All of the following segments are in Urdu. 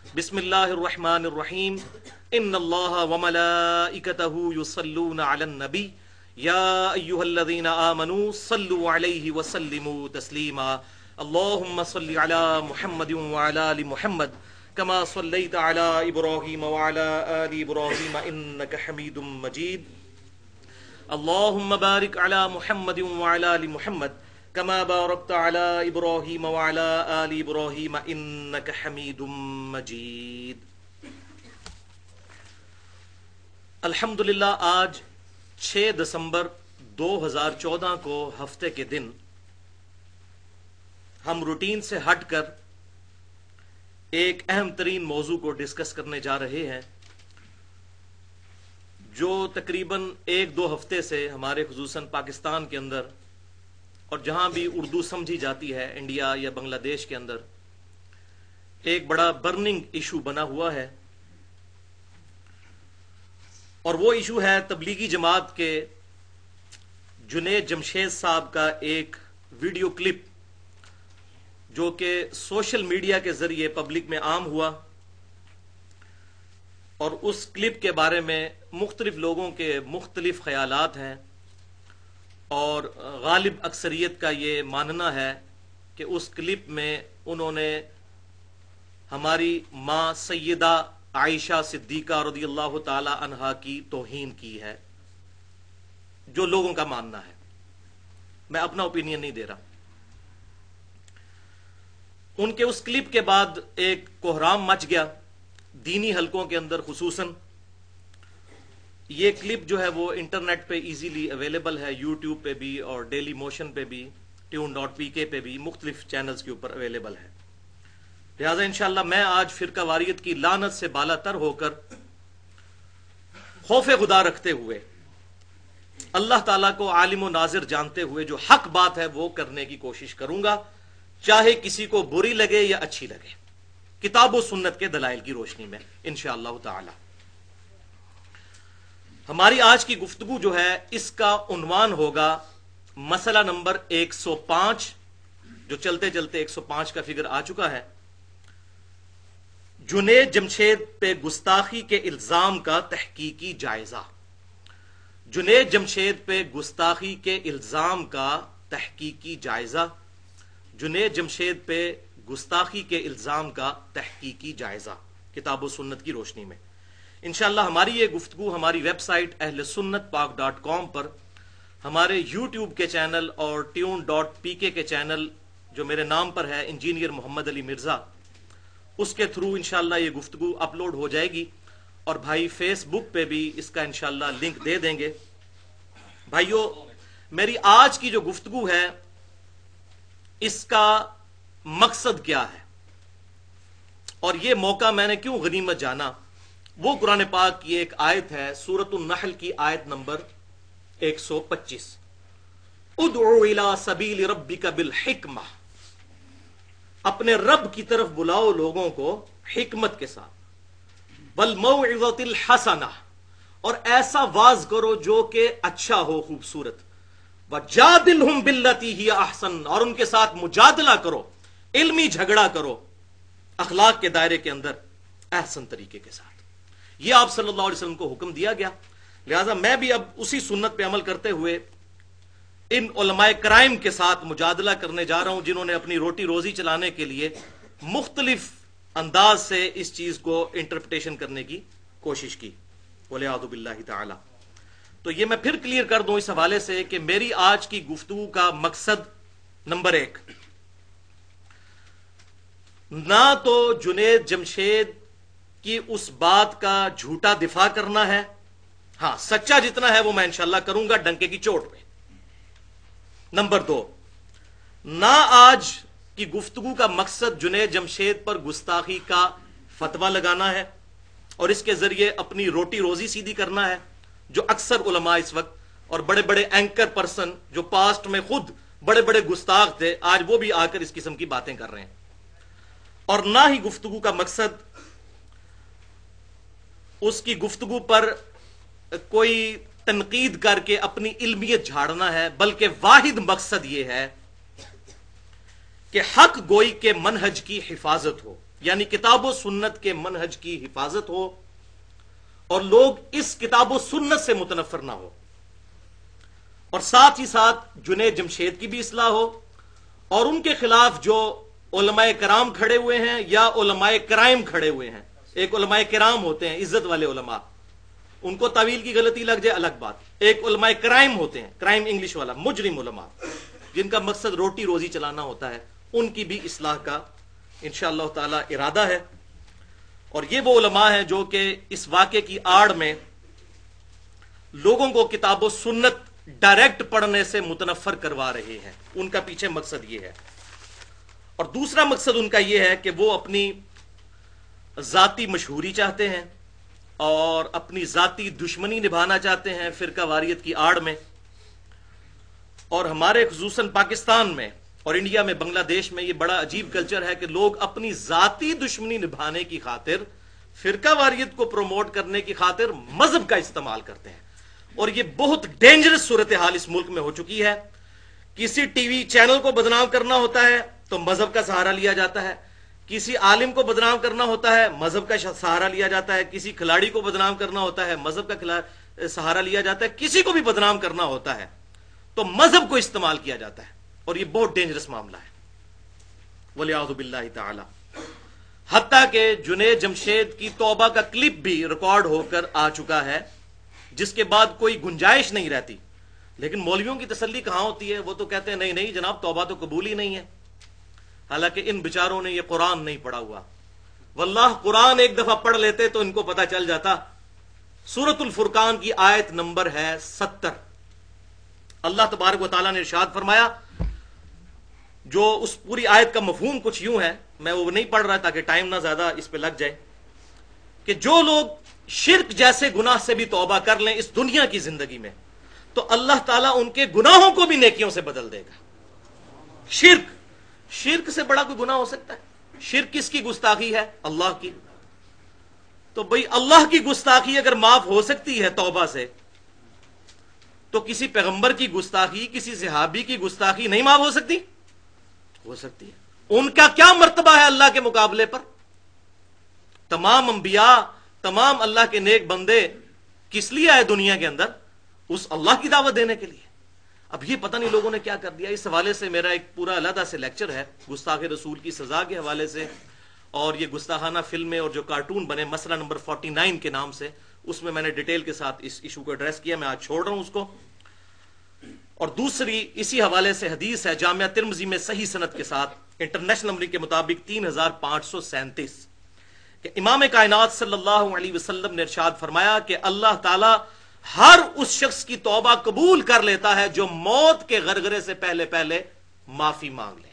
بسم الله الرحمن الرحيم ان الله وملائكته يصلون على النبي يا ايها الذين امنوا صلوا عليه وسلموا تسليما اللهم صل على محمد وعلى ال محمد۔ كما صليت على ابراهيم وعلى ال ابراهيم انك حميد مجيد اللهم بارك على محمد وعلى ال محمد۔ كما باركت على ابراهيم وعلى ال ابراهيم انك حميد مجيد. الحمد للہ آج چھ دسمبر دو ہزار چودہ کو ہفتے کے دن ہم روٹین سے ہٹ کر ایک اہم ترین موضوع کو ڈسکس کرنے جا رہے ہیں، جو تقریباً ایک دو ہفتے سے ہمارے خصوصاً پاکستان کے اندر اور جہاں بھی اردو سمجھی جاتی ہے، انڈیا یا بنگلہ دیش کے اندر، ایک بڑا برننگ ایشو بنا ہوا ہے۔ اور وہ ایشو ہے تبلیغی جماعت کے جنید جمشید صاحب کا ایک ویڈیو کلپ، جو کہ سوشل میڈیا کے ذریعے پبلک میں عام ہوا۔ اور اس کلپ کے بارے میں مختلف لوگوں کے مختلف خیالات ہیں۔ اور غالب اکثریت کا یہ ماننا ہے کہ اس کلپ میں انہوں نے ہماری ماں سیدہ عائشہ صدیقہ رضی اللہ تعالی عنہا کی توہین کی ہے، جو لوگوں کا ماننا ہے۔ میں اپنا اوپینین نہیں دے رہا۔ ان کے اس کلپ کے بعد ایک کوہرام مچ گیا۔ دینی حلقوں کے اندر، خصوصاً یہ کلپ جو ہے وہ انٹرنیٹ پہ ایزیلی اویلیبل ہے، یوٹیوب پہ بھی اور ڈیلی موشن پہ بھی، ٹیون ڈاٹ پی کے پہ بھی مختلف چینلز کے اوپر اویلیبل ہے۔ لہٰذا انشاءاللہ میں آج فرقہ واریت کی لانت سے بالا تر ہو کر خوف خدا رکھتے ہوئے، اللہ تعالیٰ کو عالم و ناظر جانتے ہوئے جو حق بات ہے وہ کرنے کی کوشش کروں گا، چاہے کسی کو بری لگے یا اچھی لگے۔ کتاب و سنت کے دلائل کی روشنی میں، انشاءاللہ اللہ تعالی۔ ہماری آج کی گفتگو جو ہے، اس کا عنوان ہوگا مسئلہ نمبر ایک سو پانچ، جو چلتے چلتے ایک سو پانچ کا فگر آ چکا ہے۔ جنید جمشید پہ گستاخی کے الزام کا تحقیقی جائزہ۔ جنید جمشید پہ گستاخی کے الزام کا تحقیقی جائزہ۔ جنید جمشید پہ گستاخی کے الزام کا تحقیقی جائزہ۔ کتاب و سنت کی روشنی میں۔ انشاءاللہ ہماری یہ گفتگو، ہماری ویب سائٹ اہل سنت پاک ڈاٹ کام پر، ہمارے یوٹیوب کے چینل اور ٹیون ڈاٹ پی کے کے چینل جو میرے نام پر ہے، انجینئر محمد علی مرزا، اس کے تھرو انشاءاللہ یہ گفتگو اپلوڈ ہو جائے گی اور بھائی فیس بک پہ بھی اس کا انشاءاللہ لنک دے دیں گے۔ بھائیو، میری آج کی جو گفتگو ہے، اس کا مقصد کیا ہے؟ اور یہ موقع میں نے کیوں غنیمت جانا؟ وہ قرآن پاک کی ایک آیت ہے سورت النحل کی آیت نمبر ایک سو پچیس۔ ادعو الى سبیل ربک بالحکمہ۔ اپنے رب کی طرف بلاؤ لوگوں کو حکمت کے ساتھ۔ بل الحسنہ۔ اور ایسا واز کرو جو کہ اچھا ہو، خوبصورت۔ وجادلہم باللتی ہی احسن۔ اور ان کے ساتھ مجادلہ کرو، علمی جھگڑا کرو۔ اخلاق کے دائرے کے اندر احسن طریقے کے ساتھ۔ یہ آپ صلی اللہ علیہ وسلم کو حکم دیا گیا۔ لہذا میں بھی اب اسی سنت پہ عمل کرتے ہوئے ان علماء کرائم کے ساتھ مجادلہ کرنے جا رہا ہوں، جنہوں نے اپنی روٹی روزی چلانے کے لیے مختلف انداز سے اس چیز کو انٹرپٹیشن کرنے کی کوشش کی۔ بولے تعالی۔ تو یہ میں پھر کلیئر کر دوں اس حوالے سے کہ میری آج کی گفتگو کا مقصد نمبر ایک۔ نہ تو جنید جمشید کی اس بات کا جھوٹا دفاع کرنا ہے۔ ہاں سچا جتنا ہے وہ میں انشاءاللہ کروں گا ڈنکے کی چوٹ پہ۔ نمبر دو، نہ آج کی گفتگو کا مقصد جنید جمشید پر گستاخی کا فتویٰ لگانا ہے اور اس کے ذریعے اپنی روٹی روزی سیدھی کرنا ہے، جو اکثر علماء اس وقت اور بڑے بڑے اینکر پرسن جو پاسٹ میں خود بڑے بڑے گستاخ تھے، آج وہ بھی آ کر اس قسم کی باتیں کر رہے ہیں۔ اور نہ ہی گفتگو کا مقصد اس کی گفتگو پر کوئی تنقید کر کے اپنی علمیت جھاڑنا ہے، بلکہ واحد مقصد یہ ہے کہ حق گوئی کے منہج کی حفاظت ہو یعنی کتاب و سنت کے منہج کی حفاظت ہو، اور لوگ اس کتاب و سنت سے متنفر نہ ہو۔ اور ساتھ ہی ساتھ جنید جمشید کی بھی اصلاح ہو، اور ان کے خلاف جو علماء کرام کھڑے ہوئے ہیں یا علماء کرائم کھڑے ہوئے ہیں ایک علماء کرام ہوتے ہیں، عزت والے علماء۔ ان کو طویل کی غلطی لگ جائے، الگ بات۔ ایک علماء کرائم ہوتے ہیں، کرائم انگلش والا، مجرم علماء۔ جن کا مقصد روٹی روزی چلانا ہوتا ہے، ان کی بھی اصلاح کا انشاءاللہ تعالی ارادہ ہے۔ اور یہ وہ علماء ہیں جو کہ اس واقعے کی آڑ میں لوگوں کو کتاب و سنت ڈائریکٹ پڑھنے سے متنفر کروا رہے ہیں۔ ان کا پیچھے مقصد یہ ہے۔ اور دوسرا مقصد ان کا یہ ہے کہ وہ اپنی ذاتی مشہوری چاہتے ہیں اور اپنی ذاتی دشمنی نبھانا چاہتے ہیں فرقہ واریت کی آڑ میں۔ اور ہمارے خصوصاً پاکستان میں اور انڈیا میں بنگلہ دیش میں یہ بڑا عجیب کلچر ہے کہ لوگ اپنی ذاتی دشمنی نبھانے کی خاطر فرقہ واریت کو پروموٹ کرنے کی خاطر مذہب کا استعمال کرتے ہیں۔ اور یہ بہت ڈینجرس صورتحال اس ملک میں ہو چکی ہے۔ کسی ٹی وی چینل کو بدنام کرنا ہوتا ہے تو مذہب کا سہارا لیا جاتا ہے۔ کسی عالم کو بدنام کرنا ہوتا ہے، مذہب کا سہارا لیا جاتا ہے، کسی کھلاڑی کو بدنام کرنا ہوتا ہے، مذہب کا سہارا لیا جاتا ہے، کسی کو بھی بدنام کرنا ہوتا ہے، تو مذہب کو استعمال کیا جاتا ہے، اور یہ بہت ڈینجرس معاملہ ہے۔ ولی تعالی حتیٰ کہ جنید جمشید کی توبہ کا کلپ بھی ریکارڈ ہو کر آ چکا ہے، جس کے بعد کوئی گنجائش نہیں رہتی۔ لیکن مولویوں کی تسلی کہاں ہوتی ہے؟ وہ تو کہتے ہیں، نہیں نہیں جناب، توبہ تو قبول ہی نہیں ہے۔ حالانکہ ان بچاروں نے یہ قرآن نہیں پڑھا ہوا۔ واللہ قرآن ایک دفعہ پڑھ لیتے تو ان کو پتا چل جاتا۔ سورت الفرقان کی آیت نمبر ہے ستر۔ اللہ تبارک و تعالیٰ نے ارشاد فرمایا، جو اس پوری آیت کا مفہوم کچھ یوں ہے، میں وہ نہیں پڑھ رہا تاکہ ٹائم نہ زیادہ اس پہ لگ جائے، کہ جو لوگ شرک جیسے گناہ سے بھی توبہ کر لیں اس دنیا کی زندگی میں، تو اللہ تعالیٰ ان کے گناہوں کو بھی نیکیوں سے بدل دے گا۔ شرک شرک سے بڑا کوئی گناہ ہو سکتا ہے؟ شرک کس کی گستاخی ہے؟ اللہ کی۔ تو بھائی اللہ کی گستاخی اگر معاف ہو سکتی ہے توبہ سے، تو کسی پیغمبر کی گستاخی، کسی صحابی کی گستاخی نہیں معاف ہو سکتی؟ ہو سکتی ہے۔ ان کا کیا مرتبہ ہے اللہ کے مقابلے پر؟ تمام انبیاء، تمام اللہ کے نیک بندے کس لیے آئے دنیا کے اندر؟ اس اللہ کی دعوت دینے کے لیے۔ اب یہ پتہ نہیں لوگوں نے کیا کر دیا۔ اس حوالے سے میرا ایک پورا علیحدہ سے لیکچر ہے، گستاخ رسول کی سزا کے حوالے سے۔ اور یہ گستاخانہ فلمیں اور جو کارٹون بنے، مسئلہ نمبر 49 کے نام سے، اس میں میں نے ڈیٹیل کے ساتھ اس ایشو کو ایڈریس کیا، میں آج چھوڑ رہا ہوں اس کو۔ اور دوسری، اسی حوالے سے حدیث ہے، جامعہ ترمزی میں صحیح صنعت کے ساتھ انٹرنیشنل نمبر کے مطابق تین ہزار پانچ سو سینتیس۔ کہ امام کائنات صلی اللہ علیہ وسلم نے ارشاد فرمایا کہ اللہ تعالی ہر اس شخص کی توبہ قبول کر لیتا ہے جو موت کے غرغرے سے پہلے پہلے معافی مانگ لے۔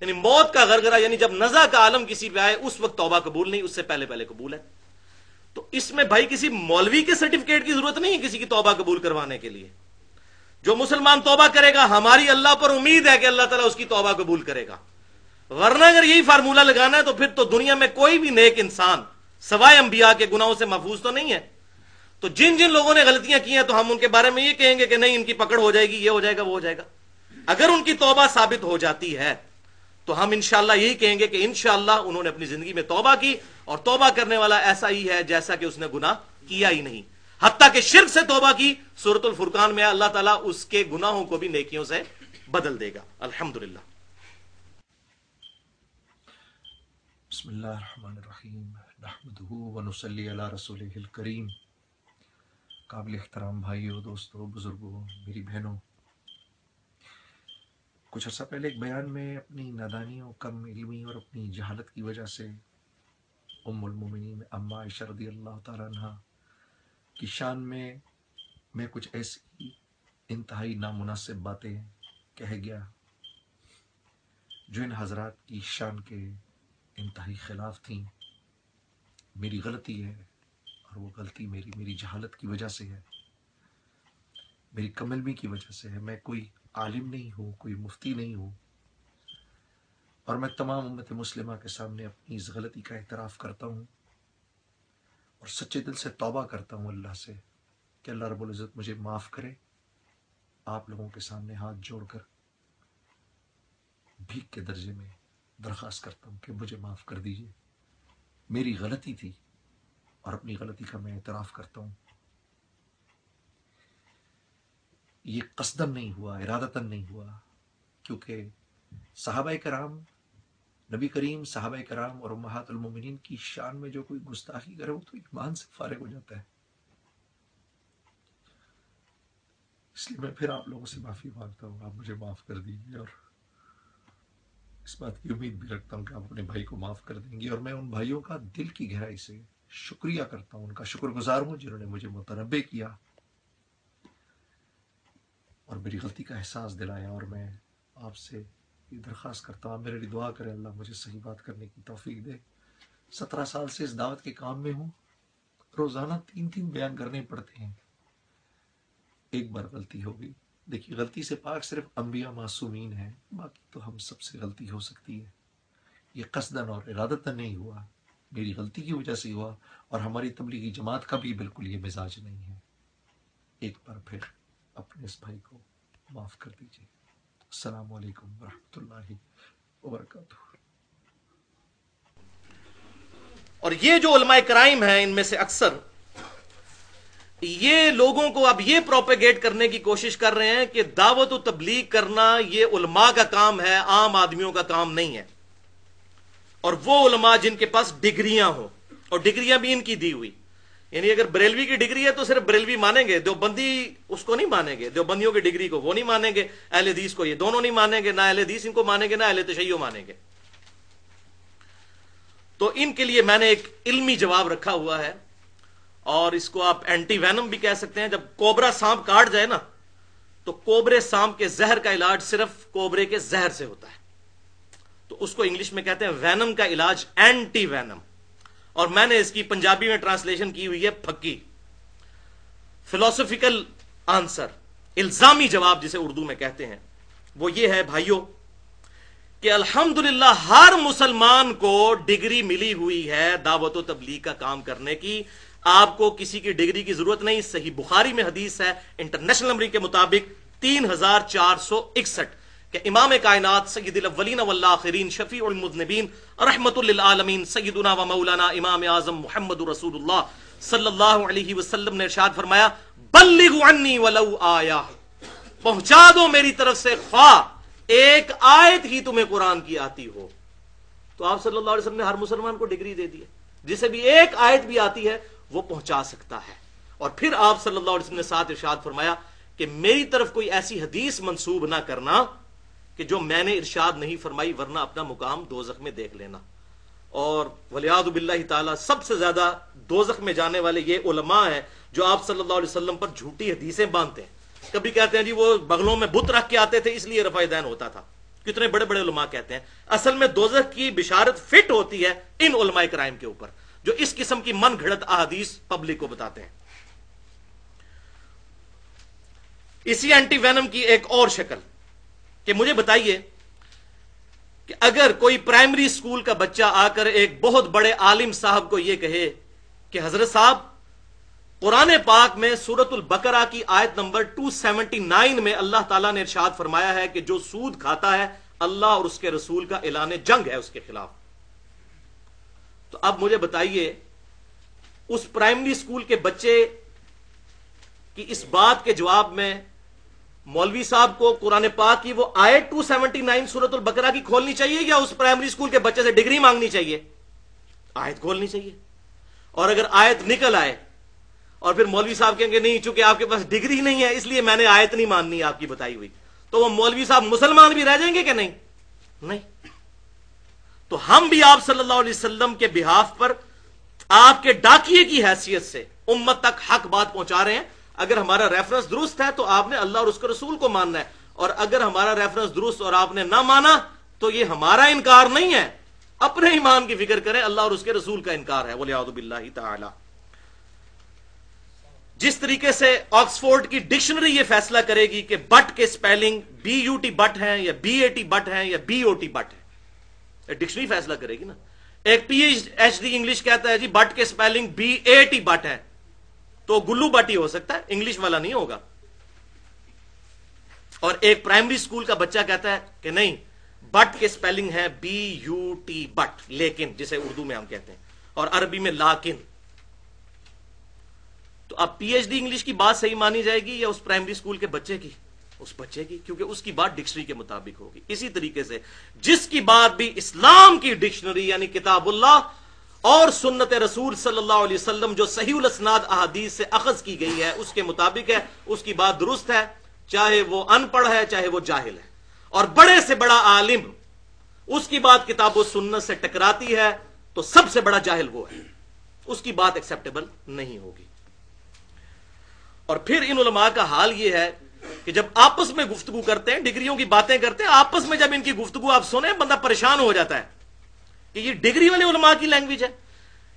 یعنی موت کا غرغرہ یعنی جب نزا کا عالم کسی پہ آئے، اس وقت توبہ قبول نہیں، اس سے پہلے پہلے قبول ہے۔ تو اس میں بھائی کسی مولوی کے سرٹیفکیٹ کی ضرورت نہیں ہے کسی کی توبہ قبول کروانے کے لیے۔ جو مسلمان توبہ کرے گا، ہماری اللہ پر امید ہے کہ اللہ تعالیٰ اس کی توبہ قبول کرے گا۔ ورنہ اگر یہی فارمولہ لگانا ہے تو پھر تو دنیا میں کوئی بھی نیک انسان، سوائے انبیاء کے گناہوں سے محفوظ تو نہیں ہے۔ تو جن جن لوگوں نے غلطیاں کی ہیں تو ہم ان کے بارے میں یہ کہیں گے کہ نہیں، ان کی پکڑ ہو جائے گی، یہ ہو جائے گا، وہ ہو جائے گا۔ اگر ان کی توبہ ثابت ہو جاتی ہے، تو ہم انشاءاللہ یہی کہیں گے کہ انشاءاللہ انہوں نے اپنی زندگی میں توبہ کی اور توبہ کرنے والا ایسا ہی ہے جیسا کہ اس نے گناہ کیا ہی نہیں۔ حتیٰ کہ شرک سے توبہ کی سورت الفرقان میں اللہ تعالیٰ اس کے گناہوں کو بھی نیکیوں سے بدل دے گا۔ الحمد بسم اللہ الرحمن الرحیم۔ نحمده ونسلی علی رسوله الكریم قابل احترام بھائیوں دوستوں بزرگوں میری بہنوں۔ کچھ عرصہ پہلے ایک بیان میں اپنی نادانی و کم علمی اور اپنی جہالت کی وجہ سے ام المومنین اما عائشہ رضی اللہ تعالیٰ عنہ کی شان میں میں کچھ ایسی انتہائی نامناسب باتیں کہہ گیا جو ان حضرات کی شان کے انتہائی خلاف تھیں۔ میری غلطی ہے۔ اور وہ غلطی میری میری جہالت کی وجہ سے ہے۔ میری کم علمی کی وجہ سے ہے۔ میں کوئی عالم نہیں ہوں، کوئی مفتی نہیں ہوں۔ اور میں تمام امت مسلمہ کے سامنے اپنی اس غلطی کا اعتراف کرتا ہوں اور سچے دل سے توبہ کرتا ہوں اللہ سے کہ اللہ رب العزت مجھے معاف کرے۔ آپ لوگوں کے سامنے ہاتھ جوڑ کر بھیک کے درجے میں درخواست کرتا ہوں کہ مجھے معاف کر دیجیے میری غلطی تھی۔ اور اپنی غلطی کا میں اعتراف کرتا ہوں۔ یہ قصدن نہیں ہوا، ارادتاً نہیں ہوا، کیونکہ صحابہ کرام، نبی کریم، صحابہ کرام اور امہات المومنین کی شان میں جو کوئی گستاخی کرے، وہ تو ایمان سے فارغ ہو جاتا ہے۔ اس لیے میں پھر آپ لوگوں سے معافی مانگتا ہوں۔ آپ مجھے معاف کر دیجیے اور اس بات کی امید بھی رکھتا ہوں کہ آپ اپنے بھائی کو معاف کر دیں گے اور میں ان بھائیوں کا دل کی گہرائی سے شکریہ کرتا ہوں، ان کا شکر گزار ہوں جنہوں نے مجھے متنبع کیا اور میری غلطی کا احساس دلایا اور میں آپ سے یہ درخواست کرتا ہوں میرے لیے دعا کرے اللہ مجھے صحیح بات کرنے کی توفیق دے۔ سترہ سال سے اس دعوت کے کام میں ہوں، روزانہ تین تین بیان کرنے پڑتے ہیں۔ ایک بار غلطی ہو گئی۔ دیکھیے، غلطی سے پاک صرف انبیاء معصومین ہیں، باقی تو ہم سب سے غلطی ہو سکتی ہے۔ یہ قصدن اور ارادتاً نہیں ہوا۔ میری غلطی کی وجہ سے ہوا اور ہماری تبلیغی جماعت کا بھی بالکل یہ مزاج نہیں ہے۔ ایک بار پھر اپنے اس بھائی کو معاف کر دیجیے السلام علیکم ورحمۃ اللہ وبرکاتہ۔ اور یہ جو علماء کرائم ہیں ان میں سے اکثر، یہ لوگوں کو اب یہ پروپیگیٹ کرنے کی کوشش کر رہے ہیں کہ دعوت و تبلیغ کرنا یہ علماء کا کام ہے، عام آدمیوں کا کام نہیں ہے۔ اور وہ علماء جن کے پاس ڈگریاں ہوں، اور ڈگریاں بھی ان کی دی ہوئی۔ یعنی اگر بریلوی کی ڈگری ہے تو صرف بریلوی مانیں گے، دیوبندی اس کو نہیں مانیں گے، دیوبندیوں کی ڈگری کو وہ نہیں مانیں گے، اہل حدیث کو یہ دونوں نہیں مانیں گے، نہ اہل حدیث ان کو مانیں گے، نہ اہل تشیع مانیں گے۔ تو ان کے لیے میں نے ایک علمی جواب رکھا ہوا ہے، اور اس کو آپ اینٹی وینم بھی کہہ سکتے ہیں۔ جب کوبرا سانپ کاٹ جائے نا، تو کوبرے سانپ کے زہر کا علاج صرف کوبرے کے زہر سے ہوتا ہے۔ تو اس کو انگلش میں کہتے ہیں وینم کا علاج اینٹی وینم اور میں نے اس کی پنجابی میں ٹرانسلیشن کی ہوئی ہے پھکی. فلوسفیکل آنسر الزامی جواب جسے اردو میں کہتے ہیں. وہ یہ ہے بھائیوں کہ الحمد ہر مسلمان کو ڈگری ملی ہوئی ہے دعوت و تبلیغ کا کام کرنے کی. آپ کو کسی کی ڈگری کی ضرورت نہیں، صحیح بخاری میں حدیث ہے، انٹرنیشنل نمبر کے مطابق تین ہزار چار سو اکسٹھ. کہ امام کائنات سید الاولین والآخرین، شفیع المذنبین، رحمت للعالمین، سیدنا و مولانا امام اعظم محمد رسول اللہ صلی اللہ علیہ وسلم نے ارشاد فرمایا، بلغوا عنی ولو آیا پہنچا دو میری طرف سے خواہ، ایک آیت ہی تمہیں قرآن کی آتی ہو۔ تو آپ صلی اللہ علیہ وسلم نے ہر مسلمان کو ڈگری دے دی ہے۔ جسے بھی ایک آیت بھی آتی ہے، وہ پہنچا سکتا ہے۔ اور پھر آپ صلی اللہ علیہ وسلم نے ساتھ ارشاد فرمایا کہ میری طرف کوئی ایسی حدیث منسوب نہ کرنا کہ جو میں نے ارشاد نہیں فرمائی ورنہ اپنا مقام دوزخ میں دیکھ لینا۔ اور ولیاد باللہ تعالی سب سے زیادہ دوزخ میں جانے والے یہ علماء ہیں جو آپ صلی اللہ علیہ وسلم پر جھوٹی حدیثیں باندھتے ہیں۔ کبھی کہتے ہیں جی وہ بغلوں میں بت رکھ کے آتے تھے اس لیے رفا دین ہوتا تھا۔ کتنے بڑے بڑے علماء کہتے ہیں۔ اصل میں دوزخ کی بشارت فٹ ہوتی ہے ان علماء کرائم کے اوپر، جو اس قسم کی من گھڑت احادیث پبلک کو بتاتے ہیں۔ اسی اینٹی وینم کی ایک اور شکل۔ کہ مجھے بتائیے کہ اگر کوئی پرائمری اسکول کا بچہ آ کر ایک بہت بڑے عالم صاحب کو یہ کہے کہ حضرت صاحب، قرآن پاک میں سورت البقرہ کی آیت نمبر 279 میں اللہ تعالیٰ نے ارشاد فرمایا ہے کہ جو سود کھاتا ہے، اللہ اور اس کے رسول کا اعلان جنگ ہے اس کے خلاف۔ تو اب مجھے بتائیے، اس پرائمری اسکول کے بچے کی اس بات کے جواب میں مولوی صاحب کو قرآن پاک کی وہ آئے ٹو سیونٹی نائن سورت البکرا کی کھولنی چاہیے یا اس پرائمری اسکول کے بچے سے ڈگری مانگنی چاہیے؟ آیت کھولنی چاہیے۔ اور اگر آیت نکل آئے اور پھر مولوی صاحب کہیں گے نہیں، چونکہ آپ کے پاس ڈگری نہیں ہے، اس لیے میں نے آیت نہیں ماننی آپ کی بتائی ہوئی۔ تو وہ مولوی صاحب مسلمان بھی رہ جائیں گے کہ نہیں؟ نہیں۔ تو ہم بھی آپ صلی اللہ علیہ وسلم کے بحاف پر آپ کے ڈاکیے کی حیثیت سے امت تک حق بات پہنچا رہے ہیں۔ اگر ہمارا ریفرنس درست ہے تو آپ نے اللہ اور اس کے رسول کو ماننا ہے۔ اور اگر ہمارا ریفرنس درست اور آپ نے نہ مانا تو یہ ہمارا انکار نہیں ہے۔ اپنے ایمان کی فکر کریں، اللہ اور اس کے رسول کا انکار ہے۔ باللہ تعالی۔ جس طریقے سے آکسفورڈ کی ڈکشنری یہ فیصلہ کرے گی کہ بٹ کے spelling B U T Butt ہیں یا بی اے ٹی بٹ ہیں یا بی او ٹی بٹ ہے ڈکشنری فیصلہ کرے گی نا۔ ایک پی ایچ ڈی انگلش کہتا ہے جی بٹ کے spelling B A T Bat ہے تو گلو بٹ ہی ہو سکتا ہے، انگلش والا نہیں ہوگا۔ اور ایک پرائمری اسکول کا بچہ کہتا ہے کہ نہیں، بٹ کے سپیلنگ ہے بی یو ٹی، بٹ، لیکن، جسے اردو میں ہم کہتے ہیں۔ اور عربی میں لاکن۔ تو اب پی ایچ ڈی انگلش کی بات صحیح مانی جائے گی یا اس پرائمری اسکول کے بچے کی؟ اس بچے کی، کیونکہ اس کی بات ڈکشنری کے مطابق ہوگی۔ اسی طریقے سے، جس کی بات بھی اسلام کی ڈکشنری یعنی کتاب اللہ اور سنت رسول صلی اللہ علیہ وسلم جو صحیح الاسناد احادیث سے اخذ کی گئی ہے، اس کے مطابق ہے، اس کی بات درست ہے، چاہے وہ ان پڑھ ہے، چاہے وہ جاہل ہے۔ اور بڑے سے بڑا عالم اس کی بات کتاب و سنت سے ٹکراتی ہے تو سب سے بڑا جاہل وہ ہے۔ اس کی بات ایکسپٹیبل نہیں ہوگی۔ اور پھر ان علماء کا حال یہ ہے کہ جب آپس میں گفتگو کرتے ہیں، ڈگریوں کی باتیں کرتے ہیں، آپس میں جب ان کی گفتگو آپ سنیں، بندہ پریشان ہو جاتا ہے۔ کہ یہ ڈگری والے علماء کی لینگویج ہے۔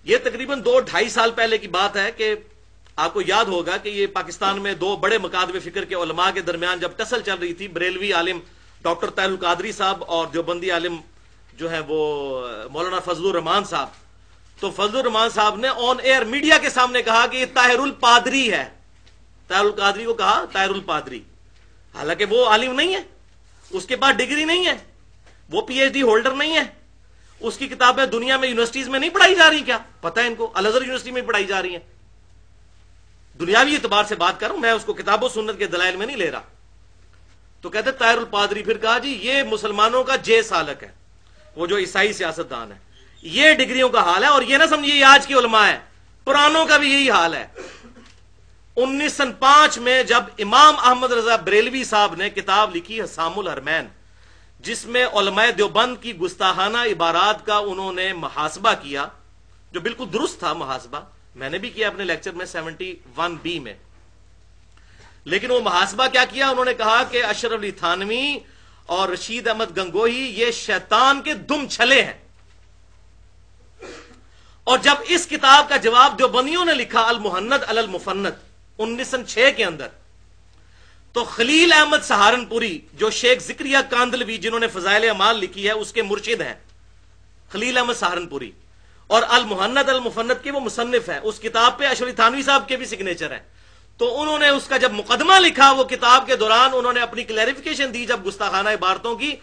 یہ تقریباً دو ڈھائی سال پہلے کی بات ہے کہ آپ کو یاد ہوگا کہ یہ پاکستان میں دو بڑے مقادب فکر کے علماء کے درمیان جب ٹسل چل رہی تھی، بریلوی عالم ڈاکٹر تیر القادری صاحب اور دیوبندی عالم جو ہے وہ، مولانا فضل الرحمان صاحب۔ تو فضل الرحمان صاحب نے آن ایئر میڈیا کے سامنے کہا کہ یہ طاہر الپادری ہے۔ طاہر القادری کو کہا طاہر الپادری حالانکہ وہ عالم نہیں ہے، اس کے پاس ڈگری نہیں ہے، وہ پی ایچ ڈی ہولڈر نہیں ہے۔ اس کی کتابیں دنیا میں یونیورسٹیز میں نہیں پڑھائی جا رہی کیا؟ پتہ ہے ان کو؟ الزر یونیورسٹی میں پڑھائی جا رہی ہیں۔ دنیاوی اعتبار سے بات کروں، میں اس کو کتاب و سنت کے دلائل میں نہیں لے رہا۔ تو کہتے طاہر الپادری پھر کہا جی یہ مسلمانوں کا جے سالک ہے، وہ جو عیسائی سیاست دان ہے یہ ڈگریوں کا حال ہے اور یہ نہ سمجھیے یہ آج کی علماء ہے پرانوں کا بھی یہی حال ہے۔ انیس سن پانچ میں جب امام احمد رضا بریلوی صاحب نے کتاب لکھی حسام الحرمین جس میں علماء دیوبند کی گستاحانہ عبارات کا انہوں نے محاسبہ کیا، جو بالکل درست تھا محاسبہ، میں نے بھی کیا اپنے لیکچر میں سیونٹی ون بی میں۔ لیکن وہ محاسبہ کیا کیا؟ انہوں نے کہا کہ اشرف علی تھانوی اور رشید احمد گنگوہی یہ شیطان کے دم چھلے ہیں۔ اور جب اس کتاب کا جواب دیوبندیوں نے لکھا، المحنت المفنت، انیس سن چھ کے اندر تو خلیل احمد سہارنپوری، جو شیخ ذکریہ کاندلوی جنہوں نے فضائل امال لکھی ہے، اس کے مرشد ہیں۔ خلیل احمد سہارنپوری۔ اور المحنت المفنت کے وہ مصنف ہیں۔ اس کتاب پہ اشوری تھانوی صاحب کے بھی سگنیچر ہیں۔ تو انہوں نے اس کا جب مقدمہ لکھا، وہ کتاب کے دوران انہوں نے اپنی کلیریفیکیشن دی جب گستاخانہ عبارتوں کی،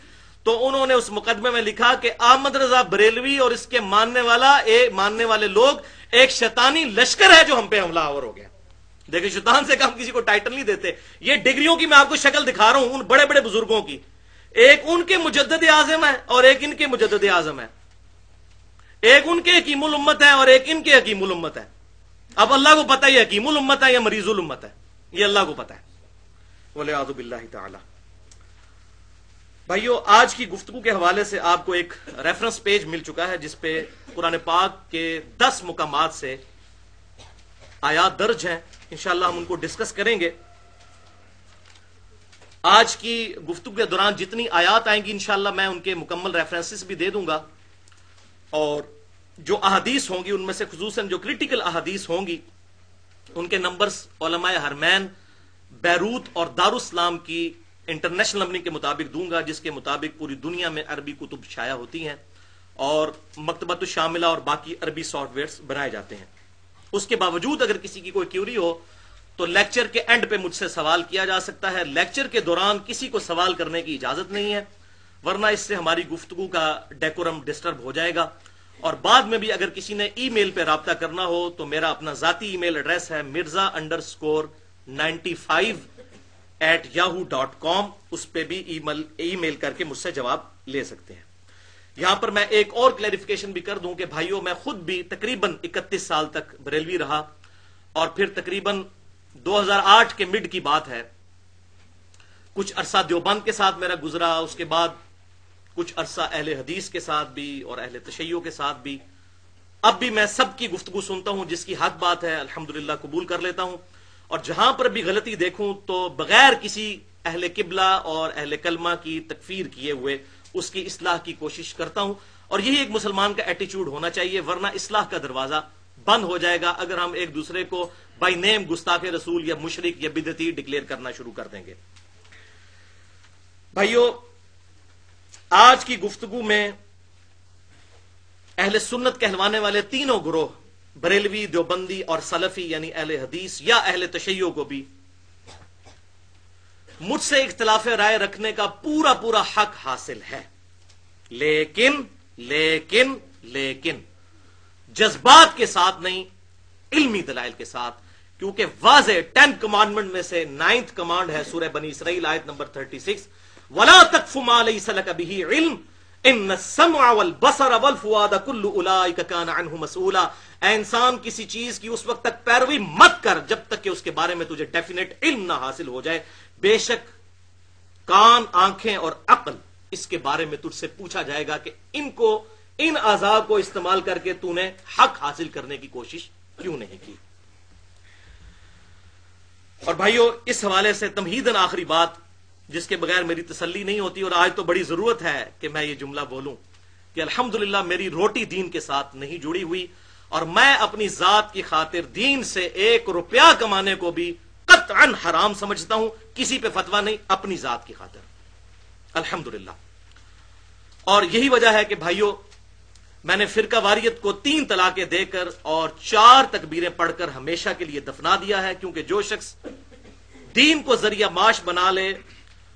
تو انہوں نے اس مقدمے میں لکھا کہ احمد رضا بریلوی اور اس کے ماننے والا، اے ماننے والے لوگ، ایک شیطانی لشکر ہے جو ہم پہ حملہ آور ہو گیا۔ دیکھیں، شیطان سے کم کسی کو ٹائٹل نہیں دیتے۔ یہ ڈگریوں کی میں آپ کو شکل دکھا رہا ہوں، ان بڑے بڑے بزرگوں کی۔ ایک ان کے مجدد اعظم ہے اور ایک ان کے مجدد اعظم ہے ایک ان کے حکیم الامت ہے اور ایک ان کے حکیم الامت ہے اب اللہ کو پتا ہے حکیم الامت ہے یا مریض الامت ہے یہ اللہ کو پتا ہے۔ بولے آزب اللہ تعالی۔ بھائیو، آج کی گفتگو کے حوالے سے آپ کو ایک ریفرنس پیج مل چکا ہے، جس پہ قرآن پاک کے دس مقامات سے آیات درج ہیں۔ انشاءاللہ ہم ان کو ڈسکس کریں گے۔ آج کی گفتگو کے دوران جتنی آیات آئیں گی انشاءاللہ میں ان کے مکمل ریفرنسز بھی دے دوں گا۔ اور جو احادیث ہوں گی، ان میں سے خصوصاً جو کریٹیکل احادیث ہوں گی، ان کے نمبرز علماء حرمین بیروت اور دارالسلام کی انٹرنیشنل نمبرنگ کے مطابق دوں گا، جس کے مطابق پوری دنیا میں عربی کتب شائع ہوتی ہیں اور مکتبت الشاملہ اور باقی عربی سافٹ ویئرس بنائے جاتے ہیں۔ اس کے باوجود اگر کسی کی کوئی کیوری ہو، تو لیکچر کے اینڈ پہ مجھ سے سوال کیا جا سکتا ہے۔ لیکچر کے دوران کسی کو سوال کرنے کی اجازت نہیں ہے، ورنہ اس سے ہماری گفتگو کا ڈیکورم ڈسٹرب ہو جائے گا۔ اور بعد میں بھی اگر کسی نے ای میل پہ رابطہ کرنا ہو، تو میرا اپنا ذاتی ای میل ایڈریس ہے Mirza underscore ninety five at Yahoo dot com. اس پہ بھی ای میل کر کے مجھ سے جواب لے سکتے ہیں۔ یہاں پر میں ایک اور کلیریفیکیشن بھی کر دوں کہ بھائیوں میں خود بھی تقریباً اکتیس سال تک بریلوی رہا اور پھر تقریباً دو ہزار آٹھ کے مڈ کی بات ہے۔ کچھ عرصہ دیوبند کے ساتھ میرا گزرا، اس کے بعد کچھ عرصہ اہل حدیث کے ساتھ بھی اور اہل تشیعوں کے ساتھ بھی۔ اب بھی میں سب کی گفتگو سنتا ہوں، جس کی حق بات ہے، الحمدللہ قبول کر لیتا ہوں۔ اور جہاں پر بھی غلطی دیکھوں تو بغیر کسی اہل قبلہ اور اہل کلمہ کی تکفیر کیے ہوئے اس کی اصلاح کی کوشش کرتا ہوں اور یہی ایک مسلمان کا ایٹیچیوڈ ہونا چاہیے، ورنہ اصلاح کا دروازہ بند ہو جائے گا اگر ہم ایک دوسرے کو بائی نیم گستاخ رسول یا مشرق یا بدتی ڈکلیئر کرنا شروع کر دیں گے۔ بھائیو، آج کی گفتگو میں اہل سنت کہلوانے والے تینوں گروہ، بریلوی، دیوبندی اور سلفی یعنی اہل حدیث یا اہل تشیعوں کو بھی مجھ سے اختلاف رائے رکھنے کا پورا پورا حق حاصل ہے۔ لیکن لیکن لیکن، جذبات کے ساتھ نہیں، علمی دلائل کے ساتھ، کیونکہ واضح ٹین کمانڈمنٹ میں سے نائنتھ کمانڈ ہے سورہ بنی اسرائیل آیت نمبر 36 ولا تقف ما ليس لك به علم ان السمع والبصر والفؤاد كل اولئك كان عنه مسؤولا اے انسان، کسی چیز کی اس وقت تک پیروی مت کر جب تک کہ اس کے بارے میں تجھے ڈیفینیٹ علم نہ حاصل ہو جائے۔ بے شک کان، آنکھیں اور عقل، اس کے بارے میں تجھ سے پوچھا جائے گا کہ ان کو، ان اعضاء کو استعمال کر کے تو نے حق حاصل کرنے کی کوشش کیوں نہیں کی؟ اور بھائیو، اس حوالے سے تمہیدن آخری بات، جس کے بغیر میری تسلی نہیں ہوتی اور آج تو بڑی ضرورت ہے کہ میں یہ جملہ بولوں کہ الحمدللہ میری روٹی دین کے ساتھ نہیں جڑی ہوئی اور میں اپنی ذات کی خاطر دین سے ایک روپیہ کمانے کو بھی قطعا حرام سمجھتا ہوں، کسی پہ فتوا نہیں، اپنی ذات کی خاطر۔ الحمدللہ۔ اور یہی وجہ ہے کہ بھائیوں میں نے فرقہ واریت کو تین طلاقیں دے کر اور چار تکبیریں پڑھ کر ہمیشہ کے لیے دفنا دیا ہے، کیونکہ جو شخص دین کو ذریعہ معاش بنا لے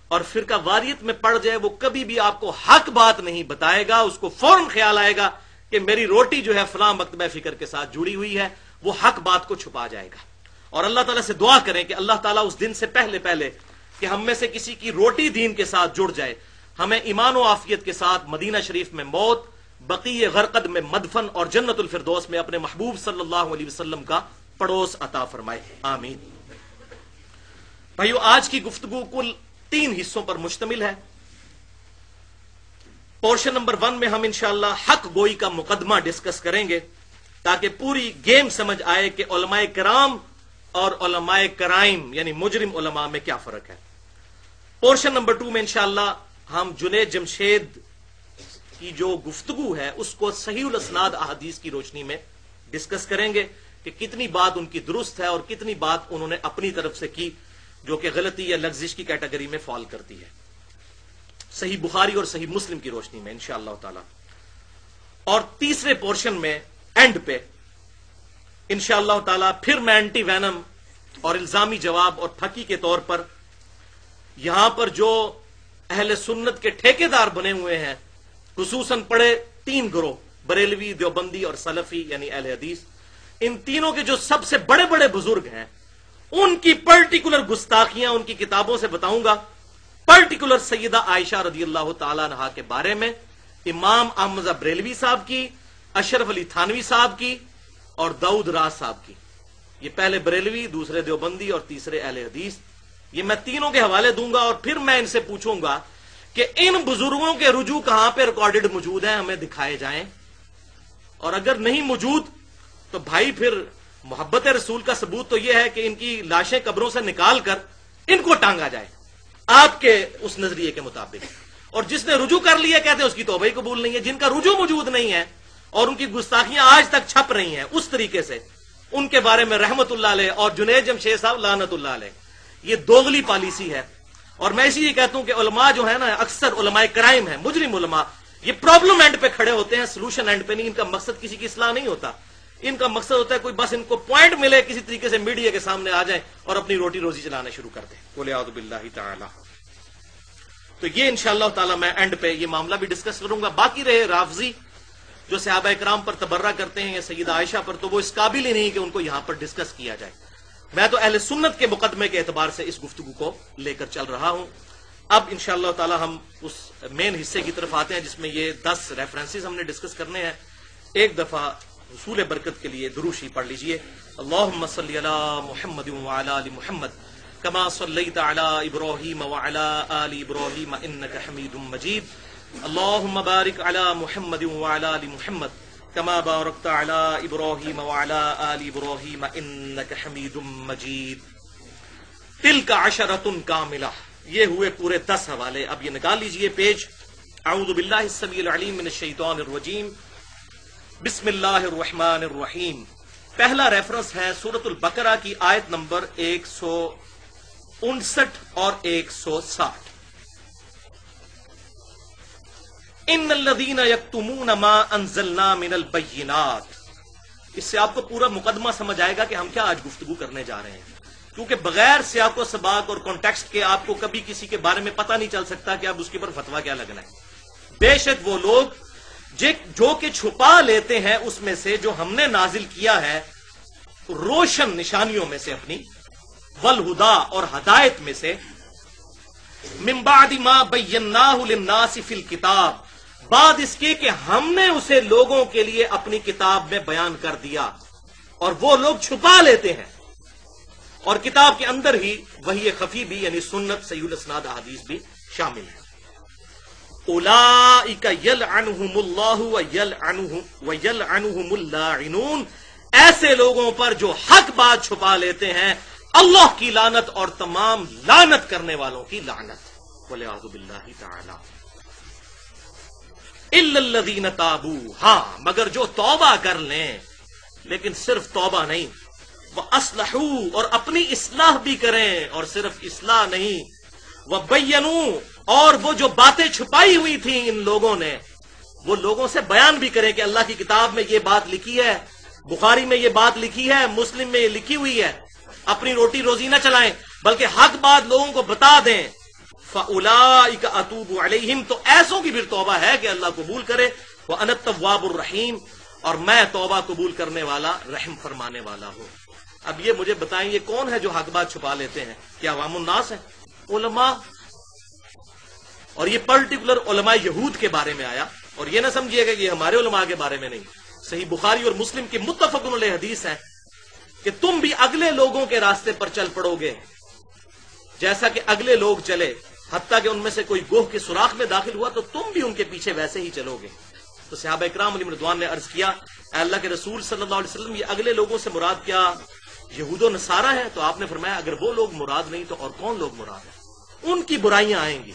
اور فرقہ واریت میں پڑ جائے، وہ کبھی بھی آپ کو حق بات نہیں بتائے گا، اس کو فوراً خیال آئے گا کہ میری روٹی جو ہے فلاں مکتبہ فکر کے ساتھ جڑی ہوئی ہے، وہ حق بات کو چھپا جائے گا۔ اور اللہ تعالیٰ سے دعا کریں کہ اللہ تعالیٰ اس دن سے پہلے پہلے کہ ہم میں سے کسی کی روٹی دین کے ساتھ جڑ جائے۔ ہمیں ایمان و آفیت کے ساتھ مدینہ شریف میں موت بقی غرقد میں مدفن اور جنت الفردوس میں اپنے محبوب صلی اللہ علیہ وسلم کا پڑوس عطا فرمائے۔ آمین۔ بھائیو، آج کی گفتگو کل تین حصوں پر مشتمل ہے۔ پورشن نمبر ون میں ہم انشاءاللہ حق گوئی کا مقدمہ ڈسکس کریں گے تاکہ پوری گیم سمجھ آئے کہ علماء کرام اور علماء کرائم یعنی مجرم علماء میں کیا فرق ہے؟ پورشن نمبر ٹو میں انشاءاللہ ہم جنید جمشید کی جو گفتگو ہے، اس کو صحیح الاسناد احادیث کی روشنی میں ڈسکس کریں گے کہ کتنی بات ان کی درست ہے اور کتنی بات انہوں نے اپنی طرف سے کی جو کہ غلطی یا لگزش کی کیٹیگری میں فال کرتی ہے۔ صحیح بخاری اور صحیح مسلم کی روشنی میں انشاءاللہ تعالی۔ اور تیسرے پورشن میں اینڈ پہ انشاءاللہ اللہ تعالی پھر میں اینٹی وینم اور الزامی جواب اور پھکی کے طور پر یہاں پر جو اہل سنت کے ٹھیکے دار بنے ہوئے ہیں، خصوصاً پڑے تین گروہ، بریلوی، دیوبندی اور سلفی یعنی اہل حدیث، ان تینوں کے جو سب سے بڑے بڑے بزرگ ہیں، ان کی پرٹیکولر گستاخیاں، ان کی کتابوں سے بتاؤں گا، پرٹیکولر سیدہ عائشہ رضی اللہ تعالی عنہ کے بارے میں، امام احمد بریلوی صاحب کی، اشرف علی تھانوی صاحب کی اور دعود راز صاحب کی۔ یہ پہلے بریلوی، دوسرے دیوبندی اور تیسرے اہل حدیث۔ یہ میں تینوں کے حوالے دوں گا اور پھر میں ان سے پوچھوں گا کہ ان بزرگوں کے رجوع کہاں پہ ریکارڈڈ موجود ہیں، ہمیں دکھائے جائیں۔ اور اگر نہیں موجود، تو بھائی پھر محبت رسول کا ثبوت تو یہ ہے کہ ان کی لاشیں قبروں سے نکال کر ان کو ٹانگا جائے۔ آپ کے اس نظریے کے مطابق۔ اور جس نے رجوع کر لیا، کہتے ہیں اس کی توبہ ہی قبول نہیں ہے۔ جن کا رجوع موجود نہیں ہے اور ان کی گستاخیاں آج تک چھپ رہی ہیں اس طریقے سے۔ ان کے بارے میں رحمت اللہ علیہ اور جنید جمشید صاحب لانت اللہ علیہ۔ یہ دوغلی پالیسی ہے۔ اور میں اسی لیے کہتا ہوں کہ علماء جو ہے نا، اکثر علماء کرائم ہیں، مجرم علماء۔ یہ پرابلم اینڈ پہ کھڑے ہوتے ہیں سولوشن اینڈ پہ نہیں۔ ان کا مقصد کسی کی اصلاح نہیں ہوتا۔ ان کا مقصد ہوتا ہے کوئی بس ان کو پوائنٹ ملے، کسی طریقے سے میڈیا کے سامنے آ جائیں اور اپنی روٹی روزی چلانا شروع کر دیں۔ بولے باللہ تعالی۔ تو یہ انشاءاللہ تعالی میں اینڈ پہ یہ معاملہ بھی ڈسکس کروں گا۔ باقی رہے رافضی۔ جو صحابہ اکرام پر تبرہ کرتے ہیں یا سیدہ عائشہ پر، تو وہ اس قابل ہی نہیں کہ ان کو یہاں پر ڈسکس کیا جائے۔ میں تو اہل سنت کے مقدمے کے اعتبار سے اس گفتگو کو لے کر چل رہا ہوں۔ اب انشاءاللہ اللہ تعالی ہم اس مین حصے کی طرف آتے ہیں، جس میں یہ دس ریفرنسز ہم نے ڈسکس کرنے ہیں۔ ایک دفعہ حصول برکت کے لیے دروشی پڑھ لیجیے۔ اللہم صلی علی محمد وعلی آل محمد كما صليت على ابراهيم وعلى ال ابراهيم انك حميد مجيد اللهم بارك على محمد وعلى ال محمد كما باركت على ابراهيم وعلى ال ابراهيم انك حميد مجيد. تلك عشرة كاملة. یہ ہوئے پورے دس حوالے. اب یہ نکال لیجیے پیج. اعوذ باللہ السمیع العلیم من الشیطان الرجیم. بسم اللہ الرحمن الرحیم. پہلا ریفرنس ہے سورت البقرہ کی آیت نمبر ایک سو انسٹھ اور ایک سو ساٹھ. ان الذین یکتمون ما انزلنا من البینات اس سے آپ کو پورا مقدمہ سمجھ آئے گا کہ ہم کیا آج گفتگو کرنے جا رہے ہیں۔ کیونکہ بغیر سیاق و سباق اور کانٹیکسٹ کے آپ کو کبھی کسی کے بارے میں پتہ نہیں چل سکتا کہ اب اس کے اوپر فتوا کیا لگنا ہے۔ بے شک وہ لوگ جو کہ چھپا لیتے ہیں اس میں سے جو ہم نے نازل کیا ہے، روشن نشانیوں میں سے اپنی، والہدا اور ہدایت میں سے، من بعد ما للناس فی بعد اس کے کہ ہم نے اسے لوگوں کے لیے اپنی کتاب میں بیان کر دیا اور وہ لوگ چھپا لیتے ہیں۔ اور کتاب کے اندر ہی وہی خفی بھی یعنی سنت سید اسناد حدیث بھی شامل ہے۔ اولئک اللہ اللاعنون ایسے لوگوں پر جو حق بات چھپا لیتے ہیں، اللہ کی لانت اور تمام لانت کرنے والوں کی لانت بولے آزب اللہ تعالی۔ الذین تابو ہاں مگر جو توبہ کر لیں، لیکن صرف توبہ نہیں وہ اسلح اور اپنی اصلاح بھی کریں، اور صرف اصلاح نہیں وہ بینو اور وہ جو باتیں چھپائی ہوئی تھیں ان لوگوں نے، وہ لوگوں سے بیان بھی کریں کہ اللہ کی کتاب میں یہ بات لکھی ہے، بخاری میں یہ بات لکھی ہے، مسلم میں یہ لکھی ہوئی ہے۔ اپنی روٹی روزی نہ چلائیں، بلکہ حق بات لوگوں کو بتا دیں۔ فلا اطوب علیہم تو ایسوں کی بھی توبہ ہے کہ اللہ قبول کرے۔ وہ انت طواب الرحیم اور میں توبہ قبول کرنے والا، رحم فرمانے والا ہوں۔ اب یہ مجھے بتائیں، یہ کون ہے جو حق بات چھپا لیتے ہیں؟ کیا عوام الناس ہے علماء۔ اور یہ پرٹیکولر علماء یہود کے بارے میں آیا۔ اور یہ نہ سمجھیے گا کہ یہ ہمارے علماء کے بارے میں نہیں۔ صحیح بخاری اور مسلم کی متفق علیہ حدیث ہے کہ تم بھی اگلے لوگوں کے راستے پر چل پڑو گے جیسا کہ اگلے لوگ چلے حتیٰ کہ ان میں سے کوئی گوہ کے سوراخ میں داخل ہوا تو تم بھی ان کے پیچھے ویسے ہی چلو گے۔ تو صحابہ اکرام علی مردوان نے عرض کیا، اے اللہ کے رسول صلی اللہ علیہ وسلم، یہ اگلے لوگوں سے مراد کیا؟ یہود و نصارہ ہے تو آپ نے فرمایا، اگر وہ لوگ مراد نہیں تو اور کون لوگ مراد ہیں؟ ان کی برائیاں آئیں گی۔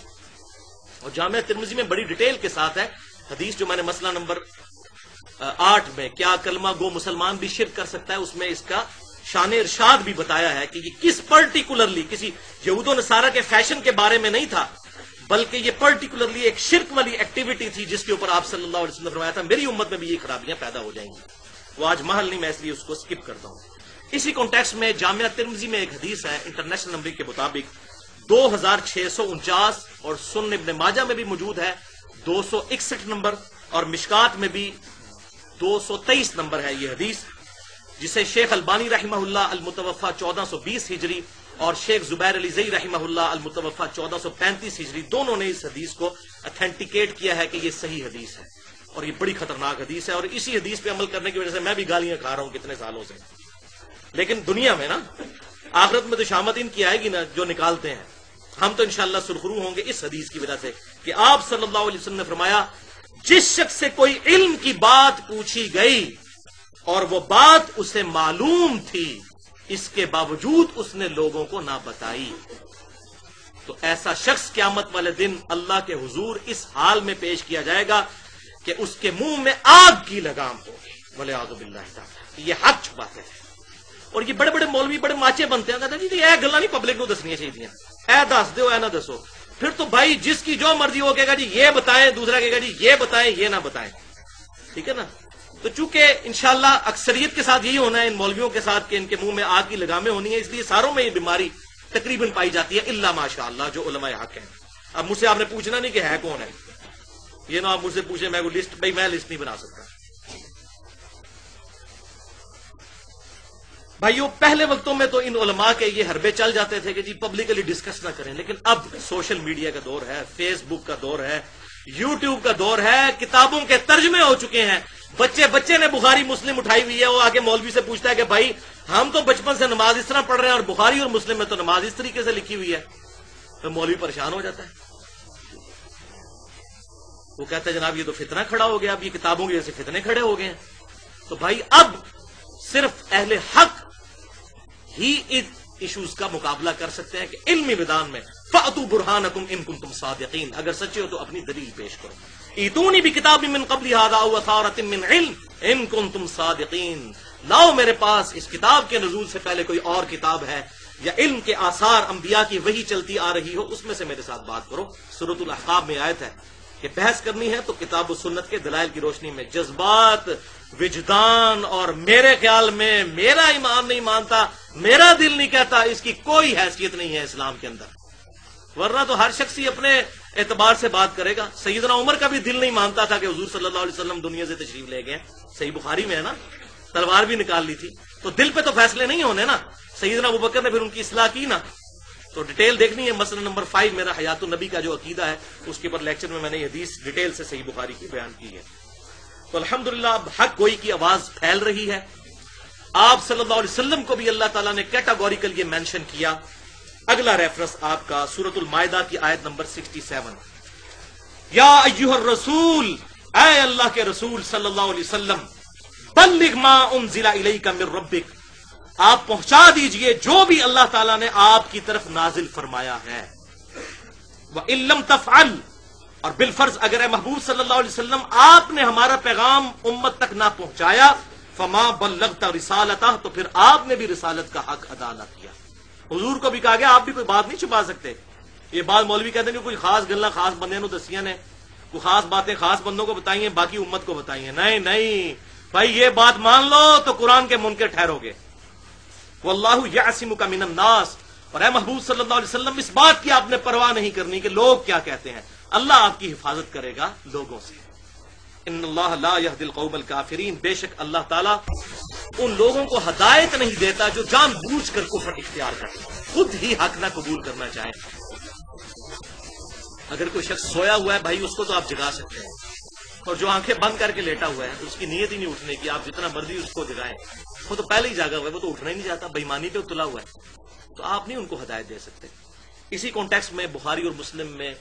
اور جامعہ ترمزی میں بڑی ڈیٹیل کے ساتھ ہے، حدیث جو میں نے مسئلہ نمبر، آٹھ میں، کیا کلمہ گو مسلمان بھی شرک کر سکتا ہے؟ اس میں اس کا شان ارشاد بھی بتایا ہے کہ یہ کس پرٹیکولرلی کسی یہود و نصارہ کے فیشن کے بارے میں نہیں تھا، بلکہ یہ پرٹیکولرلی ایک شرک والی ایکٹیویٹی تھی جس کے اوپر آپ صلی اللہ علیہ وسلم فرمایا تھا، میری امت میں بھی یہ خرابیاں پیدا ہو جائیں گی۔ وہ آج محل نہیں، میں اس لیے اس کو سکپ کرتا ہوں۔ اسی کانٹیکس میں جامعہ ترمزی میں ایک حدیث ہے انٹرنیشنل نمبر کے مطابق دو ہزار چھ سو انچاس اور سن ابن ماجہ میں بھی موجود ہے، دو سو اکسٹھ نمبر اور مشکات میں بھی دو سو تیئیس نمبر ہے یہ حدیث۔ جسے شیخ البانی رحمہ اللہ المتوفا چودہ سو بیس ہجری اور شیخ زبیر علی زئی رحمہ اللہ المتوفا چودہ سو پینتیس ہجری دونوں نے اس حدیث کو اتھینٹیکیٹ کیا ہے کہ یہ صحیح حدیث ہے اور یہ بڑی خطرناک حدیث ہے اور اسی حدیث پہ عمل کرنے کی وجہ سے میں بھی گالیاں کھا رہا ہوں کتنے سالوں سے۔ لیکن دنیا میں نا، آخرت میں تو شامت ان کی آئے گی نا جو نکالتے ہیں۔ ہم تو انشاءاللہ سرخرو ہوں گے اس حدیث کی وجہ سے کہ آپ صلی اللہ علیہ وسلم نے فرمایا، جس شخص سے کوئی علم کی بات پوچھی گئی اور وہ بات اسے معلوم تھی۔ اس کے باوجود اس نے لوگوں کو نہ بتائی۔ تو ایسا شخص قیامت والے دن اللہ کے حضور اس حال میں پیش کیا جائے گا کہ اس کے منہ میں آگ کی لگام ہوگی بولے آزب اللہ یہ حق چھپاتے ہیں اور یہ بڑے بڑے مولوی بڑے ماچے بنتے ہیں۔ کہتے ہیں جی یہ گلا نہیں پبلک کو دسنی چاہیے اے دس دو، اے نہ دسو۔ پھر تو بھائی، جس کی جو مرضی ہو، کہے گا جی یہ بتائیں، دوسرا کہے گا جی یہ بتائیں، یہ نہ بتائیں۔ ٹھیک ہے نا؟ تو چونکہ انشاءاللہ اکثریت کے ساتھ یہی ہونا ہے، ان مولویوں کے ساتھ کہ ان کے منہ میں آگ کی لگامیں ہونی ہیں، اس لیے ساروں میں یہ بیماری تقریباً پائی جاتی ہے اللہ ماشاء اللہ جو علماء حق ہیں۔ اب مجھ سے آپ نے پوچھنا نہیں کہ ہے کون ہے؟ یہ نا آپ مجھ سے پوچھیں، میں لسٹ بھائی میں لسٹ نہیں بنا سکتا۔ بھائیو، پہلے وقتوں میں تو ان علماء کے یہ حربے چل جاتے تھے کہ جی پبلکلی ڈسکس نہ کریں، لیکن اب سوشل میڈیا کا دور ہے فیس بک کا دور ہے یوٹیوب کا دور ہے، کتابوں کے ترجمے ہو چکے ہیں۔ بچے بچے نے بخاری مسلم اٹھائی ہوئی ہے، وہ آگے مولوی سے پوچھتا ہے کہ بھائی، ہم تو بچپن سے نماز اس طرح پڑھ رہے ہیں اور بخاری اور مسلم میں تو نماز اس طریقے سے لکھی ہوئی ہے۔ تو مولوی پریشان ہو جاتا ہے۔ وہ کہتا ہے، جناب، یہ تو فتنہ کھڑا ہو گیا، اب یہ کتابوں کے جیسے فتنے کھڑے ہو گئے ہیں۔ تو بھائی، اب صرف اہل حق ہی ایشوز کا مقابلہ کر سکتے ہیں کہ علمی میدان میں فاتو برہان ان کم تم صادقین اگر سچے ہو تو اپنی دلیل پیش کرو۔ ایتونی بھی کتاب من قبل من علم. ان کم تم صادقین لاؤ میرے پاس اس کتاب کے نزول سے پہلے کوئی اور کتاب ہے یا علم کے آثار انبیاء کی وہی چلتی آ رہی ہو، اس میں سے میرے ساتھ بات کرو۔ سورت الحقاب میں آیت ہے کہ بحث کرنی ہے تو کتاب و سنت کے دلائل کی روشنی میں جذبات، وجدان اور میرے خیال میں میرا ایمان نہیں مانتا، میرا دل نہیں کہتا، اس کی کوئی حیثیت نہیں ہے اسلام کے اندر۔ ورنہ تو ہر شخص ہی اپنے اعتبار سے بات کرے گا، سیدنا عمر کا بھی دل نہیں مانتا تھا کہ حضور صلی اللہ علیہ وسلم دنیا سے تشریف لے گئے صحیح بخاری میں ہے نا، تلوار بھی نکال لی تھی۔ تو دل پہ تو فیصلے نہیں ہونے نا۔ سیدنا ابو بکر نے پھر ان کی اصلاح کی نا۔ تو ڈیٹیل دیکھنی ہے مسئلہ نمبر فائیو میرا حیات النبی کا جو عقیدہ ہے، اس کے اوپر لیکچر میں میں نے حدیث ڈیٹیل سے صحیح بخاری کی بیان کی ہے۔ تو الحمدللہ اب حق گوئی کی آواز پھیل رہی ہے۔ آپ صلی اللہ علیہ وسلم کو بھی اللہ تعالیٰ نے کیٹاگوریکل یہ مینشن کیا۔ اگلا ریفرنس آپ کا سورت المائدہ کی آیت نمبر سکسٹی سیون یا ایوہ الرسول، اے اللہ کے رسول صلی اللہ علیہ وسلم، بلغ ما انزل الیک من ربک۔ آپ پہنچا دیجیے جو بھی اللہ تعالیٰ نے آپ کی طرف نازل فرمایا ہے۔ وہ علم تفعل، اور بالفرض اگر اے محبوب صلی اللہ علیہ وسلم آپ نے ہمارا پیغام امت تک نہ پہنچایا، فما بلغت رسالتا تو پھر آپ نے بھی رسالت کا حق ادا نہ کیا۔ حضور کو بھی کہا گیا، آپ بھی کوئی بات نہیں چھپا سکتے۔ یہ بات مولوی کہتے ہیں کہ کوئی خاص گلا خاص بندے نو دسیاں نے کوئی خاص باتیں، خاص بندوں کو بتائی ہیں باقی امت کو بتائی ہیں نہیں نہیں۔ بھائی، یہ بات مان لو تو قرآن کے منکر ٹھہرو گے۔ وہ اللہ یاسم کا من الناس۔ اور اے محبوب صلی اللہ علیہ وسلم، اس بات کی آپ نے پرواہ نہیں کرنی کہ لوگ کیا کہتے ہیں۔ اللہ آپ کی حفاظت کرے گا لوگوں سے۔ ان اللہ لا يهدي القوم الكافرین بے شک اللہ تعالیٰ ان لوگوں کو ہدایت نہیں دیتا جو جان بوجھ کر کفر اختیار کرتے خود ہی حق نہ قبول کرنا چاہیں اگر کوئی شخص سویا ہوا ہے، بھائی، اس کو تو آپ جگا سکتے ہیں۔ اور جو آنکھیں بند کر کے لیٹا ہوا ہے اس کی نیت ہی نہیں اٹھنے کی۔ آپ جتنا مرضی اس کو جگائیں۔ وہ تو پہلے ہی جاگا ہوا ہے، وہ تو اٹھنا ہی نہیں جاتا بےمانی پہ اتلا ہوا ہے۔ تو آپ نہیں ان کو ہدایت دے سکتے۔ اسی کانٹیکس میں بخاری اور مسلم میں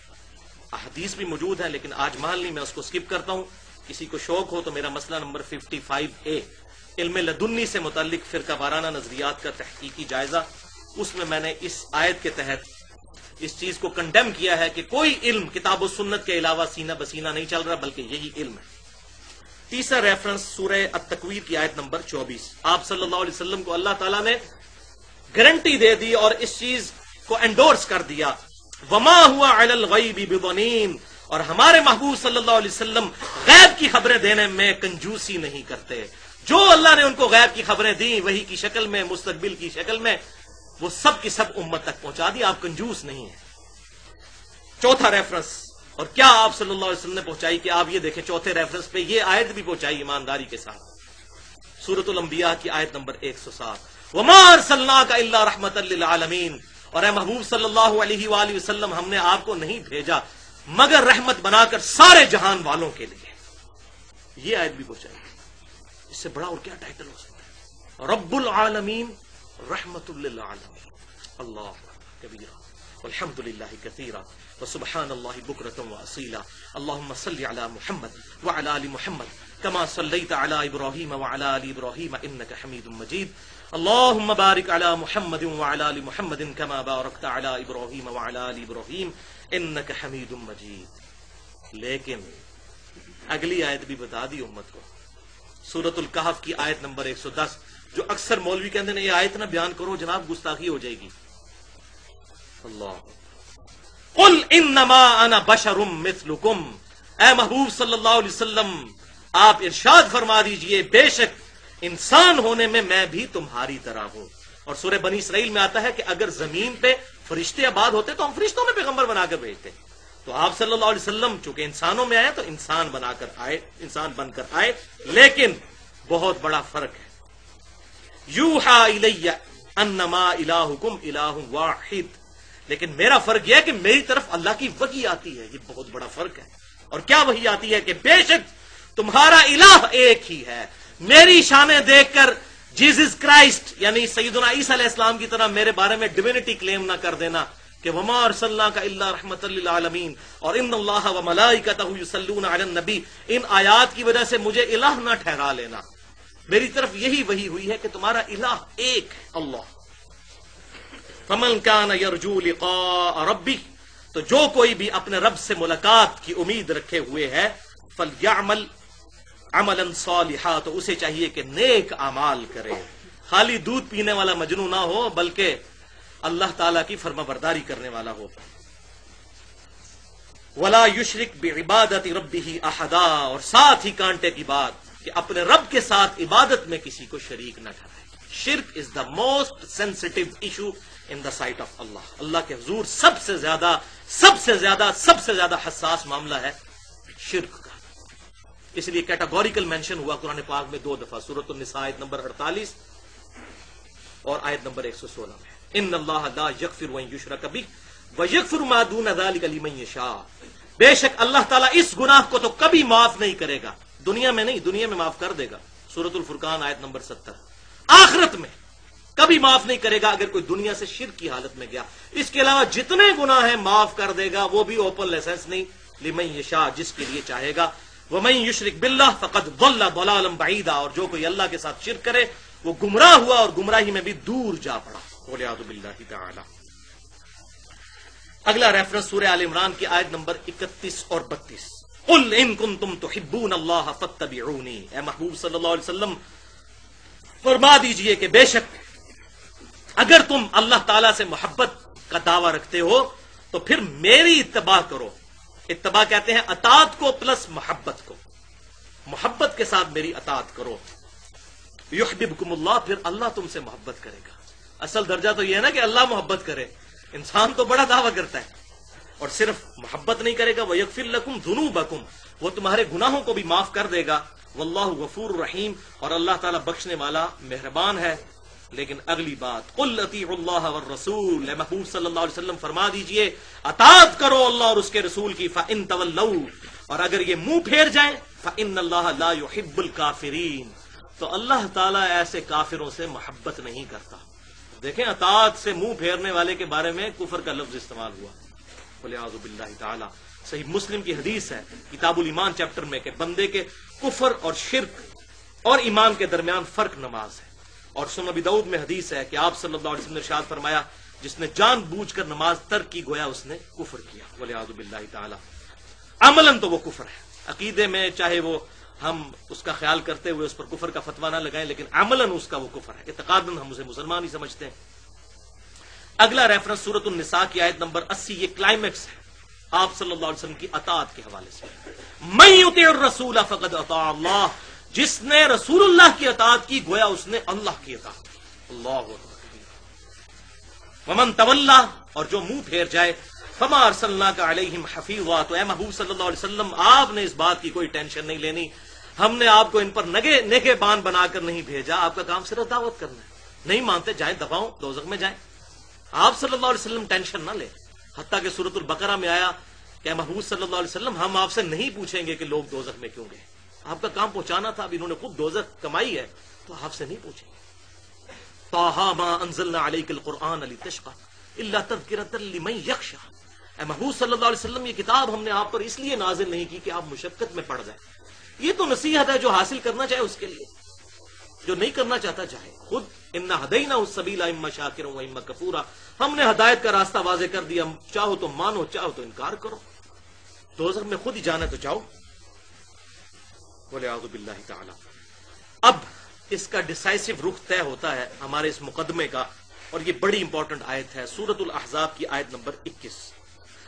احادیث بھی موجود ہے لیکن آج محل نہیں، میں اس کو اسکپ کرتا ہوں۔ کسی کو شوق ہو تو میرا مسئلہ نمبر 55 اے علم لدنی سے متعلق فرقہ وارانہ نظریات کا تحقیقی جائزہ۔ اس میں میں نے اس آیت کے تحت اس چیز کو کنڈیم کیا ہے کہ کوئی علم کتاب و سنت کے علاوہ سینہ بسینہ نہیں چل رہا، بلکہ یہی علم ہے۔ تیسرا ریفرنس سورہ التکویر کی آیت نمبر چوبیس۔ آپ صلی اللہ علیہ وسلم کو اللہ تعالیٰ نے گارنٹی دے دی اور اس چیز کو انڈورس کر دیا۔ وما ہوا ببنین اور ہمارے محبوب صلی اللہ علیہ وسلم غیب کی خبریں دینے میں کنجوسی نہیں کرتے۔ جو اللہ نے ان کو غیب کی خبریں دی وہی کی شکل میں، مستقبل کی شکل میں، وہ سب کی سب امت تک پہنچا دی، آپ کنجوس نہیں ہیں۔ چوتھا ریفرنس اور کیا آپ صلی اللہ علیہ وسلم نے پہنچائی کہ آپ یہ دیکھیں، چوتھے ریفرنس پہ یہ آیت بھی پہنچائی ایمانداری کے ساتھ۔ سورت الانبیاء کی آیت نمبر ایک سو سات۔ ومار صلاح کا اللہ رحمت اللہ اور اے محبوب صلی اللہ علیہ وآلہ وسلم، ہم نے آپ کو نہیں بھیجا۔ مگر رحمت بنا کر سارے جہان والوں کے لیے۔ یہ آیت بھی پہنچائی اس سے بڑا اور کیا ٹائٹل ہو سکتا ہے؟ رب العالمین رحمت اللہ اللہ کبیرہ۔ الحمد للہ کثیرہ۔ وسبحان الله بكرة وأصيلا اللهم صل على محمد وعلى آل محمد كما صليت على إبراهيم وعلى آل إبراهيم إنك حميد مجيد اللهم بارك على محمد وعلى آل محمد كما باركت على إبراهيم وعلى آل إبراهيم إنك حميد مجيد لیکن اگلی آیت بھی بتا دی امت کو۔ سورت القحف کی آیت نمبر 110 جو اکثر مولوی کہتے ہیں یہ آیت نہ بیان کرو، جناب گستاخی ہو جائے گی۔ اللہ۔ قل انما انا بشرم مثلکم۔ اے محبوب صلی اللہ علیہ وسلم، آپ ارشاد فرما دیجیے، بے شک انسان ہونے میں میں بھی تمہاری طرح ہوں۔ اور سورہ بنی اسرائیل میں آتا ہے کہ اگر زمین پہ فرشتے آباد ہوتے تو ہم فرشتوں میں پیغمبر بنا کر بھیجتے۔ تو آپ صلی اللہ علیہ وسلم چونکہ انسانوں میں آئے تو انسان بنا کر آئے، انسان بن کر آئے۔ لیکن بہت بڑا فرق ہے۔ یو ہا انما الہکم الہ واحد۔ لیکن میرا فرق یہ ہے کہ میری طرف اللہ کی وحی آتی ہے۔ یہ بہت بڑا فرق ہے۔ اور کیا وہی آتی ہے کہ بے شک تمہارا الہ ایک ہی ہے۔ میری شانیں دیکھ کر جیزس کرائسٹ یعنی سیدنا عیسی علیہ السلام کی طرح میرے بارے میں ڈیوینٹی کلیم نہ کر دینا کہ وما ارسلنا کا اللہ رحمت للعالمین اور ان اللہ و ملائکتہ یصلون علی النبی ان آیات کی وجہ سے مجھے الہ نہ ٹھہرا لینا۔ میری طرف یہی وہی ہوئی ہے کہ تمہارا الہ ایک اللہ۔ فمن کان یرجو لقاء ربی تو جو کوئی بھی اپنے رب سے ملاقات کی امید رکھے ہوئے ہے فلیعمل عملا صالحا تو اسے چاہیے کہ نیک اعمال کرے۔ خالی دودھ پینے والا مجنو نہ ہو، بلکہ اللہ تعالی کی فرما برداری کرنے والا ہو۔ ولا یشرک بعبادت ربه احدا اور ساتھ ہی کانٹے کی بات کہ اپنے رب کے ساتھ عبادت میں کسی کو شریک نہ ٹھہرائے شرک is the most sensitive issue in the sight of Allah Allah کے حضور سب سے زیادہ، سب سے زیادہ، سب سے زیادہ حساس معاملہ ہے شرک۔ اس لیے کیٹاگوریکل مینشن ہوا قرآن پاک میں دو دفعہ سورت النساء آیت نمبر اڑتالیس اور آیت نمبر ایک سو سولہ میں۔ ان اللہ لا یغفر و یشرا کبھی و یغفر ما دون ذلك لمن یشاء بے شک اللہ تعالیٰ اس گناہ کو تو کبھی معاف نہیں کرے گا۔ دنیا میں نہیں، دنیا میں معاف کر دے گا۔ سورت الفرقان آیت نمبر ستر۔ آخرت میں کبھی معاف نہیں کرے گا اگر کوئی دنیا سے شرک کی حالت میں گیا۔ اس کے علاوہ جتنے گناہ ہیں معاف کر دے گا، وہ بھی اوپن لائسنس نہیں۔ لمن یشاء جس کے لیے چاہے گا۔ وہ میں یشرک بلّہ فقط ضل ضلالا بعیدا اور جو کوئی اللہ کے ساتھ شرک کرے، وہ گمراہ ہوا اور گمراہی میں بھی دور جا پڑا۔ ولیعذ باللہ تعالی۔ اگلا ریفرنس سورہ آل عمران کی آیت نمبر 31 اور 32 قل ان کنتم تحبون اللہ فاتبعونی اے محبوب صلی اللہ علیہ وسلم، فرما دیجیے کہ بے شک اگر تم اللہ تعالی سے محبت کا دعویٰ رکھتے ہو، تو پھر میری اتباع کرو۔ اتباع کہتے ہیں اطاعت کو پلس محبت کو۔ محبت کے ساتھ میری اطاعت کرو۔ یحببکم اللہ، پھر اللہ تم سے محبت کرے گا۔ اصل درجہ تو یہ ہے نا کہ اللہ محبت کرے۔ انسان تو بڑا دعویٰ کرتا ہے۔ اور صرف محبت نہیں کرے گا وہ یکفر لکم دنو بکم وہ تمہارے گناہوں کو بھی معاف کر دے گا۔ واللہ غفور رحیم اور اللہ تعالیٰ بخشنے والا مہربان ہے۔ لیکن اگلی بات، قل اطیع اللہ والرسول اے محبوب صلی اللہ علیہ وسلم فرما دیجیے، اطاعت کرو اللہ اور اس کے رسول کی، فَإِن تَوَلَّوْا، اور اگر یہ منہ پھیر جائیں، فَإِنَّ اللَّهَ لَا يُحِبُّ الْكَافِرِينَ۔ تو اللہ تعالیٰ ایسے کافروں سے محبت نہیں کرتا۔ دیکھیں اطاعت سے منہ پھیرنے والے کے بارے میں کفر کا لفظ استعمال ہوا۔ ولیعذ باللہ تعالی۔ صحیح مسلم کی حدیث ہے، کتاب الایمان چیپٹر میں کہ بندے کے کفر اور شرک اور ایمان کے درمیان فرق نماز ہے۔ اور سن سنبی دعود میں حدیث ہے کہ آپ صلی اللہ علیہ وسلم نے ارشاد فرمایا، جس نے جان بوجھ کر نماز ترک کی، گویا اس نے کفر کیا۔ ولیعذ باللہ تعالی۔ عملاً تو وہ کفر ہے۔ عقیدے میں چاہے وہ ہم اس کا خیال کرتے ہوئے اس پر کفر کا فتوا نہ لگائیں، لیکن عملاً اس کا وہ کفر ہے۔ اعتقاد ہم اسے مسلمان ہی سمجھتے ہیں۔ اگلا ریفرنس سورت النساء کی آیت نمبر اسی، یہ کلائمیکس ہے۔ آپ صلی اللہ علیہ وسلم کی اطاعت کے حوالے سے۔ میں یطیع فقد اطاع اللہ۔ جس نے رسول اللہ کی اطاعت کی، گویا اس نے اللہ کی اطاعت کی۔ اللہ ومن طلّہ اور جو منہ پھیر جائے، فما ارسلنا کا علیہم حفیظا، تو اے محبوب صلی اللہ علیہ وسلم، آپ نے اس بات کی کوئی ٹینشن نہیں لینی۔ ہم نے آپ کو ان پر نگے نگے بان بنا کر نہیں بھیجا۔ آپ کا کام صرف دعوت کرنا ہے۔ نہیں مانتے، جائیں، دباؤں، دوزخ میں جائیں۔ آپ صلی اللہ علیہ وسلم ٹینشن نہ لیں۔ حتیٰ کہ صورت البقرہ میں آیا کہ محبوب صلی اللہ علیہ وسلم، ہم آپ سے نہیں پوچھیں گے کہ لوگ دوزخ میں کیوں گئے۔ آپ کا کام پہنچانا تھا، اب انہوں نے خود دوزخ کمائی ہے، تو آپ سے نہیں پوچھیں گے۔ طاہا ما انزلنا علیک القرآن علی تشقا اللہ تذکرۃ لمن یخشا۔ اے محبوب صلی اللہ علیہ وسلم، یہ کتاب ہم نے آپ پر اس لیے نازل نہیں کی کہ آپ مشقت میں پڑ جائیں۔ یہ تو نصیحت ہے جو حاصل کرنا چاہے اس کے لیے۔ جو نہیں کرنا چاہتا چاہے۔ خود ان ہدئی نہ اس سبیلا اما شاکر ہوں اما کپورا ہم نے ہدایت کا راستہ واضح کر دیا۔ چاہو تو مانو، چاہو تو انکار کرو۔ دوزر میں خود ہی جانا تو چاہو۔ باللہ تعالی۔ اب اس کا ڈسائسو رخ طے ہوتا ہے ہمارے اس مقدمے کا، اور یہ بڑی امپورٹنٹ آیت ہے سورت الاحزاب کی آیت نمبر اکیس۔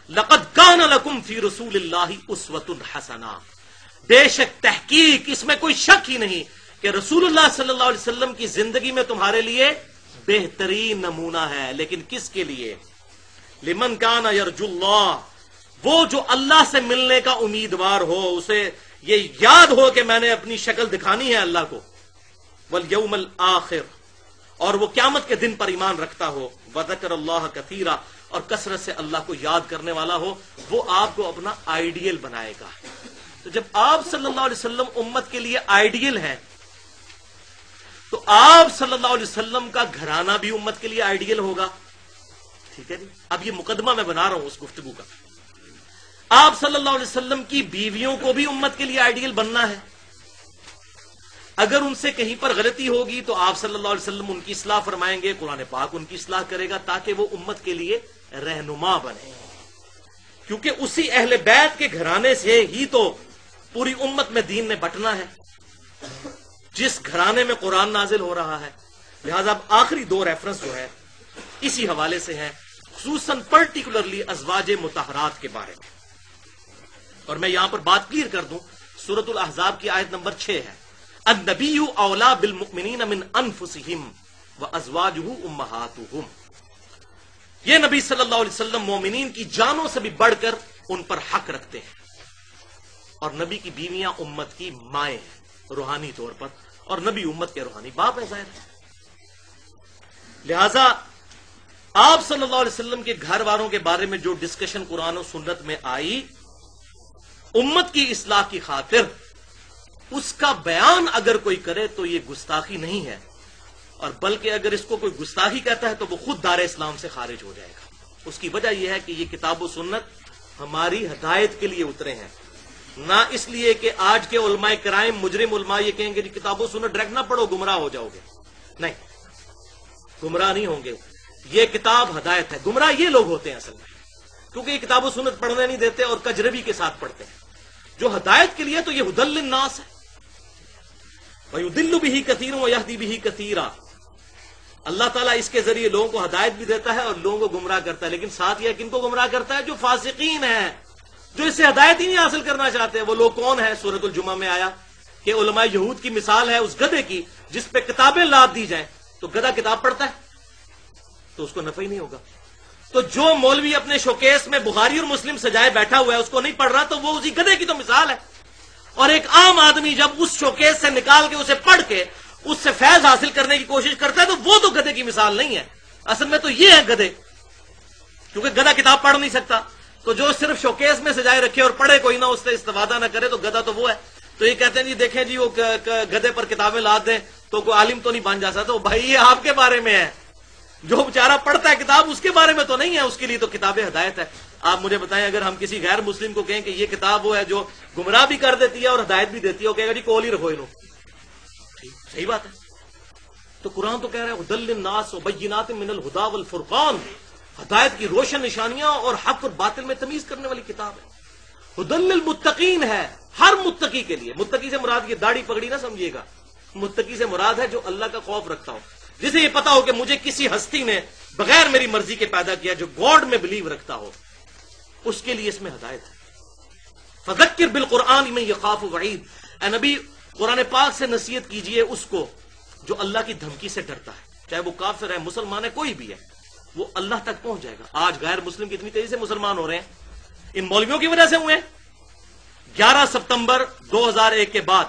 لقد کان لکم فی رسول اللہ اسوت الحسنہ بے شک تحقیق، اس میں کوئی شک ہی نہیں کہ رسول اللہ صلی اللہ علیہ وسلم کی زندگی میں تمہارے لیے بہترین نمونہ ہے۔ لیکن کس کے لیے؟ لمن کانا یرج اللہ۔ وہ جو اللہ سے ملنے کا امیدوار ہو، اسے یہ یاد ہو کہ میں نے اپنی شکل دکھانی ہے اللہ کو۔ والیوم الاخر اور وہ قیامت کے دن پر ایمان رکھتا ہو۔ وذکر اللہ کثیرہ اور کثرت سے اللہ کو یاد کرنے والا ہو۔ وہ آپ کو اپنا آئیڈیل بنائے گا۔ تو جب آپ صلی اللہ علیہ وسلم امت کے لیے آئیڈیل ہے تو آپ صلی اللہ علیہ وسلم کا گھرانہ بھی امت کے لیے آئیڈیل ہوگا۔ ٹھیک ہے جی؟ اب یہ مقدمہ میں بنا رہا ہوں اس گفتگو کا۔ آپ صلی اللہ علیہ وسلم کی بیویوں کو بھی امت کے لیے آئیڈیل بننا ہے۔ اگر ان سے کہیں پر غلطی ہوگی تو آپ صلی اللہ علیہ وسلم ان کی اصلاح فرمائیں گے، قرآن پاک ان کی اصلاح کرے گا تاکہ وہ امت کے لیے رہنما بنے۔ کیونکہ اسی اہل بیت کے گھرانے سے ہی تو پوری امت میں دین نے بٹنا ہے۔ جس گھرانے میں قرآن نازل ہو رہا ہے۔ لہذا اب آخری دو ریفرنس جو ہے اسی حوالے سے ہے خصوصاً پرٹیکولرلی ازواج متحرات کے بارے میں۔ اور میں یہاں پر بات کلیئر کر دوں سورت الحضاب کی آیت نمبر چھ ہے۔ النبی اولا بالمؤمنین من انفسہم و ازواجہ امہاتہم۔ یہ نبی صلی اللہ علیہ وسلم مومنین کی جانوں سے بھی بڑھ کر ان پر حق رکھتے ہیں۔ اور نبی کی بیویاں امت کی مائیں ہیں، روحانی طور پر۔ اور نبی امت کے روحانی باپ ہے ظاہر لہذا آپ صلی اللہ علیہ وسلم کے گھر والوں کے بارے میں جو ڈسکشن قرآن و سنت میں آئی امت کی اصلاح کی خاطر اس کا بیان اگر کوئی کرے تو یہ گستاخی نہیں ہے۔ اور بلکہ اگر اس کو کوئی گستاخی کہتا ہے تو وہ خود دار اسلام سے خارج ہو جائے گا۔ اس کی وجہ یہ ہے کہ یہ کتاب و سنت ہماری ہدایت کے لیے اترے ہیں۔ نہ اس لیے کہ آج کے علماء کرائم، مجرم علماء یہ کہیں گے جی کتاب و سنت ڈائریکٹ نہ پڑھو، گمراہ ہو جاؤ گے۔ نہیں، گمراہ نہیں ہوں گے۔ یہ کتاب ہدایت ہے۔ گمراہ یہ لوگ ہوتے ہیں اصل میں۔ کیونکہ یہ کتاب و سنت پڑھنے نہیں دیتے اور کجربی کے ساتھ پڑھتے ہیں۔ جو ہدایت کے لیے تو یہ ہدل الناس ہے۔ دلو بھی کثیر یادی بھی کثیرا اللہ تعالیٰ اس کے ذریعے لوگوں کو ہدایت بھی دیتا ہے اور لوگوں کو گمراہ کرتا ہے۔ لیکن ساتھ یہ کن کو گمراہ کرتا ہے جو فاسقین ہیں، جو اس سے ہدایت ہی نہیں حاصل کرنا چاہتے۔ وہ لوگ کون ہیں؟ سورت الجمہ میں آیا۔ کہ علماء یہود کی مثال ہے اس گدے کی، جس پہ کتابیں لاد دی جائیں۔ تو گدا کتاب پڑھتا ہے، تو اس کو نفع ہی نہیں ہوگا۔ تو جو مولوی اپنے شوکیس میں بخاری اور مسلم سجائے بیٹھا ہوا ہے، اس کو نہیں پڑھ رہا، تو وہ اسی گدے کی تو مثال ہے۔ اور ایک عام آدمی جب اس شوکیس سے نکال کے اسے پڑھ کے اس سے فیض حاصل کرنے کی کوشش کرتا ہے، تو وہ تو گدے کی مثال نہیں ہے۔ اصل میں تو یہ ہے گدے کیونکہ گدا کتاب پڑھ نہیں سکتا۔ تو جو صرف شوکیس میں سجائے رکھے اور پڑھے، کوئی نہ اس سے استفادہ نہ کرے، تو گدا تو وہ ہے۔ تو یہ کہتے ہیں جی دیکھیں جی وہ گدے پر کتابیں لاد دیں تو کوئی عالم تو نہیں بن جا سکتا بھائی یہ آپ کے بارے میں ہے۔ جو بیچارہ پڑھتا ہے کتاب، اس کے بارے میں تو نہیں ہے، اس کے لیے تو کتاب ہدایت ہے۔ آپ مجھے بتائیں، اگر ہم کسی غیر مسلم کو کہیں کہ یہ کتاب وہ ہے جو گمراہ بھی کر دیتی ہے اور ہدایت بھی دیتی ہے، وہ کہے گا جی کول ہی رکھو صحیح بات ہے۔ تو قرآن تو کہہ رہا ہے حدل الناس و بینات من الہدا والفرقان ہدایت کی روشن نشانیاں اور حق اور باطل میں تمیز کرنے والی کتاب ہے۔ حدل المتقین ہے، ہر متقی کے لیے۔ متقی سے مراد یہ داڑھی پگڑی نہ سمجھیے گا۔ متقی سے مراد ہے جو اللہ کا خوف رکھتا ہو۔ جسے یہ پتا ہو کہ مجھے کسی ہستی نے بغیر میری مرضی کے پیدا کیا جو گاڈ میں بلیو رکھتا ہو، اس کے لیے اس میں ہدایت ہے۔ فذکر بالقرآن میں یہ خوف وعید۔ اے نبی، قرآن پاک سے نصیحت کیجیے اس کو جو اللہ کی دھمکی سے ڈرتا ہے۔ چاہے وہ کافر ہے، مسلمان ہے، کوئی بھی ہے، وہ اللہ تک پہنچ جائے گا۔ آج غیر مسلم کتنی تیزی سے مسلمان ہو رہے ہیں۔ ان مولویوں کی وجہ سے ہوئے گیارہ ستمبر دو ہزار ایک کے بعد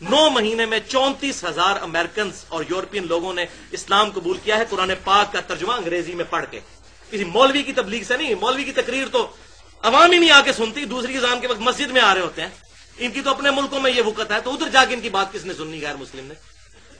نو مہینے میں چونتیس ہزار امریکنز اور یورپین لوگوں نے اسلام قبول کیا ہے، قرآن پاک کا ترجمہ انگریزی میں پڑھ کے۔ کسی مولوی کی تبلیغ سے نہیں، مولوی کی تقریر تو عوام ہی نہیں آ کے سنتی، دوسری کے وقت مسجد میں آ رہے ہوتے ہیں۔ ان کی تو اپنے ملکوں میں یہ وقت ہے، تو ادھر جا کے ان کی بات کس نے سننی غیر مسلم نے؟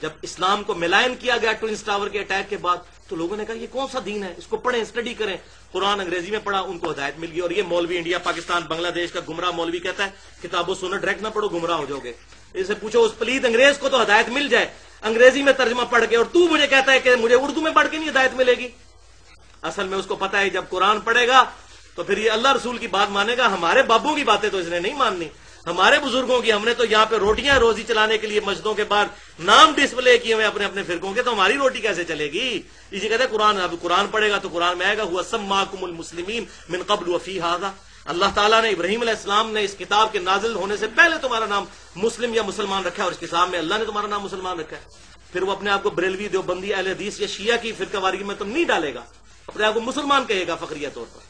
جب اسلام کو ملائن کیا گیا ٹوئنس ٹاور کے اٹیک کے بعد، تو لوگوں نے کہا یہ کون سا دین ہے؟ اس کو پڑھیں، اسٹڈی کریں۔ قرآن انگریزی میں پڑھا، ان کو ہدایت مل گئی اور یہ مولوی انڈیا، پاکستان، بنگلہ دیش کا گمراہ مولوی کہتا ہے کتابوں سونا ڈائریکٹ نہ پڑھو، گمراہ ہو جاؤ گے۔ اسے پوچھو، اس پلیت انگریز کو تو ہدایت مل جائے۔ انگریزی میں ترجمہ پڑھ کے اور تو مجھے کہتا ہے کہ مجھے اردو میں پڑھ کے نہیں ہدایت ملے گی۔ اصل میں اس کو پتا ہے، جب قرآن پڑھے گا تو پھر یہ اللہ رسول کی بات مانے گا۔ ہمارے بابوں کی باتیں تو اس نے نہیں ماننی۔ ہمارے بزرگوں کی ہم نے تو یہاں پہ روٹیاں روزی چلانے کے لیے مسجدوں کے بعد نام ڈسپلے کیے ہوئے اپنے اپنے فرقوں کے، تو ہماری روٹی کیسے چلے گی؟ اسی کہتے ہیں قرآن، اب قرآن پڑھے گا تو قرآن میں آئے گا، ہوا سم المسلمین من قبل وفی ہاضا اللہ تعالیٰ نے ابراہیم علیہ السلام نے اس کتاب کے نازل ہونے سے پہلے تمہارا نام مسلم یا مسلمان رکھا ہے اور اس کتاب میں اللہ نے تمہارا نام مسلمان رکھا ہے۔ پھر وہ اپنے آپ کو بریلوی دیوبندی اہل حدیث یا شیعہ کی فرقہ واری میں تم نہیں ڈالے گا۔ اپنے آپ کو مسلمان کہے گا فخریہ طور پر۔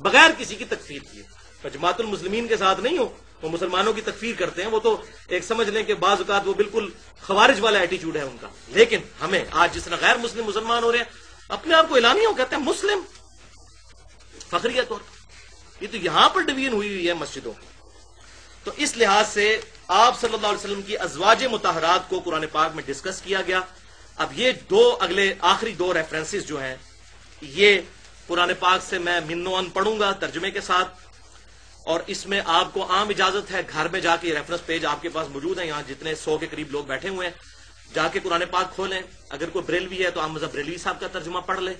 بغیر کسی کی تکفیر کیے۔ جماعت المسلمین کے ساتھ نہیں ہو وہ مسلمانوں کی تکفیر کرتے ہیں۔ وہ تو ایک سمجھ لیں کہ بعض اوقات وہ بالکل خوارج والا ایٹیچیوڈ ہے ان کا۔ لیکن ہمیں آج جس طرح غیر مسلم مسلمان ہو رہے ہیں، اپنے آپ کو اعلانی کہتے ہیں، مسلم۔ فخریہ طور پر۔ یہ تو یہاں پر ڈویژن ہوئی ہوئی ہے مسجدوں کی۔ تو اس لحاظ سے آپ صلی اللہ علیہ وسلم کی ازواج متحرات کو قرآن پاک میں ڈسکس کیا گیا۔ اب یہ دو اگلے آخری دو ریفرنسز جو ہیں، یہ قرآن پاک سے میں منو ان پڑھوں گا ترجمے کے ساتھ، اور اس میں آپ کو عام اجازت ہے گھر میں جا کے ریفرنس پیج آپ کے پاس موجود ہے یہاں جتنے سو کے قریب لوگ بیٹھے ہوئے ہیں، جا کے قرآن پاک کھولیں۔ اگر کوئی بریلوی ہے تو آپ مذہب بریلوی صاحب کا ترجمہ پڑھ لے۔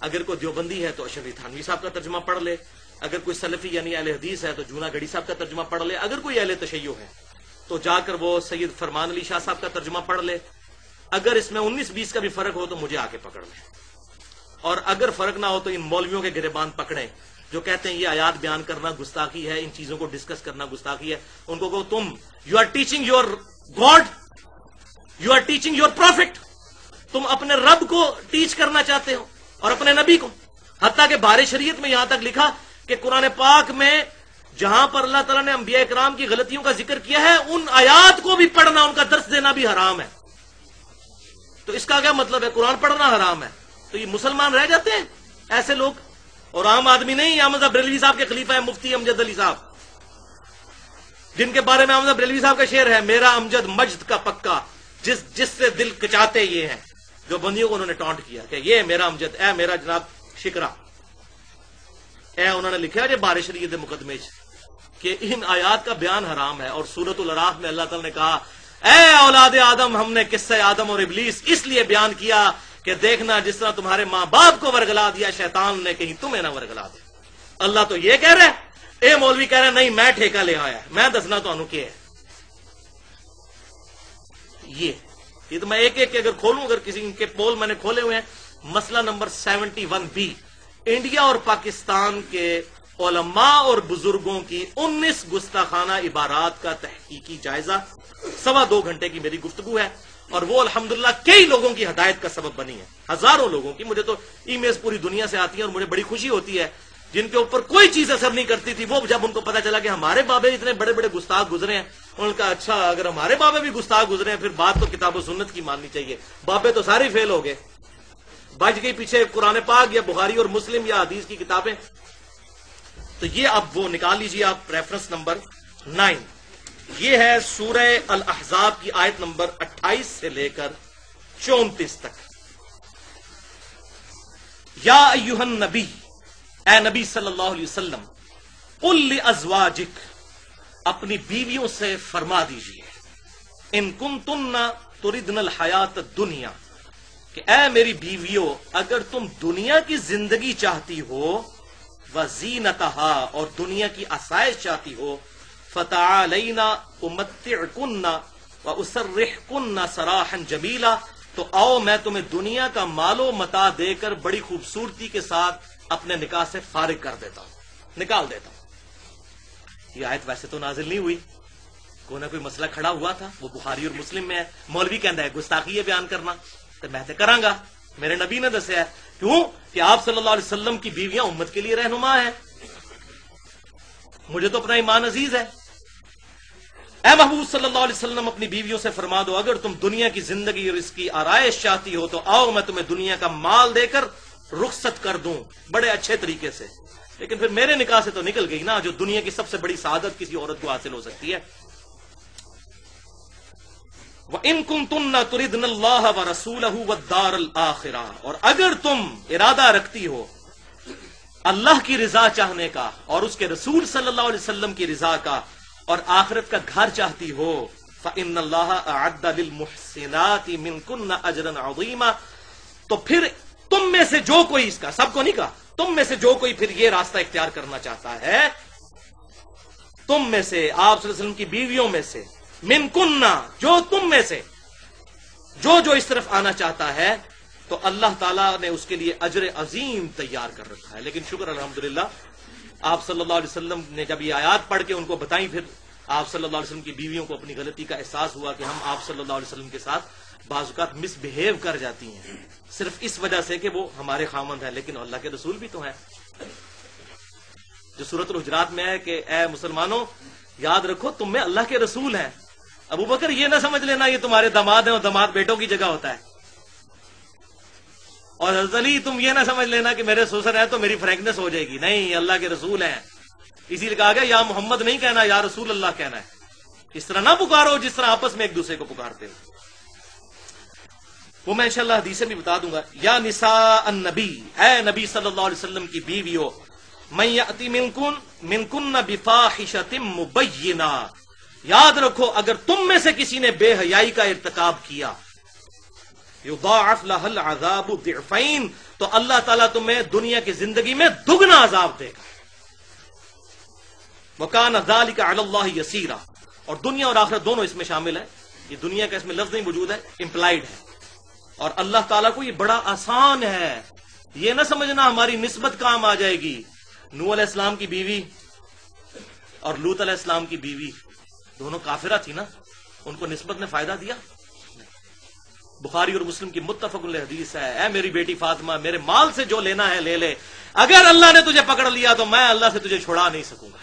اگر کوئی دیوبندی ہے تو اشرفی تھانوی صاحب کا ترجمہ پڑھ لے۔ اگر کوئی سلفی یعنی اہل حدیث ہے تو جونا گڑی صاحب کا ترجمہ پڑھ لے، اگر کوئی اہل تشیع ہے تو جا کر وہ سید فرمان علی شاہ صاحب کا ترجمہ پڑھ لے۔ اگر اس میں انیس بیس کا بھی فرق ہو تو مجھے آ کے پکڑ لیں۔ اور اگر فرق نہ ہو تو ان مولویوں کے گربان پکڑیں، جو کہتے ہیں یہ آیات بیان کرنا گستاخی ہے، ان چیزوں کو ڈسکس کرنا گستاخی ہے۔ ان کو تم you are teaching your God you are teaching your prophet تم اپنے رب کو ٹیچ کرنا چاہتے ہو اور اپنے نبی کو۔ حتیٰ کہ بار شریعت میں یہاں تک لکھا کہ قرآن پاک میں جہاں پر اللہ تعالیٰ نے انبیاء اکرام کی غلطیوں کا ذکر کیا ہے، ان آیات کو بھی پڑھنا، ان کا درس دینا بھی حرام ہے۔ تو اس کا کیا مطلب ہے؟ قرآن پڑھنا حرام ہے۔ تو یہ مسلمان رہ جاتے ہیں؟ ایسے لوگ، اور عام آدمی نہیں احمد بریلوی صاحب کے خلیفہ ہے مفتی امجد علی صاحب۔ جن کے بارے میں احمد بریلوی صاحب کا شعر ہے، میرا امجد مجد کا پکا، جس جس سے دل کچاتے یہ ہیں۔ جو بندیوں کو انہوں نے ٹانٹ کیا، کہ یہ میرا امجد، اے میرا جناب شکرا اے انہوں نے لکھا جی بارش شریعت مقدمے کہ ان آیات کا بیان حرام ہے اور سورت الراف میں اللہ تعالی نے کہا، اے اولاد آدم، ہم نے قصہ آدم اور ابلیس اس لیے بیان کیا کہ دیکھنا جس طرح تمہارے ماں باپ کو ورگلا دیا، شیطان نے کہیں تمہیں نہ ورگلا دیا۔ اللہ تو یہ کہہ رہے اے مولوی کہہ رہے نہیں، میں ٹھیکہ لے آیا میں دسنا تو انو ہے۔ یہ یہ تو میں ایک ایک اگر کھولوں، اگر کسی کے پول میں نے کھولے ہوئے ہیں، مسئلہ number seventy one B. India اور پاکستان کے علماء اور بزرگوں کی انیس گستاخانہ عبارات کا تحقیقی جائزہ سوا دو گھنٹے کی میری گفتگو ہے اور وہ الحمدللہ کئی لوگوں کی ہدایت کا سبب بنی ہے۔ ہزاروں لوگوں کی۔ مجھے تو ای میلز پوری دنیا سے آتی ہیں اور مجھے بڑی خوشی ہوتی ہے۔ جن کے اوپر کوئی چیز اثر نہیں کرتی تھی، وہ جب ان کو پتا چلا کہ ہمارے بابے اتنے بڑے بڑے گستاخ گزرے ہیں ان کا اچھا اگر ہمارے بابے بھی گستاخ گزرے ہیں، پھر بات تو کتاب و سنت کی ماننی چاہیے۔ بابے تو سارے فیل ہو گئے۔ بج گئی پیچھے قرآن پاک یا بخاری اور مسلم یا حدیث کی کتابیں۔ تو یہ اب وہ نکال لیجیے آپ ریفرنس نمبر نائن۔ یہ ہے سورہ الاحزاب کی آیت نمبر اٹھائیس سے لے کر چونتیس تک۔ یا ایوہن نبی اے نبی صلی اللہ علیہ وسلم، قل ازواجک اپنی بیویوں سے فرما دیجیے ان کن تم تردن الحیات دنیا کہ اے میری بیویوں اگر تم دنیا کی زندگی چاہتی ہو وہ اور دنیا کی آسائش چاہتی ہو فتح لینا و اسرح کننا سراہن جمیلا، تو آؤ میں تمہیں دنیا کا مال و متا دے کر بڑی خوبصورتی کے ساتھ اپنے نکاح سے فارغ کر دیتا ہوں۔ نکال دیتا ہوں۔ یہ آیت ویسے تو نازل نہیں ہوئی۔ کوئی نہ کوئی مسئلہ کھڑا ہوا تھا۔ وہ بخاری اور مسلم میں ہے۔ مولوی کہہ ہے، گستاخی بیان کرنا۔ تو میں تو کراں گا میرے نبی نے دسیا کیوں؟ کہ آپ صلی اللہ علیہ وسلم کی بیویاں امت کے لیے رہنما ہیں۔ مجھے تو اپنا ایمان عزیز ہے۔ اے محبوب صلی اللہ علیہ وسلم، اپنی بیویوں سے فرما دو، اگر تم دنیا کی زندگی اور اس کی آرائش چاہتی ہو تو آؤ، میں تمہیں دنیا کا مال دے کر رخصت کر دوں، بڑے اچھے طریقے سے۔ لیکن پھر میرے نکاح سے تو نکل گئی نا، جو دنیا کی سب سے بڑی سعادت کسی عورت کو حاصل ہو سکتی ہے۔ ان تم نہ تردن اللہ و رسول دار الآخرہ اور اگر تم ارادہ رکھتی ہو اللہ کی رضا چاہنے کا اور اس کے رسول صلی اللہ علیہ وسلم کی رضا کا اور آخرت کا گھر چاہتی ہو فن اللہ للمحسنات من کن اجرا تو پھر تم میں سے جو کوئی اس کا، سب کو نہیں کہا، تم میں سے جو کوئی پھر یہ راستہ اختیار کرنا چاہتا ہے، تم میں سے، آپ صلی اللہ علیہ وسلم کی بیویوں میں سے من جو تم میں سے۔ جو جو اس طرف آنا چاہتا ہے، تو اللہ تعالیٰ نے اس کے لیے اجر عظیم تیار کر رکھا ہے۔ لیکن شکر الحمد آپ صلی اللہ علیہ وسلم نے جب یہ آیات پڑھ کے ان کو بتائیں، پھر آپ صلی اللہ علیہ وسلم کی بیویوں کو اپنی غلطی کا احساس ہوا کہ ہم آپ صلی اللہ علیہ وسلم کے ساتھ بعض اوقات مس بہیو کر جاتی ہیں۔ صرف اس وجہ سے کہ وہ ہمارے خامند ہیں، لیکن اللہ کے رسول بھی تو ہیں۔ جو صورت الحجرات میں ہے کہ، اے مسلمانوں، یاد رکھو تم میں اللہ کے رسول ہیں۔ ابو بکر یہ نہ سمجھ لینا یہ تمہارے دماد ہیں اور دماد بیٹوں کی جگہ ہوتا ہے۔ اور حضرت علی، تم یہ نہ سمجھ لینا کہ میرے سوسر ہیں تو میری فرینکنس ہو جائے گی۔ نہیں اللہ کے رسول ہیں۔ اسی لیے کہا گیا، یا محمد نہیں کہنا، یا رسول اللہ کہنا ہے۔ اس طرح نہ پکارو، جس طرح آپس میں ایک دوسرے کو پکارتے ہو۔ وہ میں انشاءاللہ حدیث بھی بتا دوں گا۔ یا نساء النبی، اے نبی صلی اللہ علیہ وسلم کی بیویوں میں یاتی منکن منکن بفاحشۃ مبینہ۔ یاد رکھو، اگر تم میں سے کسی نے بے حیائی کا ارتکاب کیا، یضاعف العذاب ضعفین، تو اللہ تعالیٰ تمہیں دنیا کی زندگی میں دگنا عذاب دے گا۔ وکان ذالک علی اللہ یسیرا۔ اور دنیا اور آخرت دونوں اس میں شامل ہے یہ دنیا کا اس میں لفظ نہیں موجود ہے امپلائڈ ہے۔ اور اللہ تعالیٰ کو یہ بڑا آسان ہے۔ یہ نہ سمجھنا ہماری نسبت کام آ جائے گی۔ نو علیہ السلام کی بیوی اور لوت علیہ السلام کی بیوی۔ دونوں کافرہ تھی نا، ان کو نسبت نے فائدہ دیا۔ بخاری اور مسلم کی متفق الحدیث ہے، اے میری بیٹی فاطمہ، میرے مال سے جو لینا ہے لے لے۔ اگر اللہ نے تجھے پکڑ لیا تو میں اللہ سے تجھے چھڑا نہیں سکوں گا۔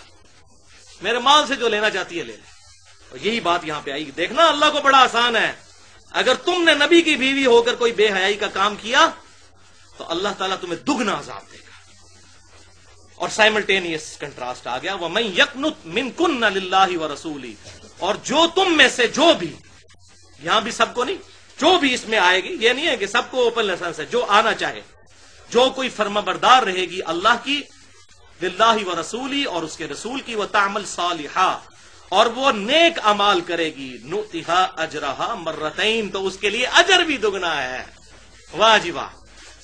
میرے مال سے جو لینا چاہتی ہے لے لے۔ اور یہی بات یہاں پہ آئی۔ دیکھنا اللہ کو بڑا آسان ہے۔ اگر تم نے نبی کی بیوی ہو کر کوئی بے حیائی کا کام کیا، تو اللہ تعالیٰ تمہیں دگنا عذاب۔ دے اور سائملٹینیس کنٹراسٹ آ گیا. وہ میں یکنت من کن اللہ و رسولی اور جو تم میں سے جو بھی، یہاں بھی سب کو نہیں، جو بھی اس میں آئے گی، یہ نہیں ہے کہ سب کو اوپن لائسنس ہے، جو آنا چاہے، جو کوئی فرما بردار رہے گی اللہ کی للہ و رسولی اور اس کے رسول کی وہ تعمل صالحہ اور وہ نیک امال کرے گی. نوتہا اجرہا مرتین تو اس کے لیے اجر بھی دگنا ہے. واہ جی واہ.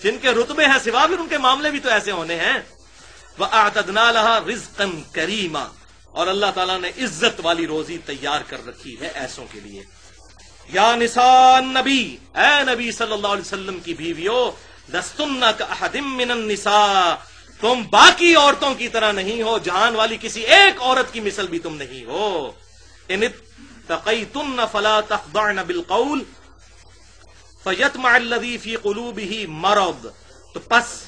جن کے رتبے ہیں سوا پھر ان کے معاملے بھی تو ایسے ہونے ہیں. وہ آتدنا لہا رزقن کریما اور اللہ تعالیٰ نے عزت والی روزی تیار کر رکھی ہے ایسوں کے لیے۔ یا نسان نبی اے نبی صلی اللہ علیہ وسلم کی بیویو دستن کا احدم من النساء۔ تم باقی عورتوں کی طرح نہیں ہو جہان والی کسی ایک عورت کی مثل بھی تم نہیں ہو۔ ان تقیتن فلا تخضعن بالقول فیتمع الذی فی قلوبہ مرض۔ تو پس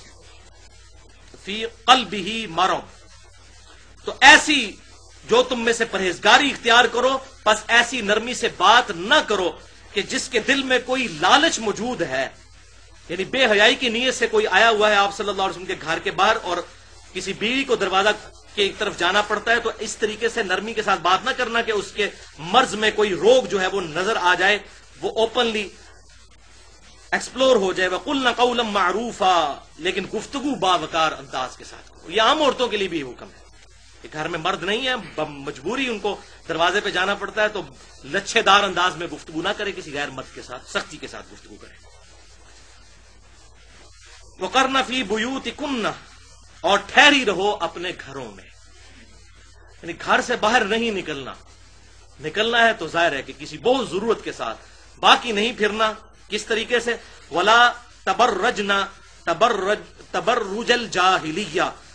فی قلبہ مرض تو ایسی جو تم میں سے پرہیزگاری اختیار کرو پس ایسی نرمی سے بات نہ کرو کہ جس کے دل میں کوئی لالچ موجود ہے۔ یعنی بے حیائی کی نیت سے کوئی آیا ہوا ہے آپ صلی اللہ علیہ وسلم کے گھر کے باہر اور کسی بیوی کو دروازہ کے ایک طرف جانا پڑتا ہے، تو اس طریقے سے نرمی کے ساتھ بات نہ کرنا کہ اس کے مرض میں کوئی روگ جو ہے وہ نظر آ جائے، وہ اوپنلی ایکسپلور ہو جائے وہ کل نہ قولم معروف لیکن گفتگو باوکار انداز کے ساتھ یہ عام عورتوں کے لیے بھی حکم ہے کہ گھر میں مرد نہیں ہے مجبوری ان کو دروازے پہ جانا پڑتا ہے، تو لچھے دار انداز میں گفتگو نہ کرے، کسی غیر مرد کے ساتھ، سختی کے ساتھ گفتگو کرے۔ وہ کرنا فی بوت اور ٹھہری رہو اپنے گھروں میں۔ یعنی گھر سے باہر نہیں نکلنا۔ نکلنا ہے تو ظاہر ہے کہ کسی بہت ضرورت کے ساتھ، باقی نہیں پھرنا۔ کس طریقے سے؟ ولا تبر رجنا تبر تبر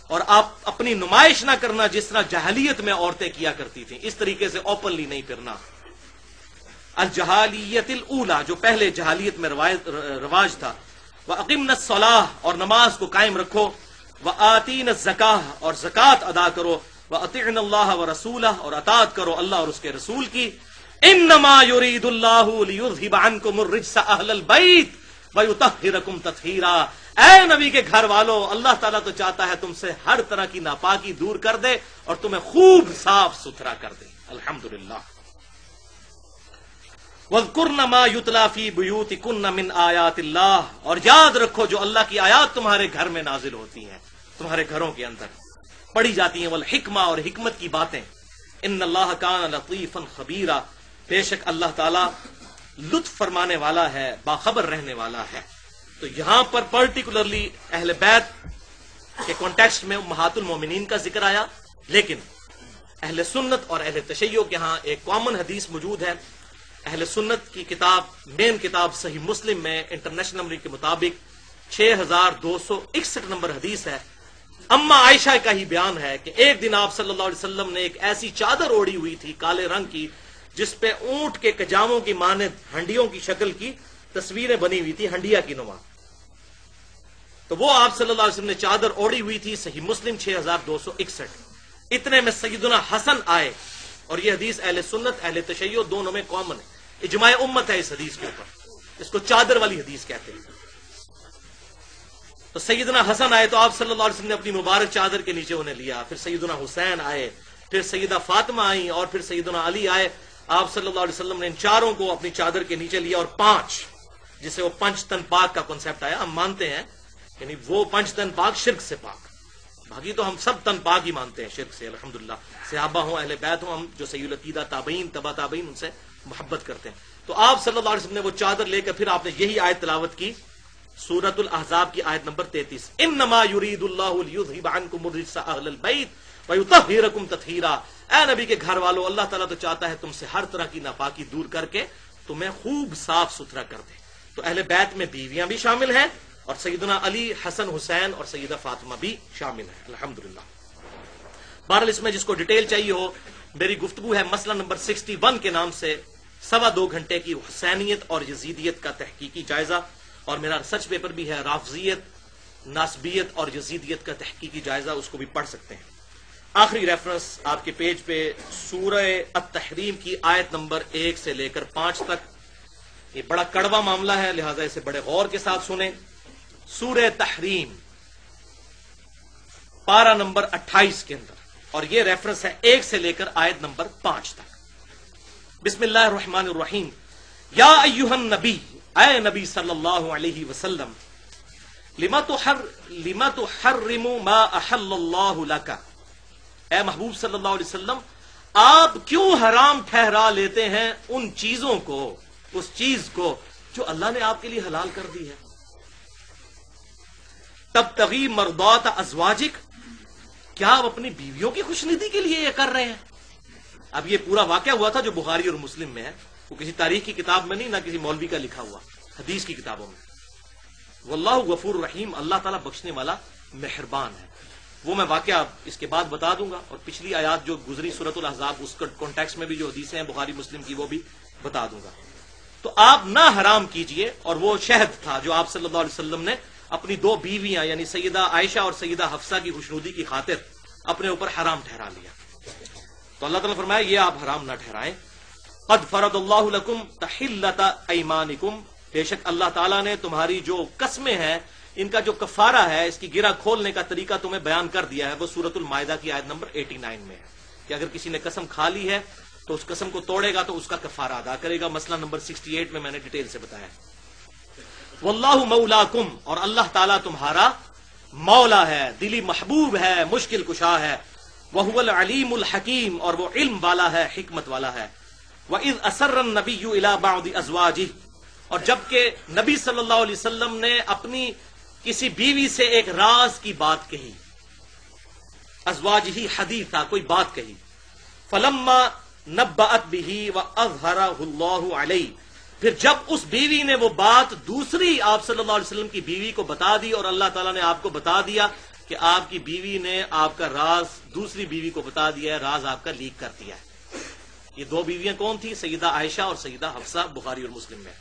اور آپ اپنی نمائش نہ کرنا جس طرح جہلیت میں عورتیں کیا کرتی تھیں۔ اس طریقے سے اوپنلی نہیں پھرنا۔ الجہالیت الا جو پہلے جہالیت میں رواج تھا۔ وہ عقیم صلاح اور نماز کو قائم رکھو۔ وہ آتین زکاہ اور زکوٰۃ ادا کرو۔ وہ عطین اللہ و رسول اور اطاط کرو اللہ اور اس کے رسول کی۔ انما يريد الله ليذهب عنكم الرجس اهل البيت ويطهركم تطهيرا. اے نبی کے گھر والوں اللہ تعالیٰ تو چاہتا ہے تم سے ہر طرح کی ناپاکی دور کر دے اور تمہیں خوب صاف ستھرا کر دے۔ الحمدللہ۔ ما یتلا فی بیوت کن من آیات اللہ۔ اور یاد رکھو جو اللہ کی آیات تمہارے گھر میں نازل ہوتی ہیں، تمہارے گھروں کے اندر۔ پڑھی جاتی ہیں، والحکمہ اور حکمت کی باتیں۔ ان اللہ کان لطیفا خبیرہ بے شک اللہ تعالی لطف فرمانے والا ہے، باخبر رہنے والا ہے۔ تو یہاں پر پرٹیکولرلی اہل بیت کے کانٹیکسٹ میں محات المومنین کا ذکر آیا، لیکن اہل سنت اور اہل تشیع کے ہاں ایک کامن حدیث موجود ہے۔ اہل سنت کی کتاب مین کتاب صحیح مسلم میں انٹرنیشنل نمبر کے مطابق چھ ہزار دو سو اکسٹھ نمبر حدیث ہے۔ اما عائشہ کا ہی بیان ہے کہ ایک دن آپ صلی اللہ علیہ وسلم نے ایک ایسی چادر اوڑی ہوئی تھی، کالے رنگ کی جس پہ اونٹ کے کجاموں کی مانند ہنڈیوں کی شکل کی تصویریں بنی ہوئی تھی ہنڈیا کی نما۔ تو وہ آپ صلی اللہ علیہ وسلم نے چادر اوڑی ہوئی تھی، صحیح مسلم چھ ہزار دو سو اکسٹھ۔ اتنے میں سیدنا حسن آئے اور یہ حدیث اہل سنت، اہل تشیع دونوں میں کامن ہے۔ اجماع امت ہے اس حدیث کے اوپر۔ اس کو چادر والی حدیث کہتے ہیں۔ تو سیدنا حسن آئے تو آپ صلی اللہ علیہ وسلم نے اپنی مبارک چادر کے نیچے انہیں لیا۔ پھر سیدنا حسین آئے، پھر سیدہ فاطمہ آئی اور پھر سیدنا علی آئے۔ آپ صلی اللہ علیہ وسلم نے ان چاروں کو اپنی چادر کے نیچے لیا اور پانچ، جسے وہ پنچ تن پاک کا کنسپٹ آیا، ہم مانتے ہیں یعنی وہ پنچ تن پاک شرک سے پاک۔ باقی تو ہم سب تن پاک ہی مانتے ہیں، شرک سے، الحمدللہ۔ صحابہ ہوں، اہل بیت ہوں، ہم جو سید العقیدہ، تابعین، تبا تابعین، ان سے محبت کرتے ہیں۔ تو آپ صلی اللہ علیہ وسلم نے وہ چادر لے کر پھر آپ نے یہی آیت تلاوت کی سورت الحضاب کی آیت نمبر تینتیس۔ ان نما یورید اللہ تطہیرا۔ اے نبی کے گھر والوں اللہ تعالیٰ تو چاہتا ہے تم سے ہر طرح کی ناپاکی دور کر کے تمہیں خوب صاف ستھرا کر دے۔ تو اہل بیت میں بیویاں بھی شامل ہیں اور سیدنا علی، حسن، حسین اور سیدہ فاطمہ بھی شامل ہیں۔ الحمد للہ بہرحال اس میں جس کو ڈیٹیل چاہیے ہو، میری گفتگو ہے مسئلہ نمبر سکسٹی ون کے نام سے، سوا دو گھنٹے کی حسینیت اور یزیدیت کا تحقیقی جائزہ اور میرا ریسرچ پیپر بھی ہے رافضیت، ناسبیت اور یزیدیت کا تحقیقی جائزہ، اس کو بھی پڑھ سکتے ہیں۔ آخری ریفرنس آپ کے پیج پہ سورہ التحریم کی آیت نمبر ایک سے لے کر پانچ تک. یہ بڑا کڑوا معاملہ ہے، لہذا اسے بڑے غور کے ساتھ سنیں. سورہ تحریم پارا نمبر اٹھائیس کے اندر. اور یہ ریفرنس ہے ایک سے لے کر آیت نمبر پانچ تک. بسم اللہ الرحمن الرحیم. یا ایوہن نبی اے نبی صلی اللہ علیہ وسلم لما تحرم ما احل اللہ لکا اے محبوب صلی اللہ علیہ وسلم، آپ کیوں حرام ٹھہرا لیتے ہیں ان چیزوں کو، اس چیز کو جو اللہ نے آپ کے لیے حلال کر دی ہے؟ تب تغی مردات ازواجک، کیا آپ اپنی بیویوں کی خوش ندی کے لیے یہ کر رہے ہیں؟ اب یہ پورا واقعہ ہوا تھا جو بخاری اور مسلم میں ہے، وہ کسی تاریخ کی کتاب میں نہیں، نہ کسی مولوی کا لکھا ہوا، حدیث کی کتابوں میں۔ واللہ غفور رحیم، اللہ تعالیٰ بخشنے والا مہربان ہے۔ وہ میں واقعہ اس کے بعد بتا دوں گا اور پچھلی آیات جو گزری صورت الحضاب اس کانٹیکس میں بھی جو حدیثیں ہیں، بخاری، مسلم کی، وہ بھی بتا دوں گا۔ تو آپ نہ حرام کیجیے اور وہ شہد تھا جو آپ صلی اللہ علیہ وسلم نے اپنی دو بیویاں یعنی سیدہ عائشہ اور سیدہ حفصہ کی خوشنودی کی خاطر اپنے اوپر حرام ٹھہرا لیا۔ تو اللہ تعالیٰ فرمایا، یہ آپ حرام نہ ٹھہرائیں۔ قد فرد اللہ لکم تحلت ایمانکم۔ بے شک اللہ تعالیٰ نے تمہاری جو قسمیں ہیں ان کا جو کفارہ ہے، اس کی گرا کھولنے کا طریقہ تمہیں بیان کر دیا ہے، وہ سورت المائدہ کی آیت نمبر 89 میں ہے کہ اگر کسی نے قسم کھا لی ہے تو اس قسم کو توڑے گا تو اس کا کفارہ ادا کرے گا۔ مسئلہ نمبر 68 میں میں نے ڈیٹیل سے بتایا واللہ مولاکم، اور اللہ تعالیٰ تمہارا مولا ہے، دلی محبوب ہے، مشکل کشا ہے۔ وہ العلیم الحکیم، اور وہ علم والا ہے، حکمت والا ہے۔ وہ از اثر نبی ازواجی اور جبکہ نبی صلی اللہ علیہ وسلم نے اپنی کسی بیوی سے ایک راز کی بات کہی۔ ازواج ہی حدیث تھا، کوئی بات کہی۔ فلما نبأت بھی و اللہ علیہ پھر جب اس بیوی نے وہ بات دوسری آپ صلی اللہ علیہ وسلم کی بیوی کو بتا دی اور اللہ تعالیٰ نے آپ کو بتا دیا کہ آپ کی بیوی نے آپ کا راز دوسری بیوی کو بتا دیا ہے، راز آپ کا لیک کر دیا ہے۔ یہ دو بیویاں کون تھی سیدہ عائشہ اور سیدہ حفصہ، بخاری اور مسلم میں۔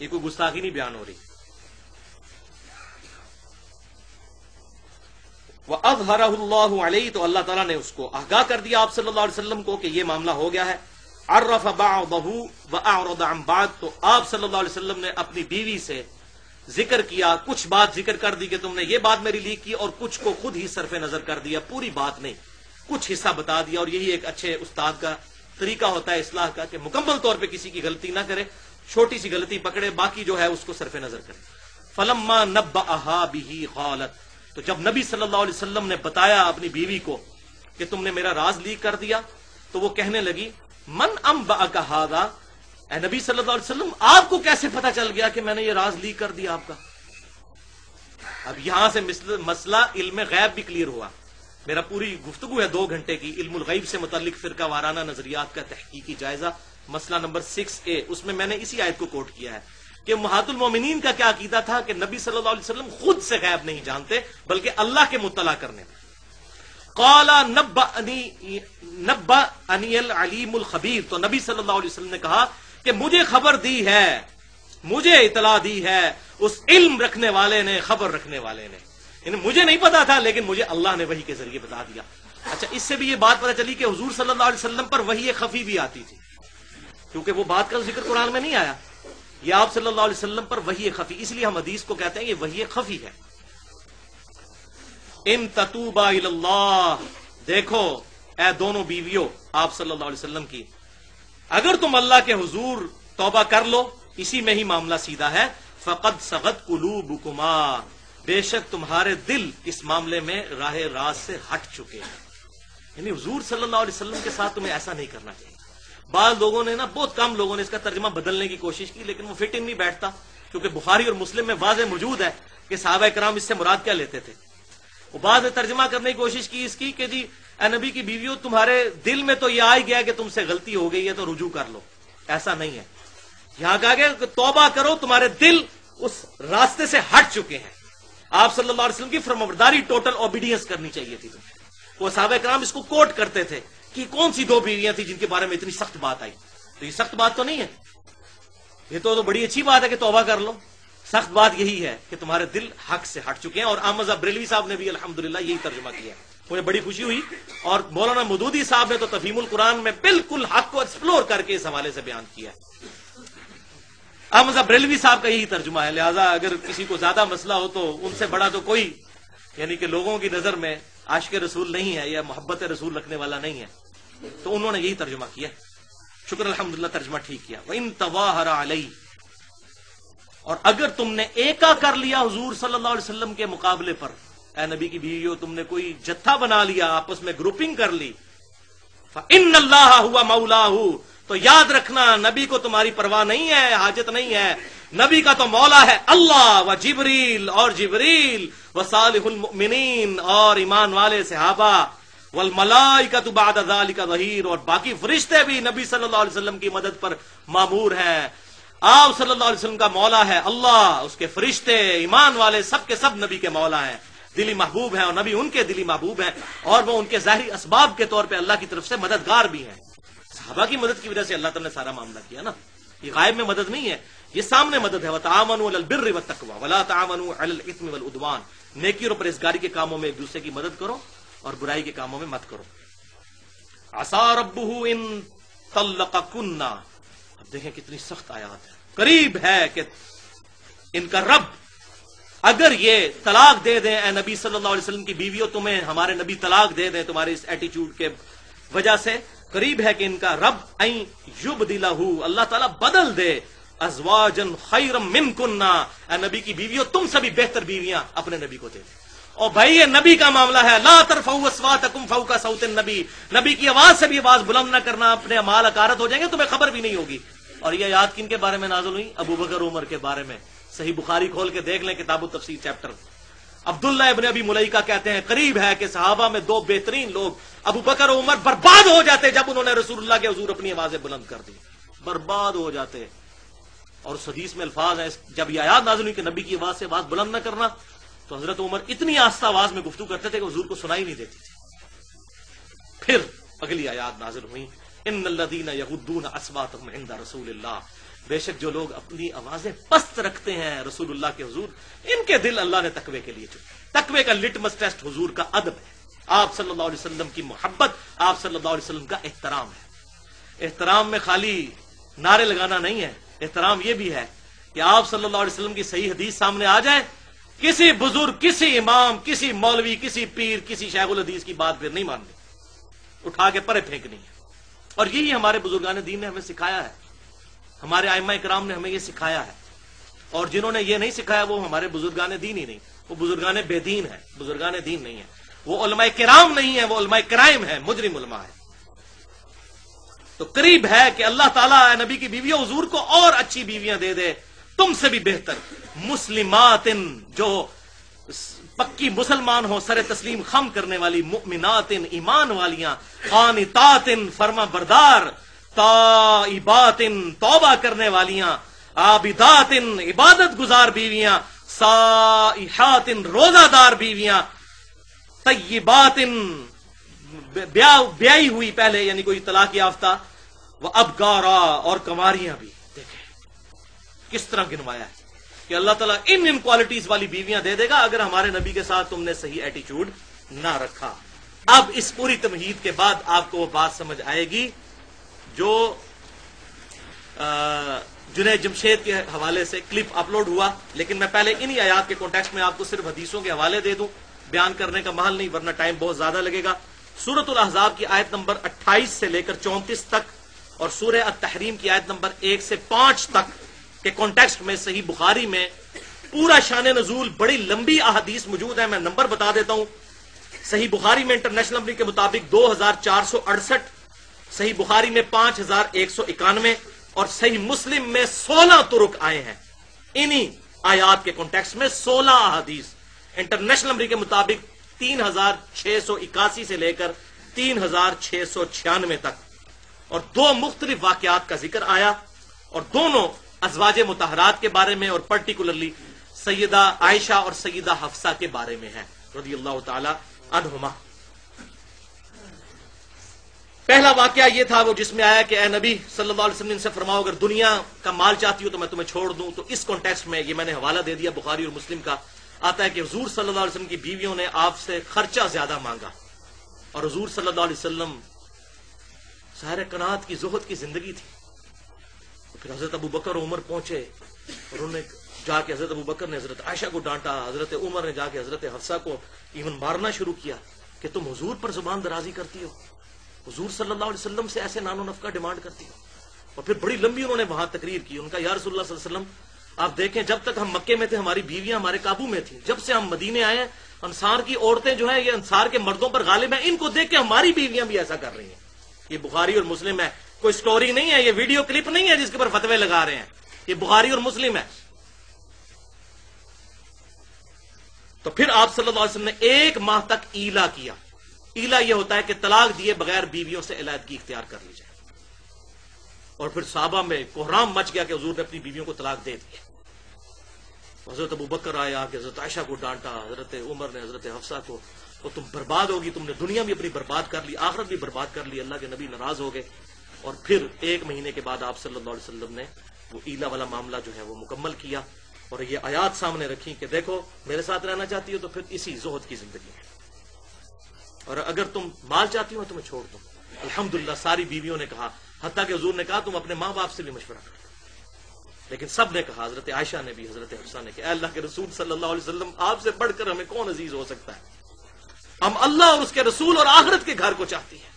یہ کوئی گستاخی نہیں بیان ہو رہی۔ وہ اب ہرا اللہ علیہ تو اللہ تعالیٰ نے اس کو آگاہ کر دیا آپ صلی اللہ علیہ وسلم کو کہ یہ معاملہ ہو گیا ہے۔ عرف بہو و بعد تو آپ صلی اللہ علیہ وسلم نے اپنی بیوی سے ذکر کیا، کچھ بات ذکر کر دی کہ تم نے یہ بات میری لیک کی اور کچھ کو خود ہی صرف نظر کر دیا، پوری بات نہیں، کچھ حصہ بتا دیا۔ اور یہی ایک اچھے استاد کا طریقہ ہوتا ہے اصلاح کا کہ مکمل طور پہ کسی کی غلطی نہ کرے، چھوٹی سی غلطی پکڑے، باقی جو ہے اس کو صرف نظر کرے۔ فلما نب بھی غالت تو جب نبی صلی اللہ علیہ وسلم نے بتایا اپنی بیوی کو کہ تم نے میرا راز لیک کر دیا، تو وہ کہنے لگی، من ام با اے نبی صلی اللہ علیہ وسلم، آپ کو کیسے پتا چل گیا کہ میں نے یہ راز لیک کر دیا آپ کا؟ اب یہاں سے مسئلہ علم غیب بھی کلیئر ہوا۔ میرا پوری گفتگو ہے دو گھنٹے کی، علم الغیب سے متعلق فرقہ وارانہ نظریات کا تحقیقی جائزہ، مسئلہ نمبر سکس اے اس میں میں نے اسی آیت کو کوٹ کیا ہے۔ کہ محات المومنین کا کیا عقیدہ تھا کہ نبی صلی اللہ علیہ وسلم خود سے غیب نہیں جانتے بلکہ اللہ کے مطلع کرنے میں۔ کالا نبا العلیم الخبیر۔ تو نبی صلی اللہ علیہ وسلم نے کہا کہ مجھے خبر دی ہے، مجھے اطلاع دی ہے، اس علم رکھنے والے نے، خبر رکھنے والے نے۔ یعنی مجھے نہیں پتا تھا، لیکن مجھے اللہ نے وہی کے ذریعے بتا دیا۔ اچھا اس سے بھی یہ بات پتا چلی کہ حضور صلی اللہ علیہ وسلم پر وہی خفی بھی آتی تھی۔ کیونکہ وہ بات کا ذکر قرآن میں نہیں آیا۔ یہ آپ صلی اللہ علیہ وسلم پر وہی خفی اس لیے ہم حدیث کو کہتے ہیں یہ وہی خفی ہے۔ ان تتوبا اللہ دیکھو، اے دونوں بیویوں، آپ صلی اللہ علیہ وسلم کی۔ اگر تم اللہ کے حضور توبہ کر لو، اسی میں ہی معاملہ سیدھا ہے۔ فقط سغت کلو بے شک تمہارے دل اس معاملے میں راہ راز سے ہٹ چکے ہیں۔ یعنی حضور صلی اللہ علیہ وسلم کے ساتھ تمہیں ایسا نہیں کرنا چاہیے۔ بعض لوگوں نے نا، بہت کم لوگوں نے اس کا ترجمہ بدلنے کی کوشش کی، لیکن وہ فٹ ان نہیں بیٹھتا، کیونکہ بخاری اور مسلم میں واضح موجود ہے کہ صحابہ کرام اس سے مراد کیا لیتے تھے۔ وہ بعض نے ترجمہ کرنے کی کوشش کی اس کی کہ جی اے نبی کی بیویوں، تمہارے دل میں تو یہ آ گیا کہ تم سے غلطی ہو گئی ہے، تو رجوع کر لو۔ ایسا نہیں ہے۔ یہاں کہا گیا کہ توبہ کرو، تمہارے دل اس راستے سے ہٹ چکے ہیں۔ آپ صلی اللہ علیہ وسلم کی فرمبرداری ٹوٹل اوبیڈینس کرنی چاہیے تھی تمہیں۔ وہ صحابہ کرام اس کو کوٹ کرتے تھے۔ کہ کون سی دو بیویاں تھیں جن کے بارے میں اتنی سخت بات آئی؟ تو یہ سخت بات تو نہیں ہے۔ یہ تو بڑی اچھی بات ہے کہ توبہ کر لو۔ سخت بات یہی ہے کہ تمہارے دل حق سے ہٹ چکے ہیں اور احمد بریلوی صاحب نے بھی الحمدللہ یہی ترجمہ کیا مجھے بڑی خوشی ہوئی۔ اور مولانا مدودی صاحب نے تو تفیم القرآن میں بالکل حق کو ایکسپلور کر کے اس حوالے سے بیان کیا احمد بریلوی صاحب کا یہی ترجمہ ہے۔ لہٰذا اگر کسی کو زیادہ مسئلہ ہو تو ان سے بڑا تو کوئی یعنی کہ لوگوں کی نظر میں عاشق رسول نہیں ہے یا محبت رسول رکھنے والا نہیں ہے۔ تو انہوں نے یہی ترجمہ کیا شکر الحمد ترجمہ ٹھیک کیا۔ وہ ان علیہ اور اگر تم نے ایکا کر لیا حضور صلی اللہ علیہ وسلم کے مقابلے پر، اے نبی کی بیوی تم نے کوئی جتھا بنا لیا، آپس میں گروپنگ کر لی۔ ان اللہ ہوا مولا تو یاد رکھنا، نبی کو تمہاری پرواہ نہیں ہے، حاجت نہیں ہے۔ نبی کا تو مولا ہے اللہ و جبریل اور جبریل و صالح المؤمنین اور ایمان والے صحابہ۔ والملائکہ بعد ذالک ظہیر، اور باقی فرشتے بھی نبی صلی اللہ علیہ وسلم کی مدد پر معمور ہیں۔ آپ صلی اللہ علیہ وسلم کا مولا ہے اللہ، اس کے فرشتے، ایمان والے سب کے سب نبی کے مولا ہیں۔ دلی محبوب ہیں اور نبی ان کے دلی محبوب ہیں، اور وہ ان کے ظاہری اسباب کے طور پہ اللہ کی طرف سے مددگار بھی ہیں۔ صحابہ کی مدد کی وجہ سے اللہ تعالیٰ نے سارا معاملہ کیا نا۔ یہ غائب میں مدد نہیں ہے، یہ سامنے مدد ہے۔ ولا تعامن الاسم والعدوان۔ نیکی اور پرہیزگاری کے کاموں میں ایک دوسرے کی مدد کرو۔ اور برائی کے کاموں میں مت کرو۔ آسا ربہ ان طلق کننا اب دیکھیں کتنی سخت آیات ہے قریب ہے کہ ان کا رب اگر یہ طلاق دے دیں اے نبی صلی اللہ علیہ وسلم کی بیویوں تمہیں ہمارے نبی طلاق دے دیں تمہارے اس ایٹیچیوڈ کے وجہ سے، قریب ہے کہ ان کا رب این یوب دلا اللہ تعالیٰ بدل دے۔ ازواجن خیرم من کننا اے نبی کی بیویوں تم سے بھی بہتر بیویاں اپنے نبی کو دے دیں اور بھائی یہ نبی کا معاملہ ہے، لا ترفعوا اصواتکم فوق صوت النبی۔ نبی کی آواز سے بھی آواز بلند نہ کرنا، اپنے مال اکارت ہو جائیں گے، تمہیں خبر بھی نہیں ہوگی۔ اور یہ یاد کن کے بارے میں نازل ہوئی؟ ابو بکر عمر کے بارے میں۔ صحیح بخاری کھول کے دیکھ لیں کتاب و تفسیر چیپٹر۔ عبداللہ ابن ابی ملئکہ کہتے ہیں، قریب ہے کہ صحابہ میں دو بہترین لوگ ابو بکر و عمر برباد ہو جاتے جب انہوں نے رسول اللہ کے حضور اپنی آوازیں بلند کر دی۔ برباد ہو جاتے۔ اور حدیث میں الفاظ ہیں جب یہ آیات نازل ہوئی کہ نبی کی آواز سے آواز بلند نہ کرنا تو حضرت عمر اتنی آستہ آواز میں گفتگو کرتے تھے کہ حضور کو سنائی نہیں دیتی تھی۔ پھر اگلی آیات نازل ہوئی ان الذين يغضون اصواتهم عند رسول اللہ۔ بے شک جو لوگ اپنی آوازیں پست رکھتے ہیں رسول اللہ کے حضور، ان کے دل اللہ نے تقوی کے لیے چکے تقوی کا لٹمس ٹیسٹ حضور کا ادب ہے۔ آپ صلی اللہ علیہ وسلم کی محبت، آپ صلی اللہ علیہ وسلم کا احترام ہے۔ احترام میں خالی نعرے لگانا نہیں ہے، احترام یہ بھی ہے کہ آپ صلی اللہ علیہ وسلم کی صحیح حدیث سامنے آ جائے کسی بزرگ، کسی امام، کسی مولوی، کسی پیر، کسی شیخ الحدیث کی بات پھر نہیں ماننی اٹھا کے پرے پھینکنی ہے۔ اور یہی ہمارے بزرگان دین نے ہمیں سکھایا ہے۔ ہمارے آئمہ اکرام نے ہمیں یہ سکھایا ہے۔ اور جنہوں نے یہ نہیں سکھایا، وہ ہمارے بزرگان دین ہی نہیں۔ وہ بزرگان بے دین ہے بزرگان دین نہیں ہے وہ علماء کرام نہیں ہے وہ علماء کرائم ہے مجرم علماء ہے تو قریب ہے کہ اللہ تعالیٰ نبی کی بیویوں حضور کو اور اچھی بیویاں دے دے۔ تم سے بھی بہتر۔ مسلمات جو پکی مسلمان ہو، سر تسلیم خم کرنے والی مؤمنات ایمان والیاں قانتات فرما بردار تائبات توبہ کرنے والیاں عابدات عبادت گزار بیویاں سائحات روزہ دار بیویاں طیبات بیائی ہوئی پہلے یعنی کوئی طلاق یافتہ وہ ابگارا اور کماریاں بھی۔ کس طرح گنوایا ہے کہ اللہ تعالیٰ ان ان کوالٹیز والی بیویاں دے دے گا اگر ہمارے نبی کے ساتھ تم نے صحیح ایٹیچیوڈ نہ رکھا۔ اب اس پوری تمہید کے بعد آپ کو وہ بات سمجھ آئے گی جو جنید جمشید کے حوالے سے کلپ اپلوڈ ہوا، لیکن میں پہلے انہی آیات کے کانٹیکس میں آپ کو صرف حدیثوں کے حوالے دے دوں۔ بیان کرنے کا محل نہیں، ورنہ ٹائم بہت زیادہ لگے گا۔ سورت الحضاب کی آیت نمبر اٹھائیس سے لے کر چونتیس تک اور سورہ التحریم کی آیت نمبر ایک سے پانچ تک کے کانٹیکسٹ میں صحیح بخاری میں پورا شان نزول بڑی لمبی احادیث موجود ہے میں نمبر بتا دیتا ہوں۔ صحیح بخاری میں انٹرنیشنل نمبر کے مطابق دو ہزار چار سو اڑسٹھ، صحیح بخاری میں پانچ ہزار ایک سو اکانوے اور صحیح مسلم میں سولہ ترک آئے ہیں۔ انہی آیات کے کانٹیکس میں سولہ احادیث۔ انٹرنیشنل نمبر کے مطابق تین ہزار چھ سو اکاسی سے لے کر تین ہزار چھ سو چھیانوے تک۔ اور دو مختلف واقعات کا ذکر آیا اور دونوں ازواج متحرات کے بارے میں اور پرٹیکولرلی سیدہ عائشہ اور سیدہ حفصہ کے بارے میں ہے۔ رضی اللہ تعالی عنہما۔ پہلا واقعہ یہ تھا وہ جس میں آیا کہ اے نبی صلی اللہ علیہ وسلم سے فرماؤ، اگر دنیا کا مال چاہتی ہو تو میں تمہیں چھوڑ دوں، تو اس کانٹیکس میں یہ میں نے حوالہ دے دیا بخاری اور مسلم کا۔ آتا ہے کہ حضور صلی اللہ علیہ وسلم کی بیویوں نے آپ سے خرچہ زیادہ مانگا۔ اور حضور صلی اللہ علیہ وسلم سہر کنات کی زہد کی زندگی تھی۔ پھر حضرت ابو بکر عمر پہنچے اور انہوں نے جا کے حضرت ابو بکر نے حضرت عائشہ کو ڈانٹا، حضرت عمر نے جا کے حضرت حفصہ کو ایون مارنا شروع کیا کہ تم حضور پر زبان درازی کرتی ہو۔ حضور صلی اللہ علیہ وسلم سے ایسے نان و نف کا ڈیمانڈ کرتی ہو۔ اور پھر بڑی لمبی انہوں نے وہاں تقریر کی، ان کا یا رسول اللہ صلی اللہ علیہ وسلم، آپ دیکھیں جب تک ہم مکے میں تھے، ہماری بیویاں ہمارے قابو میں تھیں۔ جب سے ہم مدینے آئے ہیں انصار کی عورتیں جو ہیں، یہ انصار کے مردوں پر غالب ہیں، ان کو دیکھ کے ہماری بیویاں بھی ایسا کر رہی ہیں۔ یہ بخاری اور مسلم ہے۔ کوئی سٹوری نہیں ہے، یہ ویڈیو کلپ نہیں ہے جس کے اوپر فتوے لگا رہے ہیں۔ یہ بخاری اور مسلم ہے۔ تو پھر آپ صلی اللہ علیہ وسلم نے ایک ماہ تک ایلا کیا۔ ایلا یہ ہوتا ہے کہ طلاق دیے بغیر بیویوں سے علیحدگی اختیار کر لی جائے۔ اور پھر صحابہ میں کوحرام مچ گیا کہ حضور نے اپنی بیویوں کو طلاق دے دیا حضرت ابو بکر آیا کہ حضرت عائشہ کو ڈانٹا، حضرت عمر نے حضرت حفصہ کو تو تم برباد ہوگی، تم نے دنیا بھی اپنی برباد کر لی، آخرت بھی برباد کر لی، اللہ کے نبی ناراض ہو گئے۔ اور پھر ایک مہینے کے بعد آپ صلی اللہ علیہ وسلم نے وہ ایلا والا معاملہ جو ہے وہ مکمل کیا اور یہ آیات سامنے رکھی کہ دیکھو میرے ساتھ رہنا چاہتی ہو تو پھر اسی زہد کی زندگی ہے۔ اور اگر تم مال چاہتی ہو تو میں چھوڑ دوں۔ الحمد ساری بیویوں نے کہا، حتیٰ کہ حضور نے کہا تم اپنے ماں باپ سے بھی مشورہ کرو۔ لیکن سب نے کہا، حضرت عائشہ نے بھی، حضرت حفصہ نے کہ اے اللہ کے رسول صلی اللہ علیہ وسلم، آپ سے بڑھ کر ہمیں کون عزیز ہو سکتا ہے؟ ہم اللہ اور اس کے رسول اور آخرت کے گھر کو چاہتی ہیں۔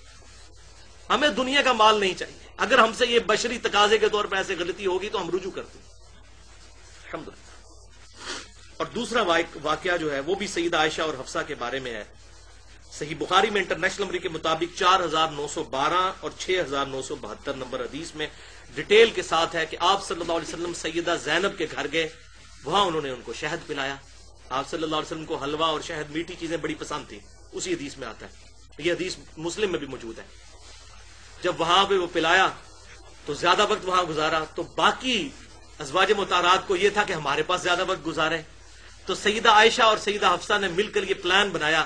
ہمیں دنیا کا مال نہیں چاہیے۔ اگر ہم سے یہ بشری تقاضے کے طور پہ ایسے غلطی ہوگی تو ہم رجوع کرتے ہیں اور دوسرا واقعہ جو ہے، وہ بھی سعید عائشہ اور حفصہ کے بارے میں ہے۔ صحیح بخاری میں انٹرنیشنل نمبر کے مطابق چار ہزار نو سو بارہ اور چھ ہزار نو سو بہتر نمبر حدیث میں ڈیٹیل کے ساتھ ہے کہ آپ صلی اللہ علیہ وسلم سیدہ زینب کے گھر گئے۔ وہاں انہوں نے ان کو شہد پلایا۔ آپ صلی اللہ علیہ وسلم کو حلوہ اور شہد میٹھی چیزیں بڑی پسند تھی اسی حدیث میں آتا ہے۔ یہ حدیث مسلم میں بھی موجود ہے۔ جب وہاں پہ وہ پلایا تو زیادہ وقت وہاں گزارا، تو باقی ازواج متارات کو یہ تھا کہ ہمارے پاس زیادہ وقت گزارے تو سیدہ عائشہ اور سیدہ حفصہ نے مل کر یہ پلان بنایا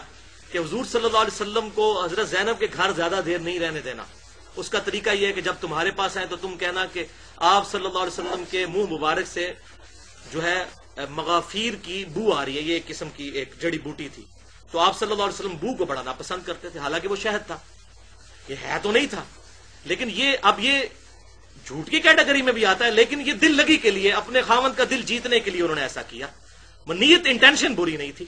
کہ حضور صلی اللہ علیہ وسلم کو حضرت زینب کے گھر زیادہ دیر نہیں رہنے دینا۔ اس کا طریقہ یہ ہے کہ جب تمہارے پاس آئے تو تم کہنا کہ آپ صلی اللہ علیہ وسلم کے منہ مبارک سے جو ہے، مغافیر کی بو آ رہی ہے، یہ ایک قسم کی ایک جڑی بوٹی تھی۔ تو آپ صلی اللہ علیہ وسلم بو کو بڑا ناپسند کرتے تھے، حالانکہ وہ شہد تھا۔ یہ ہے تو نہیں تھا۔ لیکن یہ اب یہ جھوٹ کی کیٹیگری میں بھی آتا ہے، لیکن یہ دل لگی کے لیے، اپنے خامن کا دل جیتنے کے لیے انہوں نے ایسا کیا۔ وہ نیت، انٹینشن بری نہیں تھی۔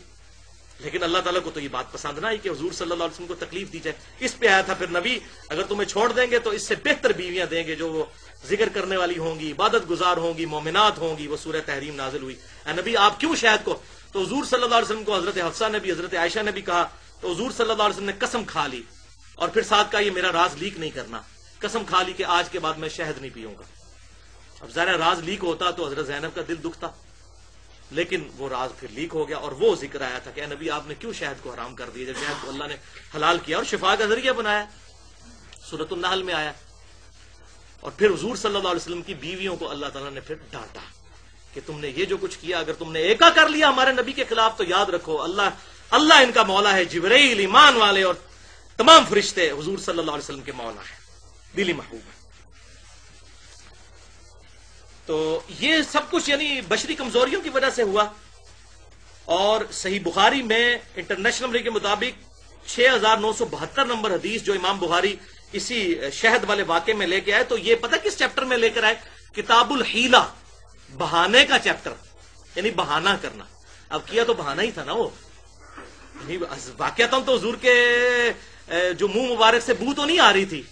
لیکن اللہ تعالیٰ کو تو یہ بات پسند نہ آئی کہ حضور صلی اللہ علیہ وسلم کو تکلیف دی جائے۔ اس پہ آیا تھا پھر نبی، اگر تمہیں چھوڑ دیں گے تو اس سے بہتر بیویاں دیں گے جو وہ ذکر کرنے والی ہوں گی، عبادت گزار ہوں گی، مومنات ہوں گی، وہ سورہ تحریم نازل ہوئی۔ اے نبی، آپ کیوں شاید کو؟ تو حضور صلی اللہ علیہ وسلم کو حضرت حفصہ نے بھی، حضرت عائشہ نے بھی کہا۔ تو حضور صلی اللہ علیہ وسلم نے قسم کھا لی اور پھر ساتھ کا یہ میرا راز لیک نہیں کرنا۔ قسم کھا لی کہ آج کے بعد میں شہد نہیں پیوں گا۔ اب ظاہر راز لیک ہوتا تو حضرت زینب کا دل دکھتا۔ لیکن وہ راز پھر لیک ہو گیا اور وہ ذکر آیا تھا کہ نبی، آپ نے کیوں شہد کو حرام کر دیا؟ جب شہد کو اللہ نے حلال کیا اور شفا کا ذریعہ بنایا۔ صورت النحل میں آیا۔ اور پھر حضور صلی اللہ علیہ وسلم کی بیویوں کو اللہ تعالیٰ نے پھر ڈانٹا کہ تم نے یہ جو کچھ کیا، اگر تم نے ایکا کر لیا ہمارے نبی کے خلاف تو یاد رکھو، اللہ اللہ ان کا مولا ہے، جبرائیل، ایمان والے اور تمام فرشتے حضور صلی اللہ علیہ وسلم کے مولا ہے دلی محبوب ہے۔ تو یہ سب کچھ یعنی بشری کمزوریوں کی وجہ سے ہوا۔ اور صحیح بخاری میں انٹرنیشنل نمبر کے مطابق چھ ہزار نو سو بہتر نمبر حدیث جو امام بخاری اسی شہد والے واقعے میں لے کے آئے، تو یہ پتہ کس چیپٹر میں لے کر آئے؟ کتاب الحیلہ بہانے کا چیپٹر یعنی بہانا کرنا۔ اب کیا تو بہانا ہی تھا نا وہ؟ یعنی واقعات تو حضور کے جو منہ مبارک سے بو تو نہیں آ رہی تھی۔